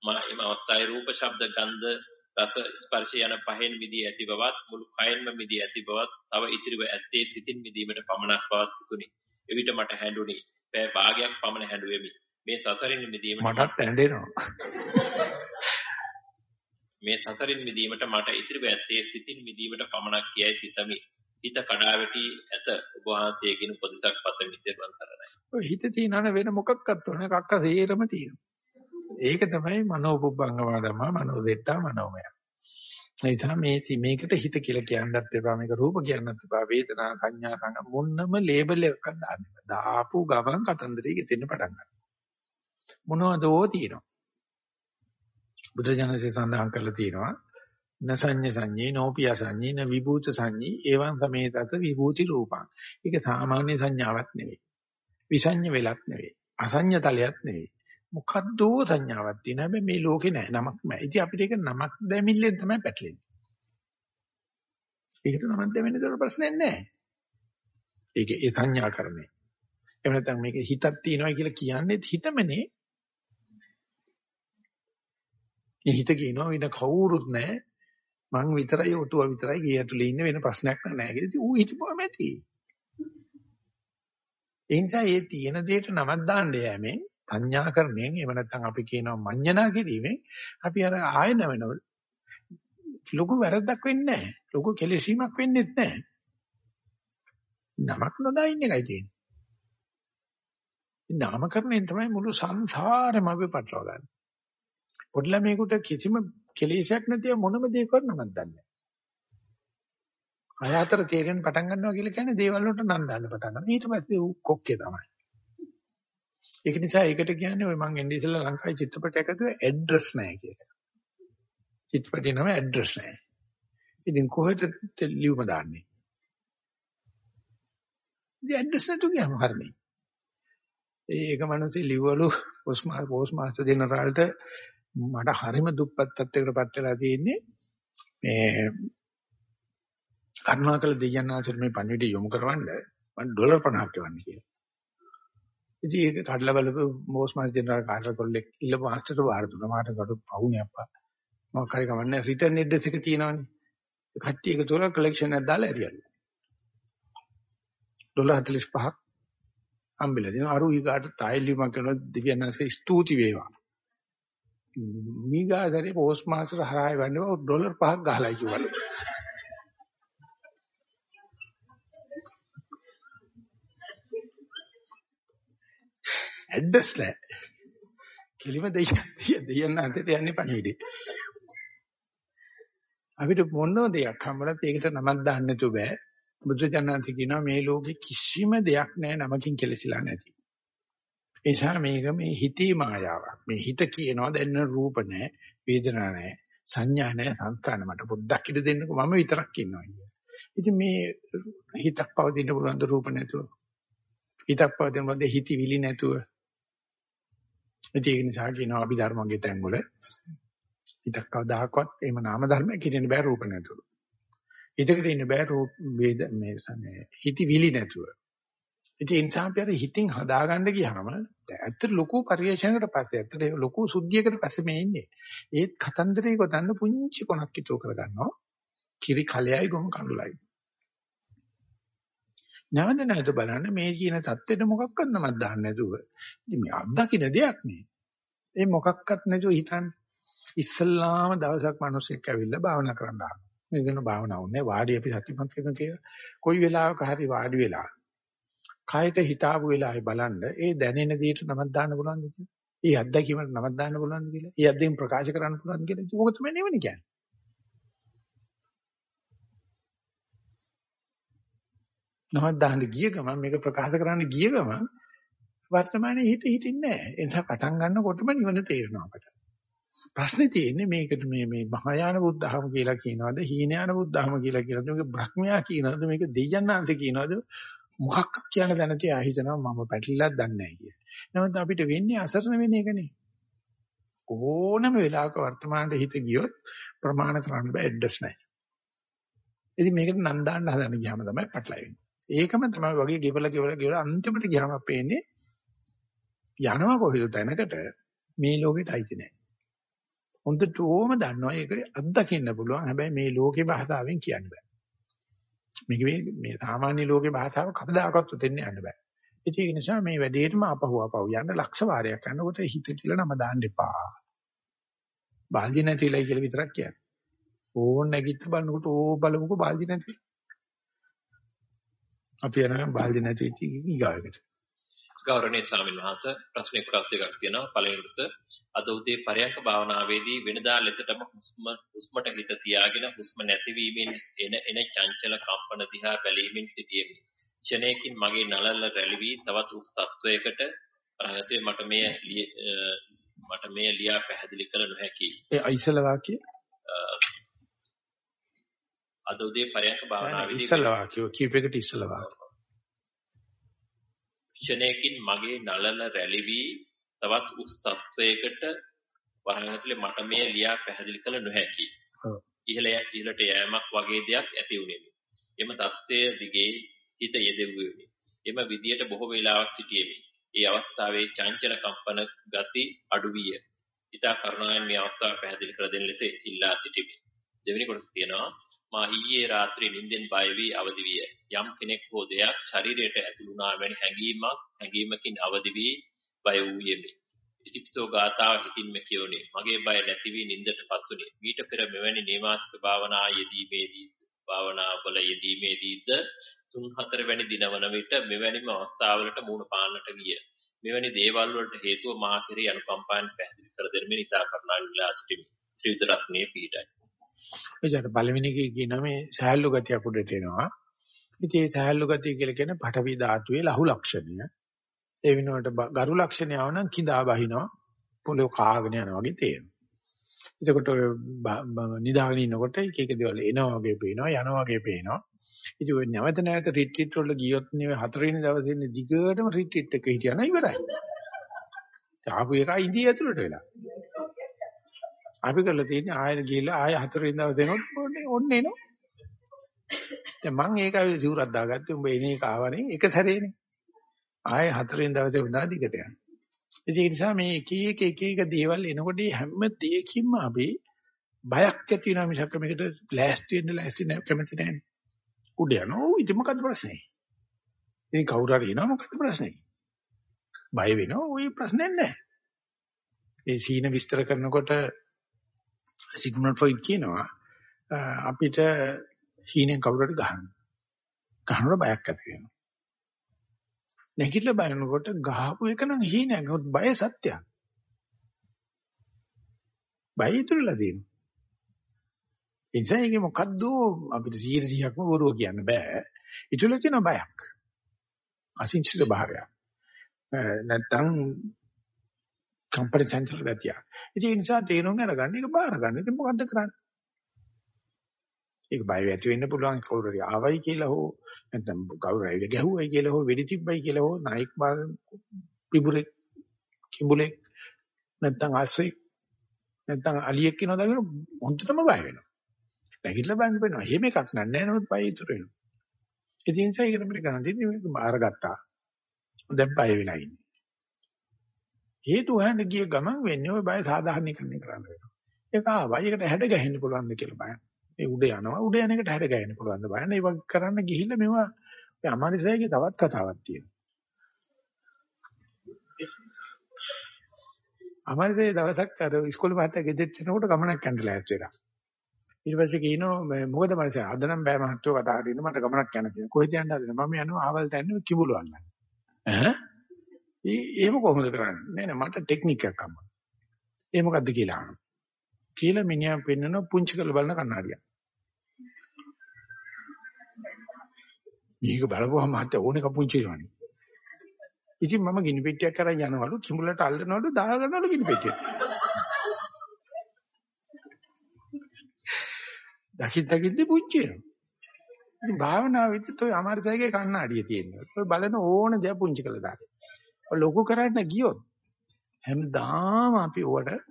මා එම අවස්ථාවේ රූප ශබ්ද ගන්ධ රස ස්පර්ශ යන පහෙන් මිදී ඇති බවත් මුළු කයෙන්ම මිදී ඇති බවත් තව ඉතිරිව ඇත්තේ සිතින් මිදීමට පමණක් බවත් සිතුනි. එවිට මට හැඬුනි. පෑ භාගයක් පමණ හැඬුවෙමි. මේ සසරින් මිදීමට මටත් ඇඬෙනවා. මේ සසරින් මිදීමට මට ඉතිරිව ඇත්තේ සිතින් මිදීමට පමණක් කියයි සිතමි. හිත කඩා වැටි ඇත ඔබ වහන්සේගෙන් උපදෙසක් පතමි තෙරුවන් සරණයි. ඔය හිත තියනන වෙන මොකක්වත් උන කක්ක සේරම තියෙනවා. ඒක තමයි මනෝපුබ්බංගවාදම මනෝදෙට්ටා මනෝමය. ඒ නිසා මේ මේකට හිත කියලා කියන්නත් එපා මේක රූප කියන්නත් එපා වේදනා සංඥා සංග මොන්නම ලේබල් එකක් දාන්න එපා. දාපු ගමන් කතන්දරේ ගෙතෙන්න පටන් ගන්නවා. මොනවදෝ තියෙනවා. බුදුජානසී සඳහන් කරලා තියෙනවා නසඤ්ඤ සංඤේ නෝපිය සංඤේ න විභූත සංඤී එවං සමේතත විභූති රූපං. ඒක සාමාන්‍ය සංඥාවක් නෙවෙයි. විසඤ්ඤ වෙලක් නෙවෙයි. අසඤ්ඤ තලයක් නෙවෙයි. මොකද්දෝ සංඥාවක් තියෙන හැබැයි මේ ලෝකේ නැහැ නමක් නැහැ. ඉතින් අපිට ඒක නමක් දැමිල්ලෙන් තමයි පැටලෙන්නේ. ඒකට නමක් දැවෙන්න දර ප්‍රශ්නයක් නැහැ. ඒක ඒ සංඥා කරන්නේ. එහෙම නැත්නම් මේක හිතක් තියෙනවා කියලා කියන්නේ හිතමනේ. මේ හිත කියනවා වෙන කවුරුත් නැහැ. මං විතරයි ඔටුව විතරයි ගේ ඇතුලේ ඉන්න වෙන ප්‍රශ්නයක් නැහැ කියලා. ඉතින් ඌ හිතපුවම ඇති. ඒ නිසා මේ තියෙන දෙයට නමක් දාන්න යෑමෙන් සංඥාකරණයෙන් එහෙම නැත්නම් අපි කියනවා මඤ්ඤණා කිරීමෙන් අපි අර ආය නැවෙනවල ලොකු වැරද්දක් වෙන්නේ නැහැ. ලොකු කෙලෙසීමක් වෙන්නේ නැහැ. නමක් නොදා ඉන්න එකයි තියෙන්නේ. නාමකරණයෙන් තමයි මුළු සංසාරෙම අපි පටලවා ගන්න. පොඩි ළමයෙකුට කිසිම කෙලෙසයක් නැතිව මොනම දෙයක්වත් නමක් දන්නේ නැහැ. අය අතර තේරෙන්න පටන් ගන්නවා කියලා කියන්නේ දේවල් වලට නම් දාන්න පටන් ගන්නවා. ඊට පස්සේ ඌ කොක්කේ තමයි. ඒක නිසා ඒකට කියන්නේ ඔය මං එන්නේ ඉස්සෙල්ලා ලංකාවේ චිත්‍රපටයක් ඇතුලේ ඇඩ්‍රස් නැහැ කියලා. චිත්‍රපටේ නම ඇඩ්‍රස් නැහැ. ඉතින් කොහෙද ලියුම දාන්නේ? ඉතින් ඇඩ්‍රස් නැතු ගියාම හරිනේ. ඒක මිනිස්සු ලිව්වලු පොස් පොස් මාස්ටර් ජෙනරාල්ට මට හරිම දුප්පත් තත්යකටපත් වෙලා තියෙන්නේ මේ කරුණාකර දෙයයන් ආශ්‍ර මේ පණිවිඩය යොමු කරවන්න මම ඩොලර් 50ක් ගෙවන්න කියලා. ඉතින් ඒක කඩලා බලපු පොස් මාස්ටර් ජෙනරාල් කාර්යය කොල්ලෙක් ඉල්ල මාස්ටර්ට වාර දුන්නා. මාට ගඩු පවුනේ අප්පා. මොකක් හරි කමන්නේ රිටර්න් ඇඩ්‍රස් එක තියෙනවනේ. කට්ටිය එකතු කරලා කලෙක්ෂන් එකක් දාලා ඇරියලු. ඩොලර් 45ක් හම්බෙලා දෙනවා. අරු ඊගාට තායිලිමක් කරන දිව්‍යනාසේ ස්තුති වේවා. මීගාදරේ පෝස්ට් මාස්ටර් හරහා වන්නේ ඩොලර් 5ක් ගහලා කිව්වලු. ඇඩ්ඩස් නෑ. කිලිම දෙයියන් දෙයියන් අතට යන්නේ පණිවිඩේ. අපිට මොනෝ දෙයක් හම්බුනත් ඒකට නමක් දාන්න නැතුව බෑ. බුදුචානන්ති කියනවා මේ ලෝකේ කිසිම දෙයක් නැහැ නමකින් කෙලසිලා නැති. ඒ නිසා මේක මේ හිතේ මායාවක්. මේ හිත කියනවා දැන් රූප නැහැ, වේදනා නැහැ, සංඥා නැහැ, සංස්කාර මට පොඩ්ඩක් ඉඳ දෙන්නකෝ මම විතරක් ඉන්නවා කියන්නේ. ඉතින් මේ හිතක් පවතින පුළුවන් ද රූප නැතුව. හිතක් පවතින මොකද හිතවිලි නැතුව. ඒක නිසා කියනවා අපි ධර්මයේ තැන්වල හිතක් කවදාකවත් එහෙම නාම ධර්ම කිරෙන්න බෑ රූප නැතුව. හිතකට ඉන්න බෑ රූප වේද මේ සනේ හිතවිලි නැතුව. ඉතින් ඒ නිසා අපි අර හිතින් හදාගන්න ගියාම ඇත්ත ලොකු පරිශ්‍රයකට පස්සේ ඇත්ත ලොකු සුද්ධියකට පස්සේ මේ ඉන්නේ. ඒත් කතන්දරේ ගොතන්න පුංචි කොනක් ඉතුරු කරගන්නවා. කිරි කලෙයි ගොම් කඳුලයි. නැවත නැවත බලන්න මේ කියන தත්ත්වෙට මොකක්වත් නමක් දාන්න නැතුව. ඉතින් මේ අත්දකින්න දෙයක් නේ. ඒ මොකක්වත් නැතුව හිතන්නේ. ඉස්සල්ලාම දවසක් මිනිස්සෙක් ඇවිල්ලා භාවනා කරන්න ආවා. මේ වෙන භාවනාවක් නෑ වාඩි අපි සතිපත් කරන කියලා. කොයි වෙලාවක හරි වාඩි වෙලා කායට හිතාපු වෙලාවේ බලන්න ඒ දැනෙන දේට නමක් දාන්න පුළුවන්ද කියලා. ඒ අත්දැකීමට නමක් දාන්න පුළුවන්ද කියලා. ඒ අත්දැකීම් ප්‍රකාශ කරන්න පුළුවන්ද කියලා. ඒක තමයි නෙවෙයි කියන්නේ. නමක් දාන්න ගිය ගමන් මේක ප්‍රකාශ කරන්න ගිය ගමන් වර්තමානයේ හිත හිටින්නේ නැහැ. ඒ නිසා පටන් ගන්නකොටම නිවන තේරෙනවා අපට. ප්‍රශ්නේ තියෙන්නේ මේකට මේ මේ මහායාන බුද්ධහම කියලා කියනවද හීනයාන බුද්ධහම කියලා කියනවද මේක බ්‍රහ්මයා කියනවද මේක දෙයයන්ාන්ත කියනවද මොකක් කියන දැනටි ආ හිතනවා මම පැටලිලක් දන්නේ නැහැ කිය. නමුත් අපිට වෙන්නේ අසරණ වෙන එකනේ. ඕනම වෙලාවක වර්තමානයේ හිත ගියොත් ප්‍රමාණ කරන්න බෑ ඇඩ්‍රස් නැහැ. ඉතින් මේකට නම් දාන්න හදන ගියාම තමයි පැටලෙන්නේ. ඒකම තමයි වගේ ගෙවල ගෙවල ගෙවල අන්තිමට ගියාම අපේන්නේ යනවා කොහෙද තැනකට මේ ලෝකෙට අයිති නැහැ. හොඳට ඕම දන්නවා ඒක අත්දකින්න පුළුවන්. හැබැයි මේ ලෝකේ භාෂාවෙන් කියන්න බෑ. මේක මේ මේ සාමාන්‍ය ලෝකේ භාෂාව කවදාකවත් උදෙන්න යන්න බෑ. ඒක නිසා මේ වැඩේටම අපහුව අපහුව යන්න ලක්ෂ වාරයක් කරනකොට හිත කියලා නම දාන්න එපා. බාල්දි නැතිලයි කියලා විතරක් කියන්නේ. ඕන නැගිට බලනකොට ඕ බලමුකෝ බාල්දි නැති. අපි යනවා බාල්දි නැති ඊගාවකට. ගෞරවනීය ස්වාමීන් වහන්සේ ප්‍රශ්න කොටස් දෙකක් තියෙනවා. පළවෙනි කොටස අද උදේ පරයන්ක භාවනාවේදී වෙනදා ලෙසටම හුස්ම හුස්මට හිත තියාගෙන හුස්ම නැතිවීමෙන් එන එන චංචල කම්පන දිහා බැලීමෙන් සිටියෙමි. ක්ෂණයකින් මගේ නළල රැලි වී තවත් උස් තත්වයකට ප්‍රහතේ මට මේ මට මේ ලියා පැහැදිලි කළ නොහැකි. ඒ අයිසල වාක්‍ය අද උදේ පරයන්ක භාවනාවේදී ඉස්සල වාක්‍ය කීපයකට ඉස්සල වාක්‍ය ක්ෂණයකින් මගේ නළල රැලි වී තවත් උස් තත්වයකට වරහතුලේ මට මේ ලියා පැහැදිලි කළ නොහැකි. ඉහළ ඉහළට යෑමක් වගේ දෙයක් ඇති වුනේමි. එම தත්වය දිගේ හිත යෙදෙව්වෙමි. එම විදියට බොහෝ වේලාවක් සිටියෙමි. ඒ අවස්ථාවේ චංචල කම්පන ගති අඩු විය. ඊට කරුණාවෙන් මේ අවස්ථාව පැහැදිලි කර දෙන්න ලෙස ඉල්ලා සිටිමි. දෙවෙනි කොටස තියෙනවා මා ඊයේ රාත්‍රියේ නිින්දෙන් බය වී අවදි විය. යම් කෙනෙක් හෝ දෙයක් ශරීරයට ඇතුළුනා වැනි හැඟීමක් හැඟීමකින් අවදි වී බය වූයෙමි. ඉතිපිසෝ ගාථාව හිතින්ම කියෝනේ. මගේ බය නැති වී නිින්දටපත් උනේ. මීට පෙර මෙවැනි නේවාසික භාවනා යෙදීමේදී භාවනා වල යෙදීමේදීද තුන් හතර වැනි දිනවන විට මෙවැනිම අවස්ථාවලට මුහුණ පාන්නට විය. මෙවැනි දේවල් වලට හේතුව මා කෙරෙහි අනුකම්පාවෙන් පැහැදිලි කර දෙමින් ඉතා කරුණාවෙන් ඉල්ලා සිටිමි. ත්‍රිවිධ රත්නයේ පීඩයි. එයාට පළවෙනි එකේ කියන මේ සහැල්ලු ගතිය උඩට එනවා. ඉතින් ඒ සහැල්ලු ගතිය කියලා කියන්නේ පඨවි ධාතුවේ ලහු ලක්ෂණය. ඒ වෙනුවට ගරු ලක්ෂණය ආව නම් කිඳා බහිනවා. පොළොව කාගෙන යනවා වගේ තේරෙනවා. එතකොට ඔය නිදාගෙන ඉන්නකොට එක එක දේවල් එනවා වගේ පේනවා යනවා වගේ පේනවා. ඉතින් ඔය නැවත නැවත රිට්‍රීට් වල ගියොත් නේ හතරවෙනි දවසේ ඉන්නේ දිගටම රිට්‍රීට් එක හිටියා නෑ ඉවරයි. ආපු එක ඉඳී ඇතුළට වෙලා. අපි කරලා තියෙන්නේ ආයෙත් ගිහලා ආයෙ හතරවෙනි දවසේ එනොත් ඕනේ ඔන්න එනවා. දැන් මම ඒකයි සිවුරක් දාගත්තේ උඹ එන එක ආවනේ එක සැරේනේ. ආයෙ හතරවෙනි දවසේ වුණා දිගට යනවා. ඒ නිසා මේ එක එක එක එක දේවල් එනකොට හැම දෙයකින්ම අපි බයක් ඇති වෙනා මිසක් මේකට ලෑස්ති වෙන්න ලෑස්ති නැහැ කැමති නැහැ. උඩ යනවා. ඔව් ඉතින් මොකද්ද ප්‍රශ්නේ? ඉතින් කවුරු හරි එනවා මොකද්ද ප්‍රශ්නේ? බය වෙනවා. ওই ප්‍රශ්නේ නැහැ. ඒ සීන විස්තර කරනකොට සිග්මන්ඩ් ෆ්‍රොයිඩ් කියනවා අපිට හීනෙන් කවුරු හරි ගහනවා. ගහනකොට බයක් ඇති වෙනවා. නැගිටලා බලනකොට ගහපු එක නම් හීනයක්. නමුත් බය සත්‍යයක්. බය ඉතුරුලා තියෙනවා. ඒ නිසා ඒක මොකද්ද අපිට 100%ක්ම බොරුව කියන්න බෑ. ඉතුරුලා තියෙන බයක්. අසිංචිත භාවයක්. නැත්තම් කම්පන චංචල ගතිය. ඒ නිසා තේරුම් අරගන්න එක බාර ගන්න. ඉතින් මොකද්ද කරන්නේ? ඒක බය ඇති වෙන්න පුළුවන් කවුරු හරි ආවයි කියලා හෝ නැත්නම් කවුරු හරි ගැහුවයි කියලා හෝ වෙඩි තිබ්බයි කියලා හෝ නායික් පිබුරේ කිඹුලේ නැත්නම් ආසෙයි නැත්නම් අලියෙක් කියනවා දගෙන හොඳටම බය වෙනවා. නැගිටලා බලන්න වෙනවා. එහෙම එකක් නෑ නේද බය ඉතුරු වෙනවා. ඒ නිසා ඒක තමයි කරන්න තියෙන්නේ මේක බාරගත්තා. දැන් බය වෙලා ඉන්නේ. හේතු හොයන්න ගිය ගමන් වෙන්නේ ওই බය සාධාරණීකරණය කරන්න වෙනවා. ඒක ආවයි ඒකට හැඩ ගැහෙන්න පුළුවන්ද කියලා බලන්න. ඒ උඩ යනවා උඩ යන එකට හැර ගෑන්න පුළුවන් ද බලන්න. ඒක කරන්න ගිහිල්ලා මේවා ඔය අමාරිසයිගේ තවත් කතාවක් තියෙනවා. අමාරිසයි දවසක් අර ඉස්කෝලේ මහත්තයා ගෙදෙට්ට යනකොට ගමනක් යන්න ලෑස්ති වෙලා. ඊට පස්සේ කියනවා මොකද මනස අද නම් බෑ මහත්තයෝ කතා කරගෙන මට ගමනක් යන්න තියෙනවා. කොහෙද යන්න හදන්නේ? මම යනවා ආවල් තැන්න කිඹුල වන්න. ඈ? ඒ එහෙම කොහොමද කරන්නේ? නෑ නෑ මට ටෙක්නික් එකක් අම්මා. ඒ මොකද්ද කියලා අහනවා. කියලා මිනිහා පෙන්නන පුංචි කරලා බලන කණ්ණාඩියක්. මේක බලපුවම මහත් ඕනේ කපුංචි වෙනවනේ. ඉතින් මම ගිනි පෙට්ටියක් කරන් යනවලු කිඹුලට අල්ලනවලු දාගන්නවලු ගිනි පෙට්ටිය. දකින් දකින්ද පුංචි වෙනවා. ඉතින් භාවනාවෙත් ඔය අමාරුසයිගේ කණ්ණාඩිය තියෙනවා. ඔය බලන ඕන දේ පුංචි කළා දාන්න. ඔය ලොකු කරන්න ගියොත් හැමදාම අපි ඕවට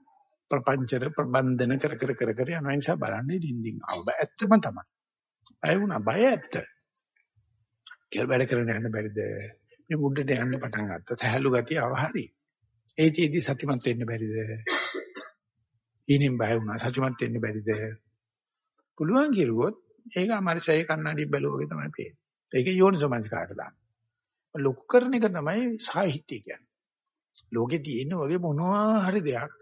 ප්‍රපංචර ප්‍රබන්ධන කර කර කර කර යන නිසා බලන්නේ දින්දින්. අව ඇත්තම තමයි. අය වුණා බය ඇත්ත. කියලා වැඩ කරන්න යන්න බැරිද? මේ මුඩට යන්න පටන් ගත්තා. සහැල්ලු ගතිය ආව හරි. ඒ චේදී සත්‍යමත් වෙන්න බැරිද? ඊනින් බය වුණා සත්‍යමත් වෙන්න බැරිද? පුළුවන් කිරුවොත් ඒක අමරසය කන්නඩි බැලුවගේ තමයි පේන්නේ. ඒක යෝනිසෝමනස්කාරට දාන්න. ලොකු කරන එක තමයි සාහිත්‍ය කියන්නේ. ලෝකේ තියෙන වගේ මොනවා හරි දෙයක්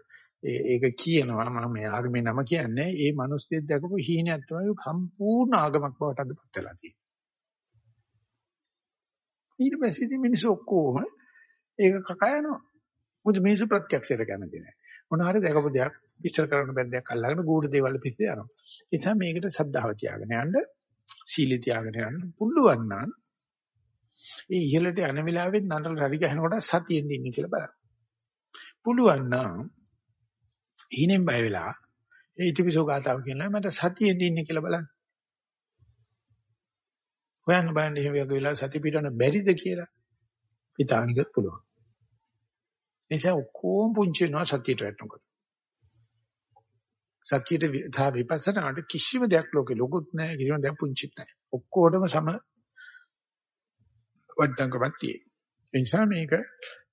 ඒක කියනවා මම මේ ආගමේ නම කියන්නේ ඒ මිනිස්සෙක් දැකපු හීනයක් තමයි සම්පූර්ණ ආගමක් බවට අදපත් වෙලා තියෙන්නේ. ඊට පස්සේ ඉතින් මිනිස්සු ඔක්කොම ඒක කකා යනවා. මොකද මිනිස්සු ප්‍රත්‍යක්ෂයට කැමති නැහැ. මොන හරි දැකපු දෙයක් විස්තර කරන්න බැරි දෙයක් අල්ලගෙන ගුඩ දේවල් පිස්සේ යනවා. ඒ නිසා මේකට සද්ධාව තියාගෙන යන්න, සීලය තියාගෙන යන්න පුළුවන් නම් ඒ ඉහළට යන වෙලාවෙත් නඩල රරි ගහනකොට සතියෙන් ඉන්නේ කියලා බලන්න. පුළුවන් නම් හීනෙන් බය වෙලා ඒ ඉතිපිසෝ ගාතාව කියනවා මට සතියෙන් ඉන්නේ කියලා බලන්න. හොයන්න බලන්න එහෙම වගේ වෙලාව සති පිටවන්න බැරිද කියලා හිතානිකත් පුළුවන්. එනිසා ඔක්කොම පුංචි වෙනවා සතියට වැටෙනකොට. සතියට සහ විපස්සනාට කිසිම දෙයක් ලෝකේ ලොකුත් නැහැ කිසිම දෙයක් පුංචිත් නැහැ. ඔක්කොටම සම වඩංගමක් තියෙනවා. ඒ නිසා මේක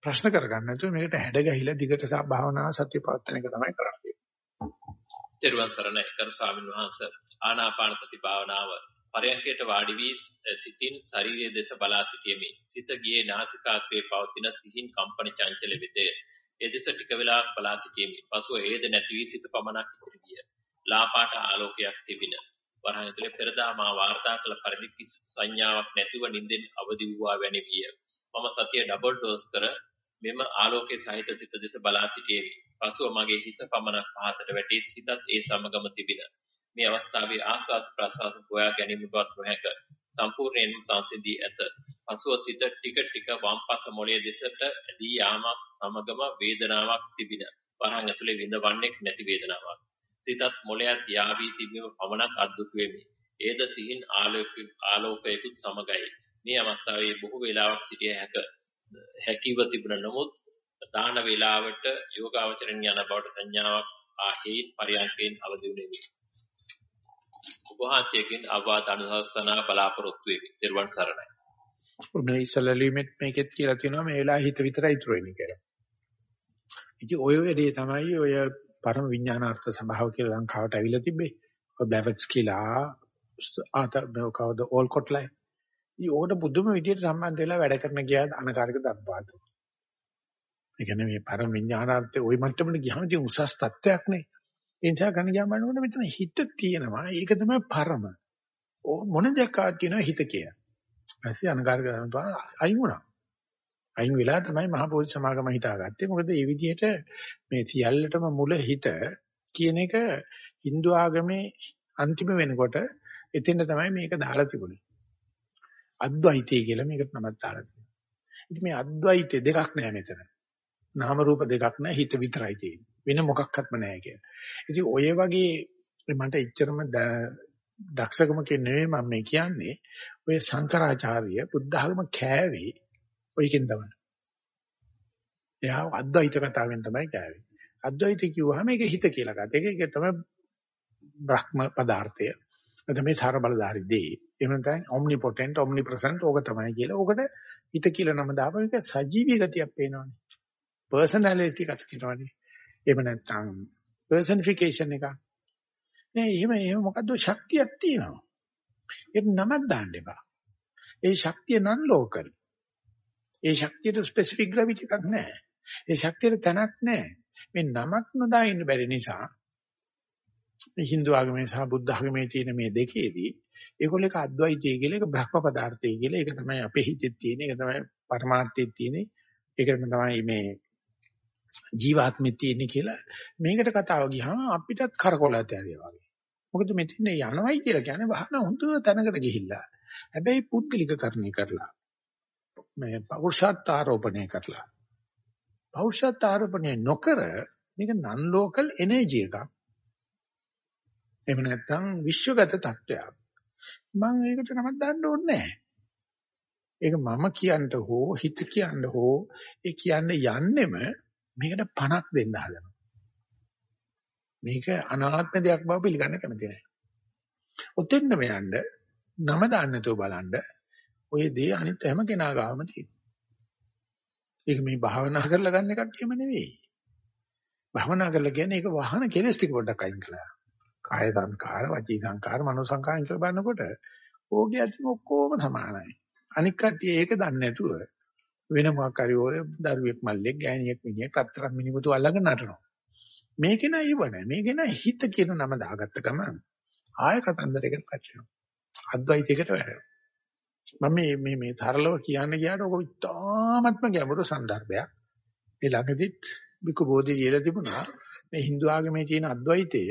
ප්‍රශ්න කරගන්න නැතුව මේකට හැඩ ගැහිලා දිගට සහ භාවනා සත්‍ය පවත්වන එක තමයි කරන්නේ. ත්‍රිවන් සරණයි කරු ස්වාමීන් වහන්සේ ආනාපාන සති භාවනාව පරයන්කයට වාඩි වී සිතින් ශරීරයේ දෙස බලා සිටීමේ සිත ගියේ නාසිකාග්‍රේ පවතින සිහින් කම්පන චංචල වෙතය. ඒ දෙස ටික වෙලාවක් බලා සිටීමේ පසුව ඒද නැති වී සිත පමණක් ඉතිරි ගිය. ලාපාට ආලෝකයක් තිබින. වරහන් ඇතුලේ පෙරදා මා වාර්තා කළ පරිදි කිසි සංඥාවක් නැතිව නිින්දෙන් අවදි වූවා වැනි විය. මම සතිය ඩබල් ඩෝස් කර මෙම ආලෝකයේ සහිත සිත දෙස බලා සිටියෙමි. පසුව මගේ හිස පමණක් පහතට වැටී සිතත් ඒ සමගම තිබින. මේ අවස්ථාවේ ආස්වාද ප්‍රසආස හොයා ගැනීමවත් නොහැක. සම්පූර්ණයෙන්ම සංසිඳී ඇත. පසුව සිත ටික ටික වම් පස මොළයේ දෙසට ඇදී යාමක් සමගම වේදනාවක් තිබින. වරහන් ඇතුලේ විඳවන්නේ නැති වේදනාවක්. සිතත් මොළයත් යාවී තිබීම පමණක් අද්දුටු වෙමි. ඒද සිහින් ආලෝකයකුත් සමගයි. මේ අවස්ථාවේ බොහෝ වේලාවක් සිටිය හැක හැකිව තිබුණ නමුත් දාන වේලාවට යෝගාවචරණ යන බවට සංඥාවක් ආහේත් පරියන්කෙන් අවදි වුණෙමි. උපහාසයෙන් අවවාද අනුශාසනා බලාපොරොත්තු වෙමි. ත්වන් සරණයි. මේ ඉස්සලලීමෙත් මේකෙත් කියලා තියෙනවා මේ වෙලාව හිත විතරයි ඉතුරු වෙන්නේ කියලා. ඉතින් ඔය වෙලේ තමයි ඔය පරම විඥානාර්ථ සභාව කියලා ලංකාවට ඇවිල්ලා තිබ්බේ. ඔය බ්ලැවට්ස් කියලා ආත මේකවද ඕල්කොට්ලයි. ඊ ඕකට බුදුම විදියට සම්බන්ධ වෙලා වැඩ කරන ගියා අනකාරික දබ්බාතු. ඒ කියන්නේ මේ පරම විඥානාර්ථයේ ওই මට්ටමට ගියාම ඉතින් උසස් තත්ත්වයක් නේ. ඒ නිසා ගණ ගියාම බලනකොට මෙතන හිත තියෙනවා. ඒක තමයි පරම. මොන දෙයක් ආවත් කියනවා හිත කියලා. ඊපස්සේ අනකාරික දබ්බා අයින් වුණා. අයින් වෙලා තමයි මහා බෝධි සමාගම හිතාගත්තේ. මොකද මේ විදිහට මේ සියල්ලටම මුල හිත කියන එක Hindu ආගමේ අන්තිම වෙනකොට එතෙන්ද තමයි මේක දාලා තිබුණේ. අද්වෛතය කියලා මේකට නමක් දාලා තියෙනවා. ඉතින් මේ අද්වෛතය දෙකක් නෑ මෙතන. නාම රූප දෙකක් නෑ හිත විතරයි තියෙන්නේ. වෙන මොකක්වත්ම නෑ කියලා. ඉතින් ඔය වගේ මට එච්චරම දක්ෂකම කියන්නේ මම මේ කියන්නේ ඔය શંકරාචාර්ය බුද්ධ ආගම කෑවේ ඔයකින් තමයි. එයා අද්වෛත කතාවෙන් තමයි කෑවේ. අද්වෛත කිව්වහම ඒක හිත කියලා ගත්තා. ඒක ඒක තමයි බ්‍රහ්ම පදාර්ථය. එතන මේ සාර බලධාරී දේ. එහෙම නැත්නම් omnipotent omnipresent ඕක තමයි කියලා. ඕකට හිත කියලා නම දාපම ඒක සජීවී ගතියක් පේනවනේ. personality එකක් කියනවනේ. එහෙම නැත්නම් personification එකක්. නෑ එහෙම එහෙම මොකද්ද ශක්තියක් තියෙනවා. ඒක නමක් දාන්න එපා. ඒ ශක්තිය non local. ඒ ශක්තියට ස්පෙસિෆික් ග්‍රැවිටි එකක් නැහැ. ඒ ශක්තියට තැනක් නැහැ. මේ නමක් නොදා ඉන්න බැරි නිසා මේ Hindu ආගමේ සහ බුද්ධ ආගමේ තියෙන මේ දෙකේදී ඒගොල්ලෝ එක අද්වෛතය කියලා එක බ්‍රහ්ම පදාර්ථය කියලා ඒක තමයි අපේ හිතේ තියෙන ඒක තමයි පරමාර්ථයේ තියෙන ඒකට තමයි මේ ජීවාත්මෙත් තියෙන්නේ කියලා මේකට කතාව ගියාම අපිටත් කරකොලත ඇරියා වගේ. මොකද මෙතන යනවයි කියලා කියන්නේ වහන හොඳ තැනකට ගිහිල්ලා. හැබැයි පුද්ගලිකකරණය කරලා මේ පෞරුෂත්ව ආරෝපණය කරලා. පෞරුෂත්ව ආරෝපණය නොකර මේක නන් ලෝකල් එනර්ජි එකක්. එහෙම නැත්නම් විශ්වගත තත්වයක් මම ඒකට නමක් දාන්න ඕනේ නැහැ. ඒක මම කියන්න හෝ හිත කියන්න හෝ ඒ කියන්න යන්නෙම මේකට පණක් දෙන්න හදනවා. මේක අනාත්ම දෙයක් බව පිළිගන්න කැමති නැහැ. ඔතෙන්ම යන්න නම දාන්න නැතුව බලන්න ඔය දේ අනිත් හැම කෙනා ගාම තියෙනවා. ඒක මේ භාවනා කරලා ගන්න කට්ටියම නෙවෙයි. භාවනා කරලා කියන්නේ ඒක වහන කෙලස් ටික පොඩ්ඩක් අයින් කළා. කාය සංකාර, වචී සංකාර, මනෝ සංකාර කියලා බලනකොට ඕකේ අතින් ඔක්කොම සමානයි. අනික් කට්ටිය ඒක දන්නේ නැතුව වෙන මොකක් හරි ඔය දරුවෙක් මල්ලෙක් ගෑණියෙක් මිනිහෙක් අත්තරන් මිනිමුතු අල්ලගෙන නටනවා. මේකේ නෑ ඉව නෑ. මේකේ නෑ හිත කියන නම දාගත්ත ගමන් ආය කතන්දරයකට පැටලෙනවා. අද්වෛතයකට වැටෙනවා. මම මේ මේ මේ තරලව කියන්න ගියාට ඔක ඉතාමත්ම ගැඹුරු સંદર્ભයක්. ඒ ළඟදිත් බිකු බෝධි කියලා තිබුණා. මේ Hindu ආගමේ තියෙන අද්වෛතය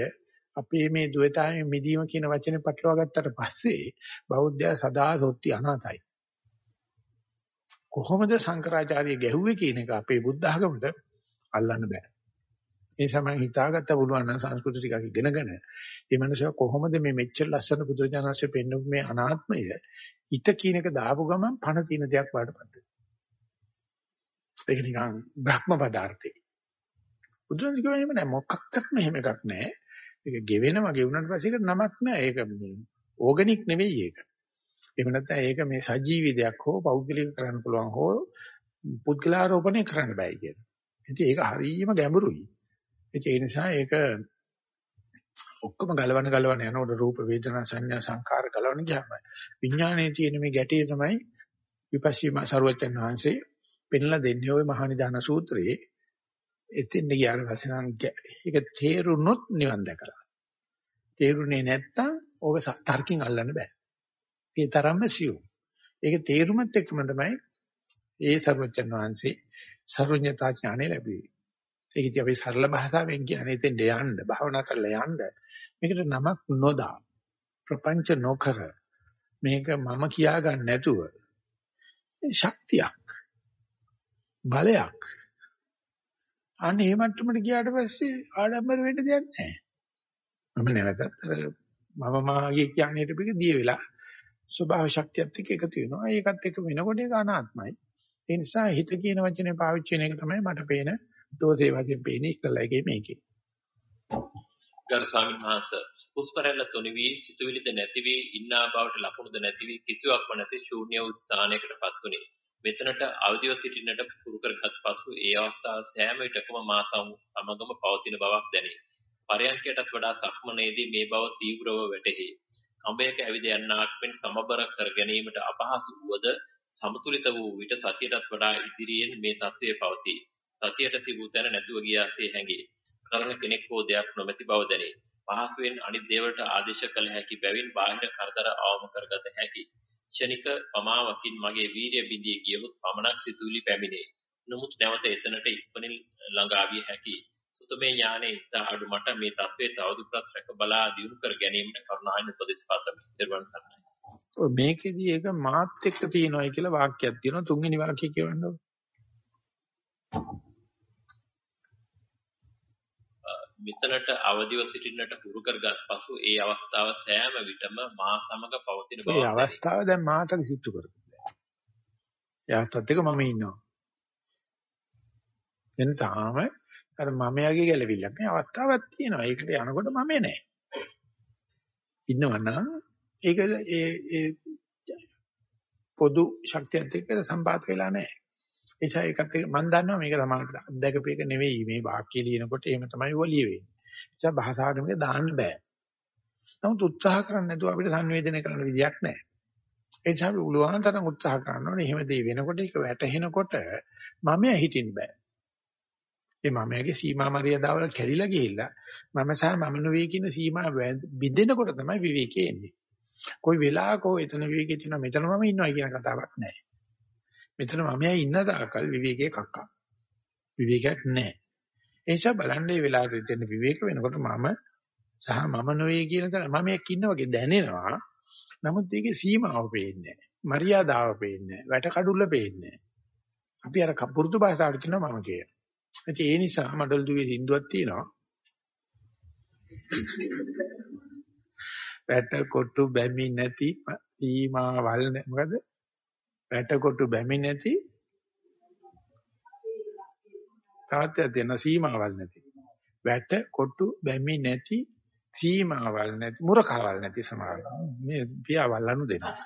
අපේ මේ ද්වේතාවේ මිදීම කියන වචනේ පටලවා ගත්තට පස්සේ බෞද්ධයා සදා සොත්ති අනාතයි. කොහොමද සංකරාචාර්ය ගැහුවේ කියන එක අපේ බුද්ධ ආගමට අල්ලන්න බෑ. ඒ සමන් හිතාගත්ත පුළුවන් නම් සංස්කෘති ටිකක් ඉගෙනගෙන මේ මනුස්සයා කොහොමද මේ මෙච්චර ලස්සන බුදුරජාණන්සේ පෙන්වපු මේ අනාත්මය හිත කියන එක දාපු ගමන් පණ තියෙන දෙයක් වඩපත් වෙනවා. ඒක නිකන් බ්‍රහ්ම පදාර්ථේ. බුදුරජාණන් කියවීම නෑ මොකක්වත්ම එහෙම එකක් නෑ. ඒක ගෙවෙනවා ගෙවුනට පස්සේ ඒක නමක් නෑ. ඒක ඕගනික් නෙවෙයි ඒක. එහෙම නැත්නම් ඒක මේ සජීවී දෙයක් හෝ පෞද්ගලික කරන්න පුළුවන් හෝ පුද්ගලාරෝපණය කරන්න බෑ කියන. ඉතින් ඒක හරියම ගැඹුරුයි. ඒ නිසා ඒක ඔක්කොම ගලවන ගලවන යනකොට රූප වේදනා සංඥා සංකාර ගලවන ගියාම විඥානයේ තියෙන මේ ගැටේ තමයි විපස්සීම සරුවචන් වහන්සේ පෙන්ලා දෙන්නේ ওই මහානිදාන සූත්‍රයේ. එතින් ගියාට පස්සේ නම් ඒක තේරුනොත් නිවන් දැකලා. තේරුනේ නැත්තම් ඕක තර්කින් අල්ලන්න බෑ. ඒ තරම්ම සියුම්. ඒක තේරුමත් එක්කම තමයි ඒ සරුවචන් වහන්සේ සර්වඥතා ඥානෙ ලැබුවේ. ඒක ඉතින් අපි සරල භාෂාවෙන් කියන්නේ එතෙන් යන්න භාවනා කරලා යන්න මේකට නමක් නොදා ප්‍රපංච නොකර මේක මම කියා ගන්න නැතුව ශක්තියක් බලයක් අන්න ඒ මට්ටමට ගියාට පස්සේ ආඩම්බර වෙන්න දෙයක් නැහැ. මම නැවතත් මම මාගේ කියන්නේ පිට දිය වෙලා ස්වභාව ශක්තියත් එක්ක එකතු වෙනවා. ඒකත් එක්ක වෙනකොට ඒක අනාත්මයි. ඒ නිසා හිත කියන වචනේ පාවිච්චි වෙන එක තමයි මට පේන දෝෂේ වගේ පේන්නේ ඉස්සල්ලා එකේ මේකේ. ගරු ස්වාමීන් වහන්සේ හුස්ම රැල්ල තුනි වී සිතුවිලිද නැති වී ඉන්නා බවට ලකුණුද නැති වී කිසිවක්ම නැති ශූන්‍ය වූ ස්ථානයකටපත් වුනි. මෙතනට අවදිව සිටින්නට පුරු කරගත් පසු ඒ අවස්ථාව සෑම විටකම මා සමගම පවතින බවක් දැනේ. පරයන්කයටත් වඩා සක්මනේදී මේ බව තීව්‍රව වැටහි. කඹයක ඇවිද යන්නාක් මෙන් සමබර කර ගැනීමට අපහසු වුවද සමතුලිත වූ විට සතියටත් වඩා ඉදිරියෙන් මේ தત્ත්වය පවතී. සතියට තිබූ තැන නැතුව ගියාසේ හැඟේ. කරන කෙනෙක් හෝ දෙයක් නොමැති බව දැනේ. පහසුවෙන් අනිත් දේවලට ආදේශ කළ හැකි බැවින් බාහිර කරදර අවම කරගත හැකි. ක්ෂණික පමාවකින් මගේ වීරිය බිඳී ගියොත් පමණක් සිතුවිලි පැමිණේ. නමුත් නැවත එතනට ඉක්මනින් ළඟා විය හැකි. සුතමේ ඥානයේ ඉත අඩු මට මේ தત્ත්වය තවදුරටත් රැක බලා දියුණු කර ගැනීමට කරුණාවෙන් උපදෙස් පතමි. ඊර්වන් කරනවා. මේකෙදි ඒක මාත් එක්ක තියෙනවායි කියලා වාක්‍යයක් තියෙනවා තුන්වෙනි වාක්‍යය කියවන්න ඕනේ. මෙතනට අවදිව සිටින්නට හුරු කරගත් පසු ඒ අවස්ථාව සෑම විටම මා සමග පවතින බව ඒ අවස්ථාව දැන් මාට සිද්ධ කරගන්න. එයාටත් එක මම ඉන්නවා. එනසාම අර මමයාගේ ගැළවිල්ලක් නේ අවස්ථාවක් තියෙනවා. ඒකට යනකොට මම නෑ. ඉන්නවනම් ඒක ඒ ඒ පොදු ශක්තියත් එක්ක සම්පාත වෙලා නැහැ. එනිසා ඒකත් එක්ක මම දන්නවා මේක තමයි අත්දැකපේක නෙවෙයි මේ වාක්‍ය ලියනකොට එහෙම තමයි ඔලිය වෙන්නේ. ඒ නිසා භාෂාවට මේක දාන්න බෑ. නමුත් උත්සාහ කරන්නේ නැතුව අපිට සංවේදනය කරන්න විදියක් නැහැ. ඒ නිසා අපි උලුවන් තරම් උත්සාහ කරන්න ඕනේ. එහෙම දෙය වෙනකොට ඒක වැටහෙනකොට මම හිටින්න බෑ. ඒ මමයාගේ සීමා මරියදාවල කැඩිලා ගිහිල්ලා මම සහ මම නෙවෙයි කියන සීමා බිඳෙනකොට තමයි විවේකයේ එන්නේ. કોઈ වෙලාවක එතන විවේකයේ තියෙන මෙතන මම ඉන්නවා කියන කතාවක් නැහැ. මෙතන මමයා ඉන්න තාකල් විවේකයේ කක්කා. විවේකයක් නැහැ. ඒ නිසා බලන්නේ වෙලාවට දෙන්න විවේක වෙනකොට මම සහ මම නෙවෙයි කියන තැන මම එක්ක ඉන්න වගේ දැනෙනවා. නමුත් ඒකේ සීමාව පේන්නේ නැහැ. මරියාදාව පේන්නේ නැහැ. වැට කඩුල්ල පේන්නේ නැහැ. අපි අර පුරුදු භාෂාවට කියනවා මම කියන. ඒ නිසා මඩල් දුවේ සින්දුවක් තියෙනවා. වැට කොටු බැමි නැති සීමාවල් මොකද? වැට කොටු බැමි නැති තාත්‍ය දෙන සීමාවල් නැති. වැට කොටු බැමි නැති සීමාවල් නැති මුරකාවල් නැති සමාව. මේ පියාවල් අනු දෙනවා.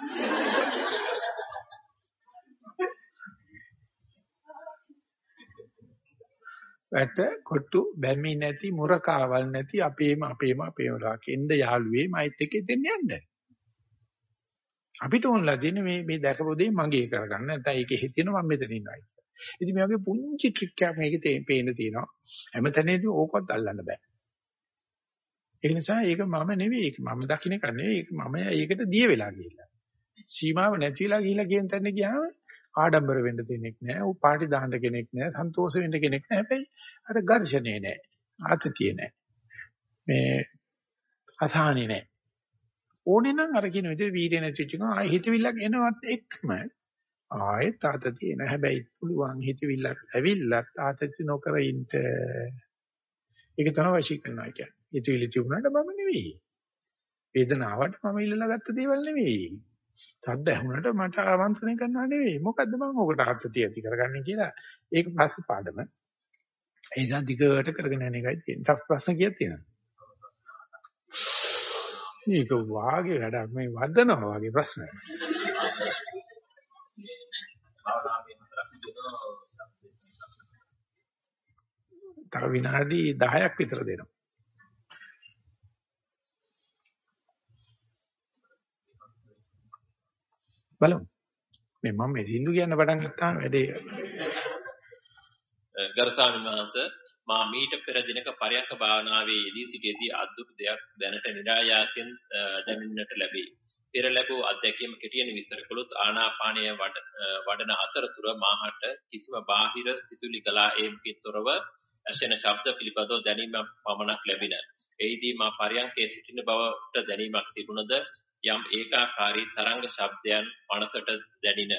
වැට කොට්ටු බැමි නැති මුරකාවල් නැති අපේම අපේම අපේම රාකෙන්ද යාළුවේ මයිත් එක්ක දෙන්න යන්න. අපිට ඕනලා තියෙන්නේ මේ මේ දැකපු දේ මගේ කරගන්න නැත්නම් ඒකේ හිතෙන මම මෙතන ඉන්නයි. ඉතින් මේ වගේ පුංචි ට්‍රික් එකක් මේකේ පේන්න තියෙනවා. හැමතැනදී ඕකවත් අල්ලන්න බෑ. ඒ නිසා ඒක මම නෙවෙයි ඒක මම දකින්න එක නෙවෙයි ඒක මම ඒකට දිය වෙලා ගිහිල්ලා. සීමාව නැතිලා ගිහිල්ලා කියන තැන ගියාම ආඩම්බර වෙන්න දෙනෙක් නැහැ. ඌ පාටි දාන්න කෙනෙක් නැහැ. සන්තෝෂ වෙන්න කෙනෙක් නැහැ. හැබැයි අර ඝර්ෂණේ නැහැ. ආතතිය නැහැ. මේ අසහනෙ නැහැ. ඕනේ නම් අර කියන විදිහට වීර්ය නැතිවෙච්ච එක ආයෙ හිතවිල්ලක් එනවත් එක්කම ආයෙත් ආතතිය එන හැබැයි පුළුවන් හිතවිල්ලක් ඇවිල්ලත් ආතති නොකර ඉන්න ඒක තමයි වශී කරනවා කියන්නේ හිතවිලි තිබුණාට මම නෙවෙයි වේදනාවට මම ඉල්ලලා ගත්ත දේවල් නෙවෙයි සද්ද ඇහුනට මට ආමන්ත්‍රණය කරනවා නෙවෙයි. මොකද්ද මම ඔකට ආත්‍යතිය ඇති කරගන්නේ කියලා. ඒක පස්සේ පාඩම. ඒ නිසා දිගට කරගෙන යන එකයි තියෙන්නේ. තව ප්‍රශ්න කීයක් තියෙනවද? මේක වාගේ වැඩක් මේ වදනවා වගේ ප්‍රශ්න. තව විනාඩි 10ක් විතර දෙනවා. බලමු. මේ මම මේ සින්දු කියන්න පටන් ගත්තාම වැඩේ ගරසාමි මහස මා මීට පෙර දිනක පරයන්ක භාවනාවේ යෙදී සිටියේදී අද්දුට දෙයක් දැනට නිරායාසයෙන් දැනෙන්නට ලැබේ. පෙර ලැබූ අත්දැකීම කෙටියෙන් විස්තර කළොත් ආනාපානය වඩන අතරතුර මාහට කිසිම බාහිර සිතුලි කලා ඒමකින් තොරව ඇසෙන ශබ්ද පිළිබඳව දැනීමක් පමණක් ලැබින. එහිදී මා පරයන්කේ සිටින බවට දැනීමක් තිබුණද යම් ඒකාකාරී තරංග ශබ්දයන් මනසට දැනින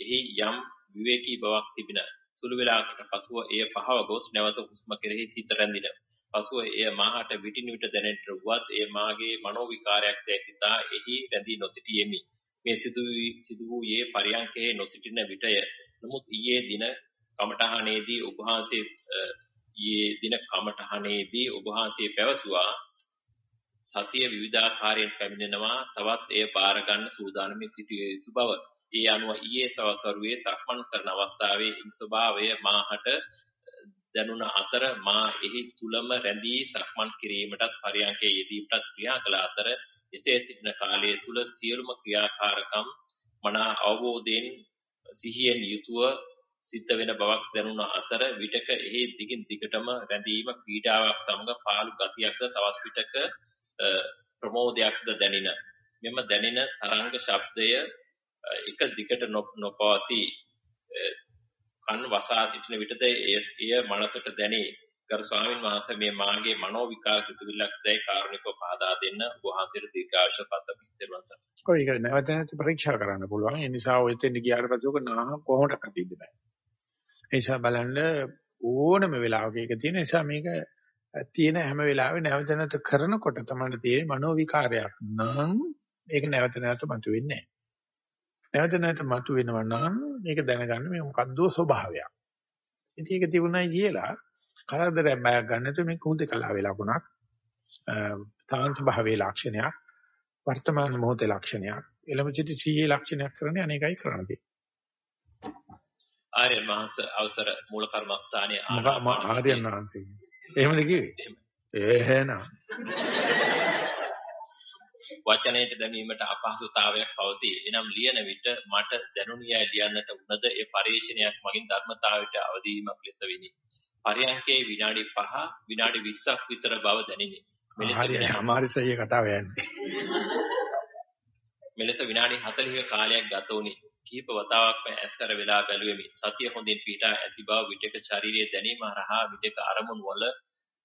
එහි යම් විවේකී බවක් තිබින සුළු වේලාවකට පසුව එය පහව ගොස් නැවත හුස්ම කෙරෙහි සිත රැඳින. පසුව එය මාහට විටින් විට දැනෙන්නට වුවත් එය මාගේ මනෝ විකාරයක් දැයි සිතා එහි රැඳී නොසිටියෙමි. මේ සිදු සිදු වූයේ පරියන්කේ නොසිටින විටය. නමුත් ඊයේ දින කමඨහනේදී ඔබ වහන්සේ ඊයේ දින කමඨහනේදී ඔබ වහන්සේ පැවසුවා සතිය විවිධාකාරයෙන් පැමිණෙනවා තවත් එය බාර ගන්න සූදානම්ව සිටිය යුතු බව. ඒ අනුව ඊයේ සවස් වරුවේ සක්මන් කරන අවස්ථාවේ මේ ස්වභාවය මාහට දැනුණ අතර මා එහි තුලම රැඳී සක්මන් කිරීමටත් පරියන්කේ යෙදීමටත් ක්‍රියා කළ අතර එසේ සිටින කාලය තුල සියලුම ක්‍රියාකාරකම් මනා අවබෝධයෙන් සිහියෙන් යුතුව සිද්ධ වෙන බවක් දැනුණ අතර විටක එහි දිගින් දිගටම රැඳීම පීඩාවක් සමග පාළු ගතියක්ද තවත් විටක ප්‍රමෝදයක්ද දැනින. මෙම දැනෙන තරංග ශබ්දය එක දිගට නොපවතී කන් වසා සිටින විටද එය මනසට දැනේ ගරු ස්වාමීන් වහන්සේ මේ මාගේ මනෝ විකාර සිතුවිල්ලක් දැයි කාරණිකව පහදා දෙන්න වහන්සේට දීර්ඝාෂ පත පිටරවන්ත. ඔය ඒක නැවත නැවත පරීක්ෂා කරන්න පුළුවන්. ඒ නිසා ඔය තෙන් ගියාට පස්සේ ඔක නාහ කොහොමද කටින්ද බෑ. ඒ නිසා බලන්න ඕනම වෙලාවක ඒක තියෙන නිසා මේක තියෙන හැම වෙලාවෙම නැවත නැවත කරනකොට තමයි තියෙන්නේ මනෝ විකාරයක් නම් ඒක නැවත නැවත මතුවෙන්නේ නැහැ. නැවත නැවත මතුවෙනවා නම් මේක දැනගන්න මේ මොකද්ද ස්වභාවයක්. ඉතින් ඒක තිබුණයි කියලා කරදරයක් බයක් ගන්න නැතුව මේක හුදේ කලාවේ ලකුණක්. තාන්ත භාවයේ ලක්ෂණයක්. වර්තමාන මොහොතේ ලක්ෂණයක්. එළමචිති සීයේ ලක්ෂණයක් කරන්නේ අනේකයි කරන්නේ. ආර්යයන් වහන්සේ අවසර මූල කර්මස්ථානයේ ආර්යයන් වහන්සේ. එහෙමද කිව්වේ? එහෙනම්. වචනයට දැමීමට අපහසුතාවයක් පවතී. එනම් ලියන විට මට දැනුණියයි ලියන්නට උනද ඒ පරිශ්‍රණයක් මගින් ධර්මතාවයට අවදීමක් ලෙස විනි. පරියන්කේ විනාඩි 5 විනාඩි 20ක් විතර බව දැනිනි. හරි අමාරුසය කතාව යන්නේ. මෙලෙස විනාඩි 40ක කාලයක් ගත වුණි. කීප වතාවක්ම ඇස්සර වෙලා බැලුවෙමි. සතිය හොඳින් පිටා ඇති බව විටක ශාරීරියේ දැනීම හරහා විටක අරමුණු වල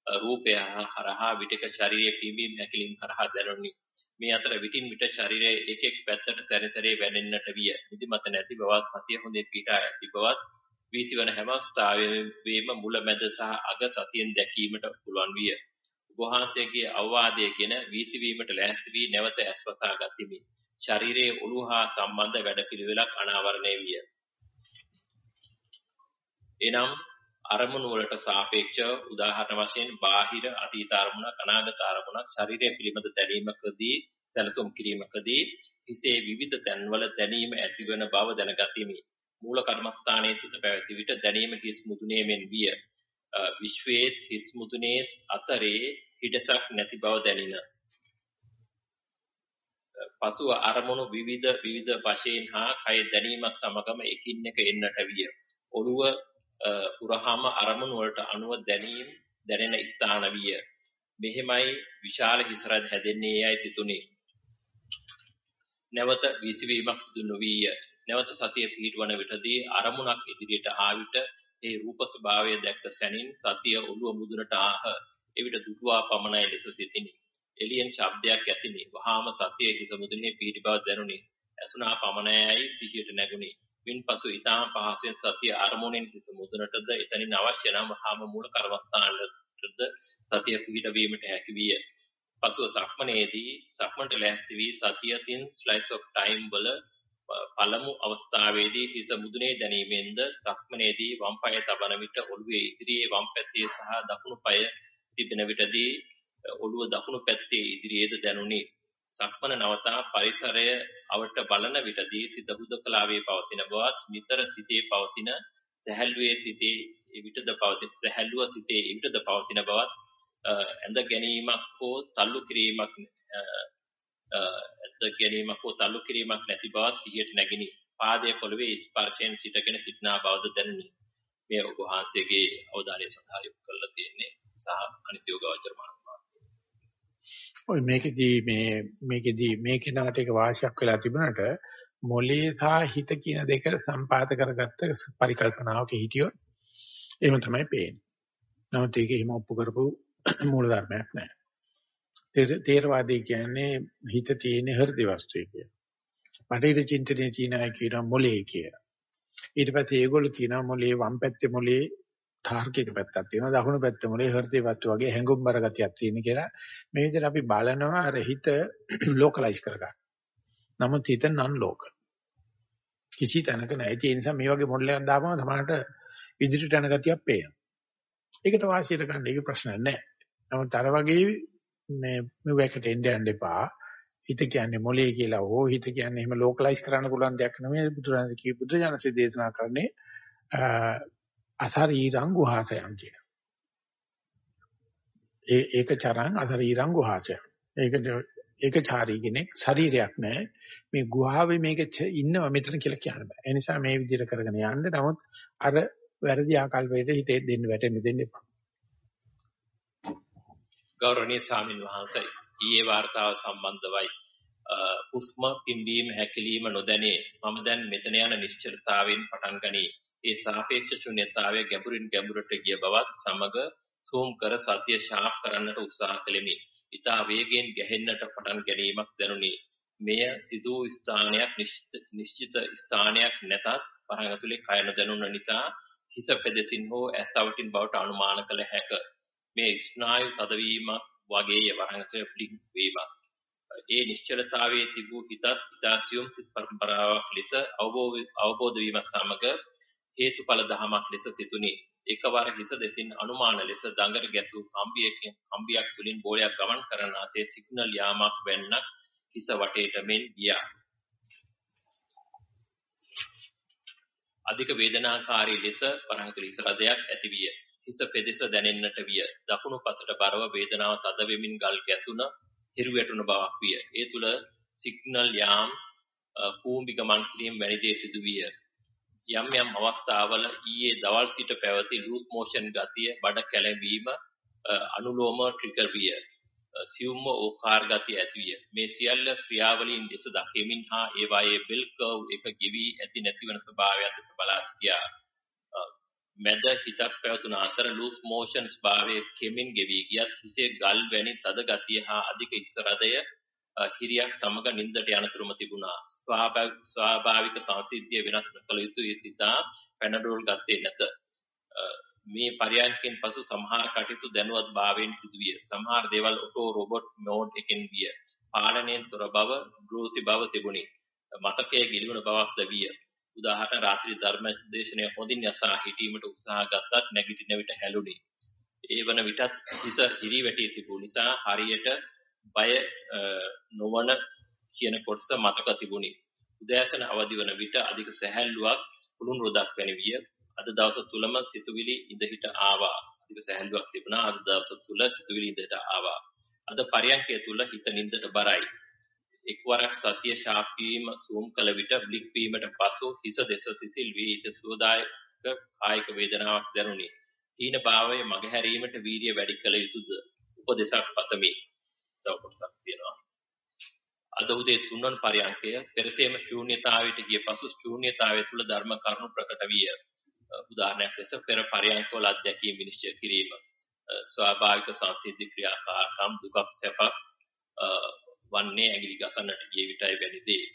රූපය හරහා විටක ශාරීරියේ පිඹීම හැකිලින් හරහා දැනුනි. මේ අතර විටින් විට ශරීරයේ එක් එක් පැත්තට සැරසැරේ වැනෙන්නට විය. නිදිමත නැති බවත් සතිය හොඳින් පිටා ඇති බවත් වීසිවන හැම අවස්ථාවෙම මුල මැද සහ අග සතියෙන් දැකීමට පුළුවන් විය. වහන්සේගේ අවවාදයේගෙන වීසිවීමට ලෑස්ති වී නැවත ඇස්වසා ගතිමි. ශරීරයේ ඔළුව හා සම්බන්ධ වැඩපිළිවෙලක් අනාවරණය විය. එනම් අරමුණු වලට සාපේක්ෂව උදාහරණ වශයෙන් බාහිර අතීත අරමුණක් අනාගත අරමුණක් ශරීරය පිළිබඳ දැනීමකදී සැලසුම් කිරීමකදී හිසේ විවිධ තැන්වල දැනීම ඇතිවන බව දැනගතිමි. මූල කර්මස්ථානයේ සිට පැවති විට දැනීම හිස් මුදුනේ මෙන් විය. විශ්වයේ හිස් මුදුනේ අතරේ හිඩසක් නැති බව දැනින. පසුව අරමුණු විවිධ විවිධ වශයෙන් හා කය දැනීමත් සමගම එකින් එක එන්නට විය. ඔළුව උරහාම අරමුණු වලට අනුව දැනීම දැනෙන ස්ථාන විය. මෙහිමයි විශාල හිසරද හැදෙන්නේ යයි සිතුනේ. නැවත විසිවීමක් සිදු නොවිය. නැවත සතිය පිහිටවන විටදී අරමුණක් ඉදිරියට ආවිට ඒ රූප ස්වභාවය දැක්ක සැනින් සතිය ඔළුව මුදුනට ආහ. එවිට දුටුවා පමණයි ලෙස සිතිනි. එළියෙන් ශබ්දයක් ඇතිනි. වහාම සතිය හිස මුදුනේ පිහිටි බව දැනුනි. ඇසුණා පමණයි සිහියට නැගුණි. මින්පසු ඊටාම පහසුවෙන් සතිය අරමුණෙන් හිස මුදුනටද එතනින් අවශ්‍ය නම් වහාම මූල කර්මස්ථානටද සතිය පිහිට වීමට හැකි විය. පසුව සක්මනේදී සක්මන්ට ලැස්ති වී සතියකින් ස්ලයිස් ඔෆ් ටයිම් වල පළමු අවස්ථාවේදී හිස මුදුනේ දැනීමෙන්ද සක්මනේදී වම් පාය තබන විට ඔළුවේ ඉදිරියේ වම් පැත්තේ සහ දකුණු පාය තිබෙන විටදී ඔළුව දකුණු පැත්තේ ඉදිරියේද දැනුනි. සක්මන නවතා පරිසරය අවට බලන විටදී සිත හුදකලාවේ පවතින බවත් නිතර සිතේ පවතින සැහැල්ලුවේ සිතේ විටද පවතින සැහැල්ලුව සිතේ විටද පවතින බවත් ඇඳ ගැනීමක් හෝ තල්ලු කිරීමක් ඇඳ ගැනීමක් හෝ තල්ලු කිරීමක් නැති බව සිහියට නැගිනි. පාදයේ පොළවේ ස්පර්ශයෙන් සිටගෙන සිටනා බවද දැනුනි. මේ ඔබ වහන්සේගේ අවධානය සඳහා යොමු කරලා තියෙන්නේ සහ අනිත් යෝගාවචර මහත්මයා. ඔය මේකෙදී මේ මේකෙදී මේ කෙනාට එක වාසියක් වෙලා තිබුණාට මොලේ සහ හිත කියන දෙක සම්පාත කරගත්ත පරිකල්පනාවක හිටියොත් එහෙම තමයි පේන්නේ. නමුත් ඒක එහෙම ඔප්පු කරපු මූල ධර්මයක් නෑ. තේරවාදී කියන්නේ හිත තියෙන හෘද වස්තුවේ කියලා. බටහිර චින්තනයේ තියෙන අය කියන මොලේ කියලා. ඊට පස්සේ ඒගොල්ලෝ කියනවා මොලේ වම් පැත්තේ මොලේ තාර්කික පැත්තක් තියෙනවා දකුණු පැත්තේ මොලේ හෘදේ වත්තු වගේ හැඟුම්බර ගතියක් තියෙන කියලා මේ විදිහට අපි බලනවා අර හිත ලෝකලයිස් කරගන්න. නමුත් හිත නන් ලෝකල්. කිසි තැනක නැහැ. ඒ නිසා මේ වගේ මොඩල් එකක් දාපම තමන්ට ඉදිරියට යන ගතියක් පේනවා. ඒකට වාසියට ගන්න ඒක ප්‍රශ්නයක් නැහැ. නමුත් අර වගේ මේ මෙවකට එන්න යන්න එපා. හිත කියන්නේ මොලේ කියලා හෝ හිත කියන්නේ එහෙම ලෝකලයිස් කරන්න පුළුවන් දෙයක් නෙමෙයි බුදුරජාණන් කිය බුදුරජාණන්සේ දේශනා කරන්නේ අසරීරං ගුහාසයන් කියන. ඒ ඒක චරං අසරීරං ගුහාසය. ඒක ඒකචාරී කෙනෙක් ශරීරයක් නැහැ. මේ ගුහාවේ මේක ඉන්නවා මෙතන කියලා කියන්න බෑ. ඒ නිසා මේ විදිහට කරගෙන යන්න. නමුත් අර වැරදි ආකල්පයට හිතේ දෙන්න වැටෙන්න දෙන්න එපා. ගෞරවනීය ස්වාමින් වහන්සේ ඊයේ වார்த்தාව සම්බන්ධවයි උස්ම පිම්බීම හැකිලිම නොදැනේ මම දැන් මෙතන යන නිශ්චලතාවයෙන් පටන් ගනී ඒ සාපේක්ෂ ශුන්‍යතාවය ගැඹුරින් ගැඹුරට ගිය බවත් සමග සූම් කර සත්‍ය ශාප් කරන්නට උත්සාහ කළෙමි. ඊතා වේගයෙන් ගැහෙන්නට පටන් ගැනීමක් දැනුනි. මෙය සිදු ස්ථානයක් නිශ්චිත ස්ථානයක් නැතත් වරහන් ඇතුලේ කය නොදැනුන නිසා හිස පෙදෙසින් හෝ ඇස් අවටින් බවට අනුමාන කළ හැක. මේ ස්නායු තදවීමක් වගේ වරහන් ඇතුලේ බ්ලින්ක් වීමක්. ඒ නිශ්චලතාවයේ තිබූ හිතත් ඉතාසියුම් සිත් පරම්පරාවක් ලෙස අවබෝධ වීම සමග හේතුඵල ධමයක් ලෙස සිතුනි. එකවර හිස දෙසින් අනුමාන ලෙස දඟර ගැතු කම්බියකින් කම්බියක් තුලින් බෝලයක් ගමන් කරන ආසේ සිග්නල් යාමක් වෙන්නක් හිස වටේට මෙන් ගියා. අධික වේදනාකාරී ලෙස පරහතුල හිස රදයක් ඇතිවිය. හිස පෙදෙස දැනෙන්නට විය. දකුණු පසට බරව වේදනාව තද වෙමින් ගල් ගැසුණ හිරු වැටුණ බවක් විය. ඒ තුල සිග්නල් යාම් කූඹි ගමන් කිරීම වැනි දේ සිදු විය. යම් යම් අවස්ථාවල ඊයේ දවල් සිට පැවති ලූස් මෝෂන් ගතිය බඩ කැළඹීම අනුලෝම ට්‍රිගර් විය. සියුම්ම ඕකාර ගතිය ඇති විය. මේ සියල්ල ක්‍රියාවලින් දෙස දකිමින් හා ඒවායේ බෙල් කර්ව් එක ගෙවි ඇති නැති වෙන ස්වභාවයන් දෙස බලා සිටියා. මැද හිතක් පැවතුන අතර ලූස් මෝෂන්ස් භාවයේ කෙමින් ගෙවි ගියත් හිසේ ගල් වැනි තද ගතිය හා අධික හිස රදය හිරියක් සමග නින්දට යනතුරුම තිබුණා. ස්වාභාවික සංසිද්ධිය වෙනස් කළ යුතු ඒ සිතා පැනඩෝල් ගත්තේ නැත. මේ පරයන්කෙන් පසු සමහර කටයුතු දැනුවත් භාවයෙන් සිදුවිය. සමහර දේවල් ඔටෝ රොබොට් මෝඩ් එකෙන් විය. පාලනයෙන් තොර බව, ග්‍රෝසි බව තිබුණි. මතකයේ ගිලිවුණ බවක්ද විය. උදාහරණ රාත්‍රී ධර්ම දේශනය හොඳින් යසා හිටීමට උත්සාහ ගත්තත් නැගිටින විට හැලුණි. ඒ වන විටත් හිස හිරි වැටි තිබුණ නිසා හරියට බය නොවන කියන කොටස මතක තිබුණි. උදෑසන අවදි වන විට අධික සැහැල්ලුවක් කුළුණු රොදක් වැනි විය. අද දවස තුලම සිතුවිලි ඉඳහිට ආවා. අධික සැහැල්ලුවක් තිබුණා. අද දවස තුල සිතුවිලි ඉඳහිට ආවා. අද පරියන්කය තුල හිත නින්දට බරයි. එක්වරක් සතිය ශාපීම සූම් කළ විට බ්ලික් වීමට පසු හිස දෙස සිසිල් වී ඉත සුවදායක කායික වේදනාවක් දැනුනි. තීන භාවයේ මගහැරීමට වීර්ය වැඩි කළ යුතුද? උපදේශක් පතමි. තව කොටසක් තියෙනවා. අද උදේ තුන්වන පරයන්කය පෙරසේම ශූන්‍යතාවයට ගිය පසු ශූන්‍යතාවය තුළ ධර්ම කරුණු ප්‍රකට විය. උදාහරණයක් ලෙස පෙර පරයන්කවල අධ්‍යක්ීම් විනිශ්චය කිරීම ස්වාභාවික සංසිද්ධි ක්‍රියාකාරකම් දුකක් සැපක් වන්නේ ඇඟිලි ගසන්නට ගිය විටයි වැනි දේ.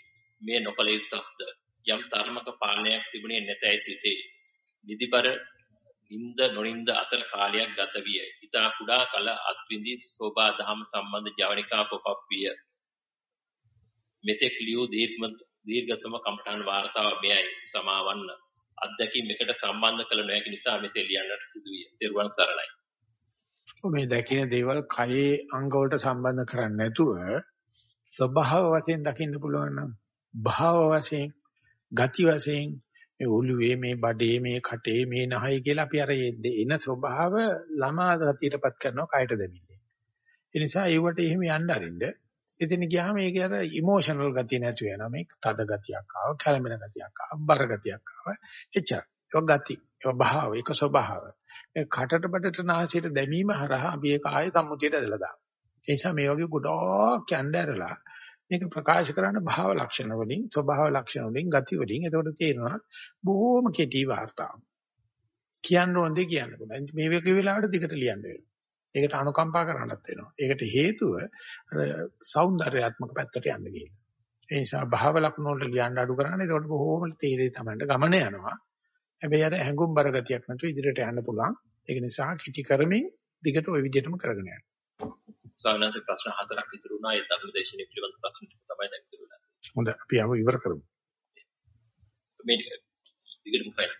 මේ නොකල යුත්තක්ද යම් ධර්මක පාලනයක් තිබුණේ නැතයි සිටේ. නිදිබර නිින්ද නොනිින්ද අතර කාලයක් ගත විය. ඊට කුඩා කල අත්විඳි සෝබා දහම සම්බන්ධ ජවනිකා පොපක් විය. මෙතෙක් ලියූ දීර්ඝම දීර්ඝතම කම්පටන් වාර්තාව මෙයයි සමාවන්න. අත්දැකීම් එකට සම්බන්ධ කළ නොහැකි නිසා මෙසේ ලියන්නට සිදුවිය. ත්වන් සරණයි. මේ දැකින දේවල් කයේ අංග වලට සම්බන්ධ කරන්නේ නැතුව ස්වභාව වශයෙන් දකින්න පුළුවන් නම් භාව වශයෙන් ගති වශයෙන් මේ ඔළුවේ මේ බඩේ මේ කටේ මේ නහය කියලා අපි අර එන ස්වභාව ළමා ගතියටපත් කරනවා කයට දෙමින්නේ. ඒ නිසා ඒවට එහෙම යන්න අරින්න. එතන ගියාම ඒක අර ඉමෝෂනල් ගතිය නැතු වෙනවා. මේ තද ගතියක් ආව, කැළඹෙන ගතියක් ආව, බර ගතියක් ආව. එච්චර. ඒක ගති, ඒක භාව, ඒක ස්වභාව. ඒ කටට බඩට නාසයට දැමීම හරහා අපි ඒක ආයෙ සම්මුතියට ඇදලා දානවා. ඒ නිසා මේ වගේ ගොඩක් යන්න ඇරලා මේක ප්‍රකාශ කරන්න භාව ලක්ෂණ වලින් ස්වභාව ලක්ෂණ වලින් ගති වලින් එතකොට තේරෙනවා බොහොම කෙටි වාර්තාවක්. කියන්න ඕන දේ කියන්න පුළුවන්. මේ වගේ වෙලාවට දිගට ලියන්න වෙනවා. ඒකට අනුකම්පා කරන්නත් වෙනවා. ඒකට හේතුව අර సౌందర్యාත්මක පැත්තට යන්න ගිහින්. ඒ නිසා භාව ලක්ෂණ වලට ලියන්න අඩු කරන්නේ ඒකට බොහෝම තීරේ තමයි ගමන යනවා. හැබැයි අර හැඟුම් බර ගතියක් නැතුව ඉදිරියට යන්න පුළුවන්. ඒක නිසා කිටි කරමින් දිගට ওই විදිහටම කරගෙන යන්න. සාමාන්‍ය ප්‍රශ්න හතරක් ඉතුරු වුණා. ඒ ධර්මදේශනයේ පිළිබඳ ප්‍රශ්න ටික තමයි දැන් ඉතුරු වෙලා. හොඳයි අපි ආව ඉවර කරමු. මේ දිගටම කරන්න.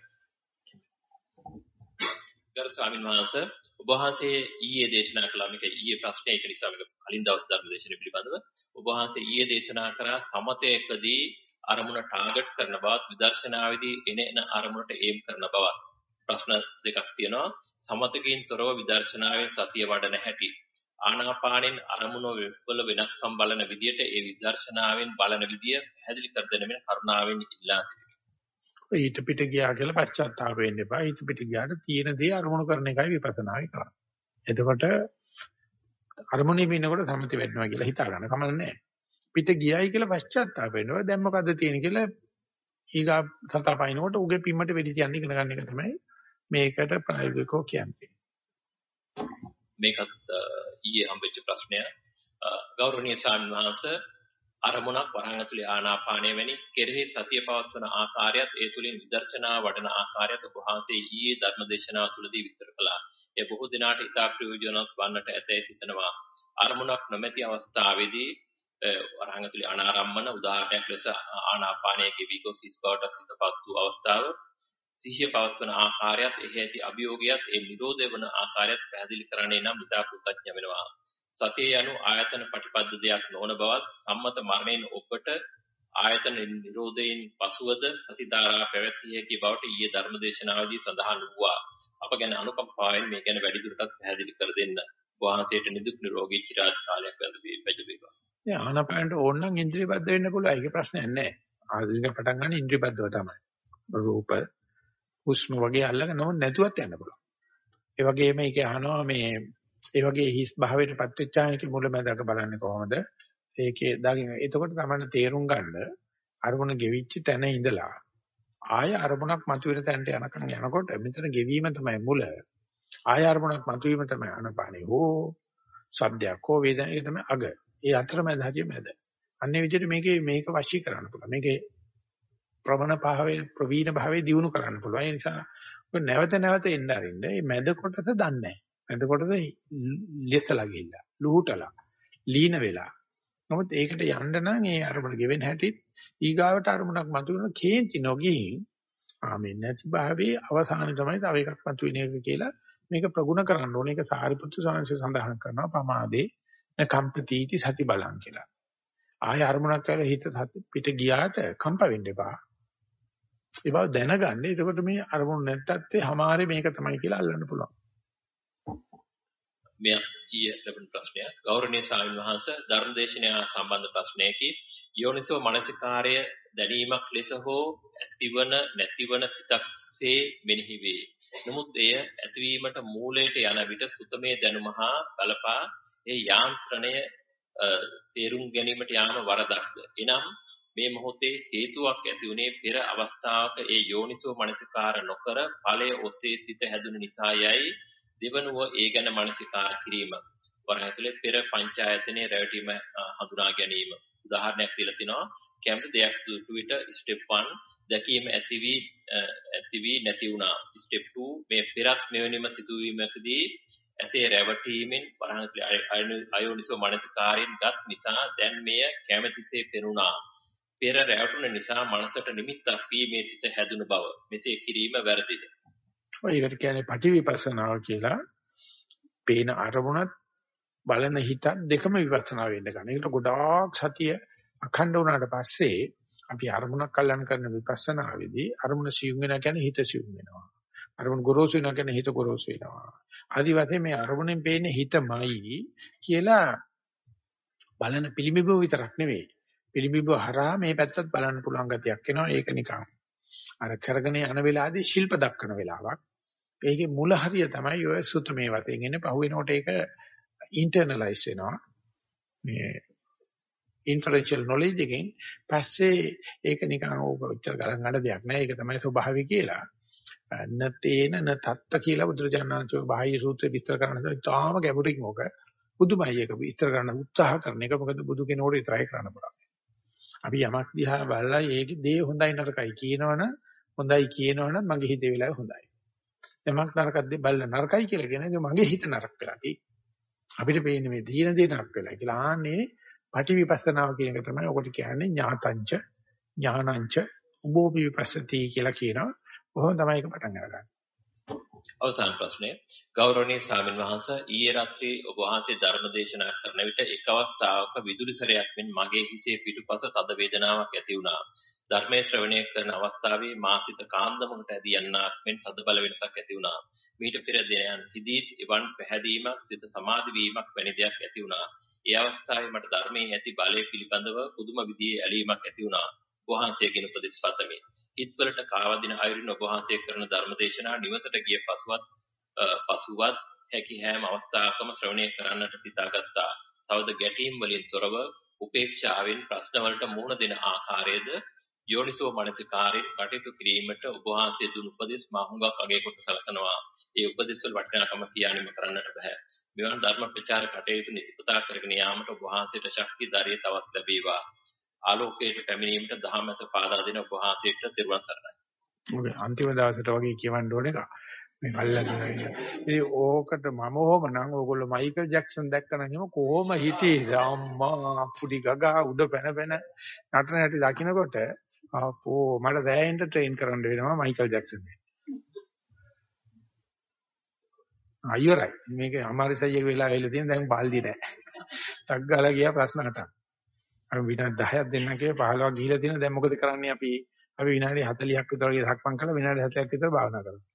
ගරු ස්වාමීන් වහන්සේ ඔබ වහන්සේ ඊයේ දේශනා කළා මේක ඊයේ ප්‍රශ්නේ ඒක නිසා මේක කලින් දවස් ධර්ම දේශනාව පිළිබඳව. ඔබ වහන්සේ ඊයේ දේශනා කරා සමතයකදී අරමුණ ටාගට් කරන බවත් විදර්ශනාවේදී එන එන අරමුණට ඒම් කරන බවත්. ප්‍රශ්න දෙකක් තියෙනවා. සමතකින් තොරව විදර්ශනාවෙන් සතිය වඩන හැටි. ආනාපානෙන් අරමුණ වල වෙනස්කම් බලන විදියට ඒ විදර්ශනාවෙන් බලන විදිය පැහැදිලි කර දෙන මෙන්න කරුණාවෙන් ඉල්ලා සිටිනවා ඊට පිට ගියා කියලා පශ්චාත්තාප වෙන්න එපා. ඊට පිට ගියාට තියෙන දේ අරමුණු කරන එකයි විපස්සනායි කරන්නේ. එතකොට අරමුණේ ඉන්නකොට සමති වෙන්නවා කියලා හිතා ගන්න කමක් නැහැ. පිට ගියයි කියලා පශ්චාත්තාප වෙනවා. දැන් මොකද්ද තියෙන්නේ කියලා ඊගා සතපයින්කොට උගේ පිම්මට වෙඩි තියන්න ඉගෙන ගන්න එක තමයි මේකට ප්‍රායෝගිකව කියන්නේ. මේකත් ඊයේ හම්බෙච්ච ප්‍රශ්නය. ගෞරවනීය සාන්වහන්සේ අරමුණක් වරහන් ඇතුලේ ආනාපානය වැනි කෙරෙහි සතිය පවත්වන ආකාරයත් ඒ තුලින් විදර්ශනා වඩන ආකාරයත් ඔබ වහන්සේ ඊයේ ධර්මදේශනාව තුළදී විස්තර කළා. ඒ බොහෝ දිනාට ඉතා ප්‍රයෝජනවත් වන්නට ඇතැයි සිතනවා. අරමුණක් නොමැති අවස්ථාවේදී වරහන් ඇතුලේ අනාරම්මන උදාහරණයක් ලෙස ආනාපානයේ ගෙවි ගොස් හිස් බවට සිතපත් වූ අවස්ථාව සිහිය පවත්වන ආකාරයත් එහි ඇති අභියෝගයත් ඒ නිරෝධය වන ආකාරයත් පැහැදිලි කරන්නේ නම් ඉතා කෘතඥ වෙනවා. සතිය යනු ආයතන ප්‍රතිපද දෙයක් නොවන බවත් සම්මත මරණයෙන් ඔබට ආයතන නිරෝධයෙන් පසුවද සති ධාරා පැවැත්විය හැකි බවට ඊයේ ධර්මදේශනාවේදී සඳහන් වුණා. අප ගැන අනුකම්පාවෙන් මේ ගැන වැඩිදුරටත් පැහැදිලි කර දෙන්න. වහන්සේට නිදුක් නිරෝගී චිරාත් කාලයක් ලැබෙවේවා. ඒ ආනපනට ඕන නම් ඉන්ද්‍රිය බද්ධ වෙන්න පුළුවන්. ඒක ප්‍රශ්නයක් නෑ. ආධුනික පටන් ගන්න ඉන්ද්‍රිය බද්ධව තමයි. රූප හුස්ම වගේ අල්ලගෙන නොව නැතුවත් යන්න පුළුවන්. ඒ වගේම ඒක අහනවා මේ ඒ වගේ හිස් භාවයටපත් වෙච්චාම ඒකේ මුලැමැදක බලන්නේ කොහොමද? ඒකේ දාගෙන එතකොට තමයි තේරුම් ගන්න අරමුණ ගෙවිච්ච තැන ඉඳලා ආය අරමුණක් මතුවෙන තැනට යනකම් යනකොට මෙතන ගෙවීම තමයි මුල. ආය අරමුණක් මතුවීම තමයි අනපානේ. හෝ සද්දයක් හෝ වේදනයක් ඒක තමයි අග. ඒ අතරමැද හරිය මැද. අන්නේ විදිහට මේකේ මේක වශී කරන්න පුළුවන්. මේකේ ප්‍රවණ භාවයේ ප්‍රවීණ භාවයේ දියුණු කරන්න පුළුවන්. ඒ නිසා නැවත නැවත එන්න අරින්න. මේ මැද කොටස දන්නේ නැහැ. මැද කොටස ලියතලා ගිහිල්ලා, ලුහුටලා, ලීන වෙලා. නමුත් ඒකට යන්න නම් ඒ අරමුණ ගෙවෙන හැටිත් ඊගාවට අරමුණක් මතුවෙන කේන්ති නොගින් ආ මේ නැති භාවයේ අවසානයේ තමයි තව එකක් මතුවෙන එක කියලා මේක ප්‍රගුණ කරන්න ඕනේ. ඒක සාරිපුත්තු සාංශය සඳහන් කරනවා පමාදේ කම්පතිටි සති බලං කියලා. ආය අරමුණක් කරලා හිත පිට ගියාට කම්ප වෙන්න එපා. ඒ බව දැනගන්න. එතකොට මේ අරමුණ නැත්තත් හැමාරේ මේක තමයි කියලා අල්ලන්න පුළුවන්. මෙය ඊයේ ලැබුණු ප්‍රශ්නය. ගෞරවනීය ස්වාමීන් වහන්සේ ධර්මදේශනය සම්බන්ධ ප්‍රශ්නයකි යෝනිසෝ මනසිකාර්ය දැනීමක් ලෙස හෝ ඇතිවන නැතිවන සිතක්සේ මෙනෙහි වේ. නමුත් එය ඇතිවීමට මූලයට යන විට සුතමේ දැනුම හා බලපා ඒ යාන්ත්‍රණය තේරුම් ගැනීමට යාම වරදක්ද. එනම් මේ මොහොතේ හේතුවක් ඇති උනේ පෙර අවස්ථාවක ඒ යෝනිසෝ මනසිකාර නොකර ඵලයේ ඔස්සේ සිත හැදුණු නිසා යයි දෙවනුව ඒ ගැන මනසිකාර කිරීම. වරණ ඇතුලේ පෙර පංචායතනයේ රැවටීම හඳුනා ගැනීම. උදාහරණයක් දීලා තිනවා කැමති දෙයක් දුටු විට ස්ටෙප් 1 දැකීම ඇති වී ඇති වී නැති වුණා. ස්ටෙප් 2 මේ පෙරත් මෙවැනිම සිදුවීමකදී ඇසේ රැවටීමෙන් වරණ අයෝනිසෝ මනසිකාරයෙන් ගත් නිසා දැන් මෙය කැමැතිසේ පෙනුණා. පෙර රැවටුන නිසා මනසට නිමිත්තක් වී මේ සිත හැදුණු බව. මෙසේ කිරීම වැරදිද? ඔය ඒකට කියන්නේ පටිවිපස්සනාව කියලා. පේන අරමුණත් බලන හිතත් දෙකම විපස්සනා වෙන්න ගන්න. ඒකට ගොඩාක් සතිය අඛණ්ඩ වුණාට පස්සේ අපි අරමුණක් අල්ලන කරන විපස්සනාවේදී අරමුණ සියුම් වෙනවා කියන්නේ හිත සියුම් වෙනවා. අරමුණ ගොරෝසු වෙනවා කියන්නේ හිත ගොරෝසු වෙනවා. ආදි වශයෙන් මේ අරමුණෙන් පේන්නේ හිතමයි කියලා බලන පිළිඹුව විතරක් නෙවෙයි. පිළිඹුව හරහා මේ පැත්තත් බලන්න පුළුවන් ගතියක් එනවා. ඒක නිකන් අර කරගෙන යන වෙලාවේදී ශිල්ප දක්වන වෙලාවක්. ඒකේ මුල හරිය තමයි ඔය සුතමේ වතෙන් එන්නේ. පහුවෙනකොට ඒක ඉන්ටර්නලයිස් වෙනවා. මේ ඉන්ෆරෙන්ෂල් නොලෙජ් එකෙන් පස්සේ ඒක නිකන් ඕක උච්චර ගණන් ගන්න දෙයක් නෑ. ඒක තමයි ස්වභාවය කියලා. නතේන නතත්ත කියලා බුදුරජාණන්සේ බාහ්‍ය සූත්‍රය විස්තර කරන දේ තාම ගැඹුරින් ඕක. බුදුමයි ඒක විස්තර කරන්න උත්සාහ කරන එක මොකද බුදු කෙනෙකුට විතරයි කරන්න පුළුවන්. අපි යමක් දිහා බලලා ඒකේ දේ හොඳයි නරකයි කියනවනම් හොඳයි කියනවනම් මගේ හිතේ වෙලාවේ හොඳයි. යමක් නරකක්ද බලලා නරකයි කියලා කියන්නේ මගේ හිත නරක වෙලා තියෙන්නේ. අපිට පේන්නේ මේ දීන දේ නරක වෙලා කියලා. ආන්නේ පටි විපස්සනාව කියන එක තමයි ඔකට කියන්නේ ඥාතංච ඥානංච උභෝ විපස්සති කියලා කියනවා. කොහොම තමයි ඒක පටන් අරගන්නේ. අවසාන ප්‍රශ්නය ගෞරවනීය ස්වාමින් වහන්සේ ඊයේ රාත්‍රියේ ඔබ වහන්සේ ධර්ම දේශනා කරන විට එක් අවස්ථාවක විදුලි සැරයක් මෙන් මගේ හිසේ පිටුපස තද වේදනාවක් ඇති වුණා. ධර්මයේ ශ්‍රවණය කරන අවස්ථාවේ මාසිත කාන්දමකට ඇදී යන්නාක් මෙන් තද බල වෙනසක් ඇති වුණා. මීට පෙර දිනයන් හිදී එවන් පැහැදීමක් සිත සමාධි වීමක් වැනි දෙයක් ඇති වුණා. ඒ අවස්ථාවේ මට ධර්මයේ ඇති බලය පිළිබඳව පුදුම විදිහේ ඇලීමක් ඇති වුණා. වහන්සේගෙන් උපදෙස් පතමි. හිත්වලට කාවදින අයුරින් ඔබ වහන්සේ කරන ධර්මදේශනා නිවසට ගිය පසුවත් පසුවත් හැකි හැම අවස්ථාවකම ශ්‍රවණය කරන්නට සිතාගත්තා. තවද ගැටීම් වලින් තොරව උපේක්ෂාවෙන් ප්‍රශ්න වලට මුහුණ දෙන ආකාරයේද යෝනිසෝ මනසිකාරයෙන් කටයුතු කිරීමට ඔබ වහන්සේ දුන් උපදෙස් මා හුඟක් අගය කොට සලකනවා. ඒ උපදෙස් වල වටිනාකම කියානිම කරන්නට බෑ. මෙවන් ධර්ම ප්‍රචාර කටයුතු නිතිපතා කරගෙන යාමට ඔබ වහන්සේට ශක්තිය ධෛර්යය තවත් ලැබේවා. ආලෝකයට පැමිණීමට දහමත පාදා දෙන ඔබ වහන්සේට තිරුවන් සරණයි. ඔබ අන්තිම දවසට වගේ කියවන්න ඕන එක. මේ අල්ලගෙන ඉතින් ඕකට මම හොම නම් ඕගොල්ලෝ මයිකල් ජැක්සන් දැක්කනම් එහෙම කොහොම හිටියේද අම්මා පුඩි ගගා උඩ පැන පැන නටන හැටි දකින්නකොට අපෝ මට දැයෙන්ට ට්‍රේන් කරන්න වෙනවා මයිකල් ජැක්සන්. අයියරයි මේක අමාරිසයියේ වෙලා වෙලා තියෙන දැන් බාල්දි නැහැ. ටක් ගාලා ගියා ප්‍රශ්න අටක්. අපි විනාඩි 10ක් දෙන්න කියලා 15ක් ගිහිලා තියෙනවා දැන් මොකද කරන්නේ අපි අපි විනාඩි 40ක් විතර වගේ සක්මන් කරලා විනාඩි 40ක් විතර භාවනා කරනවා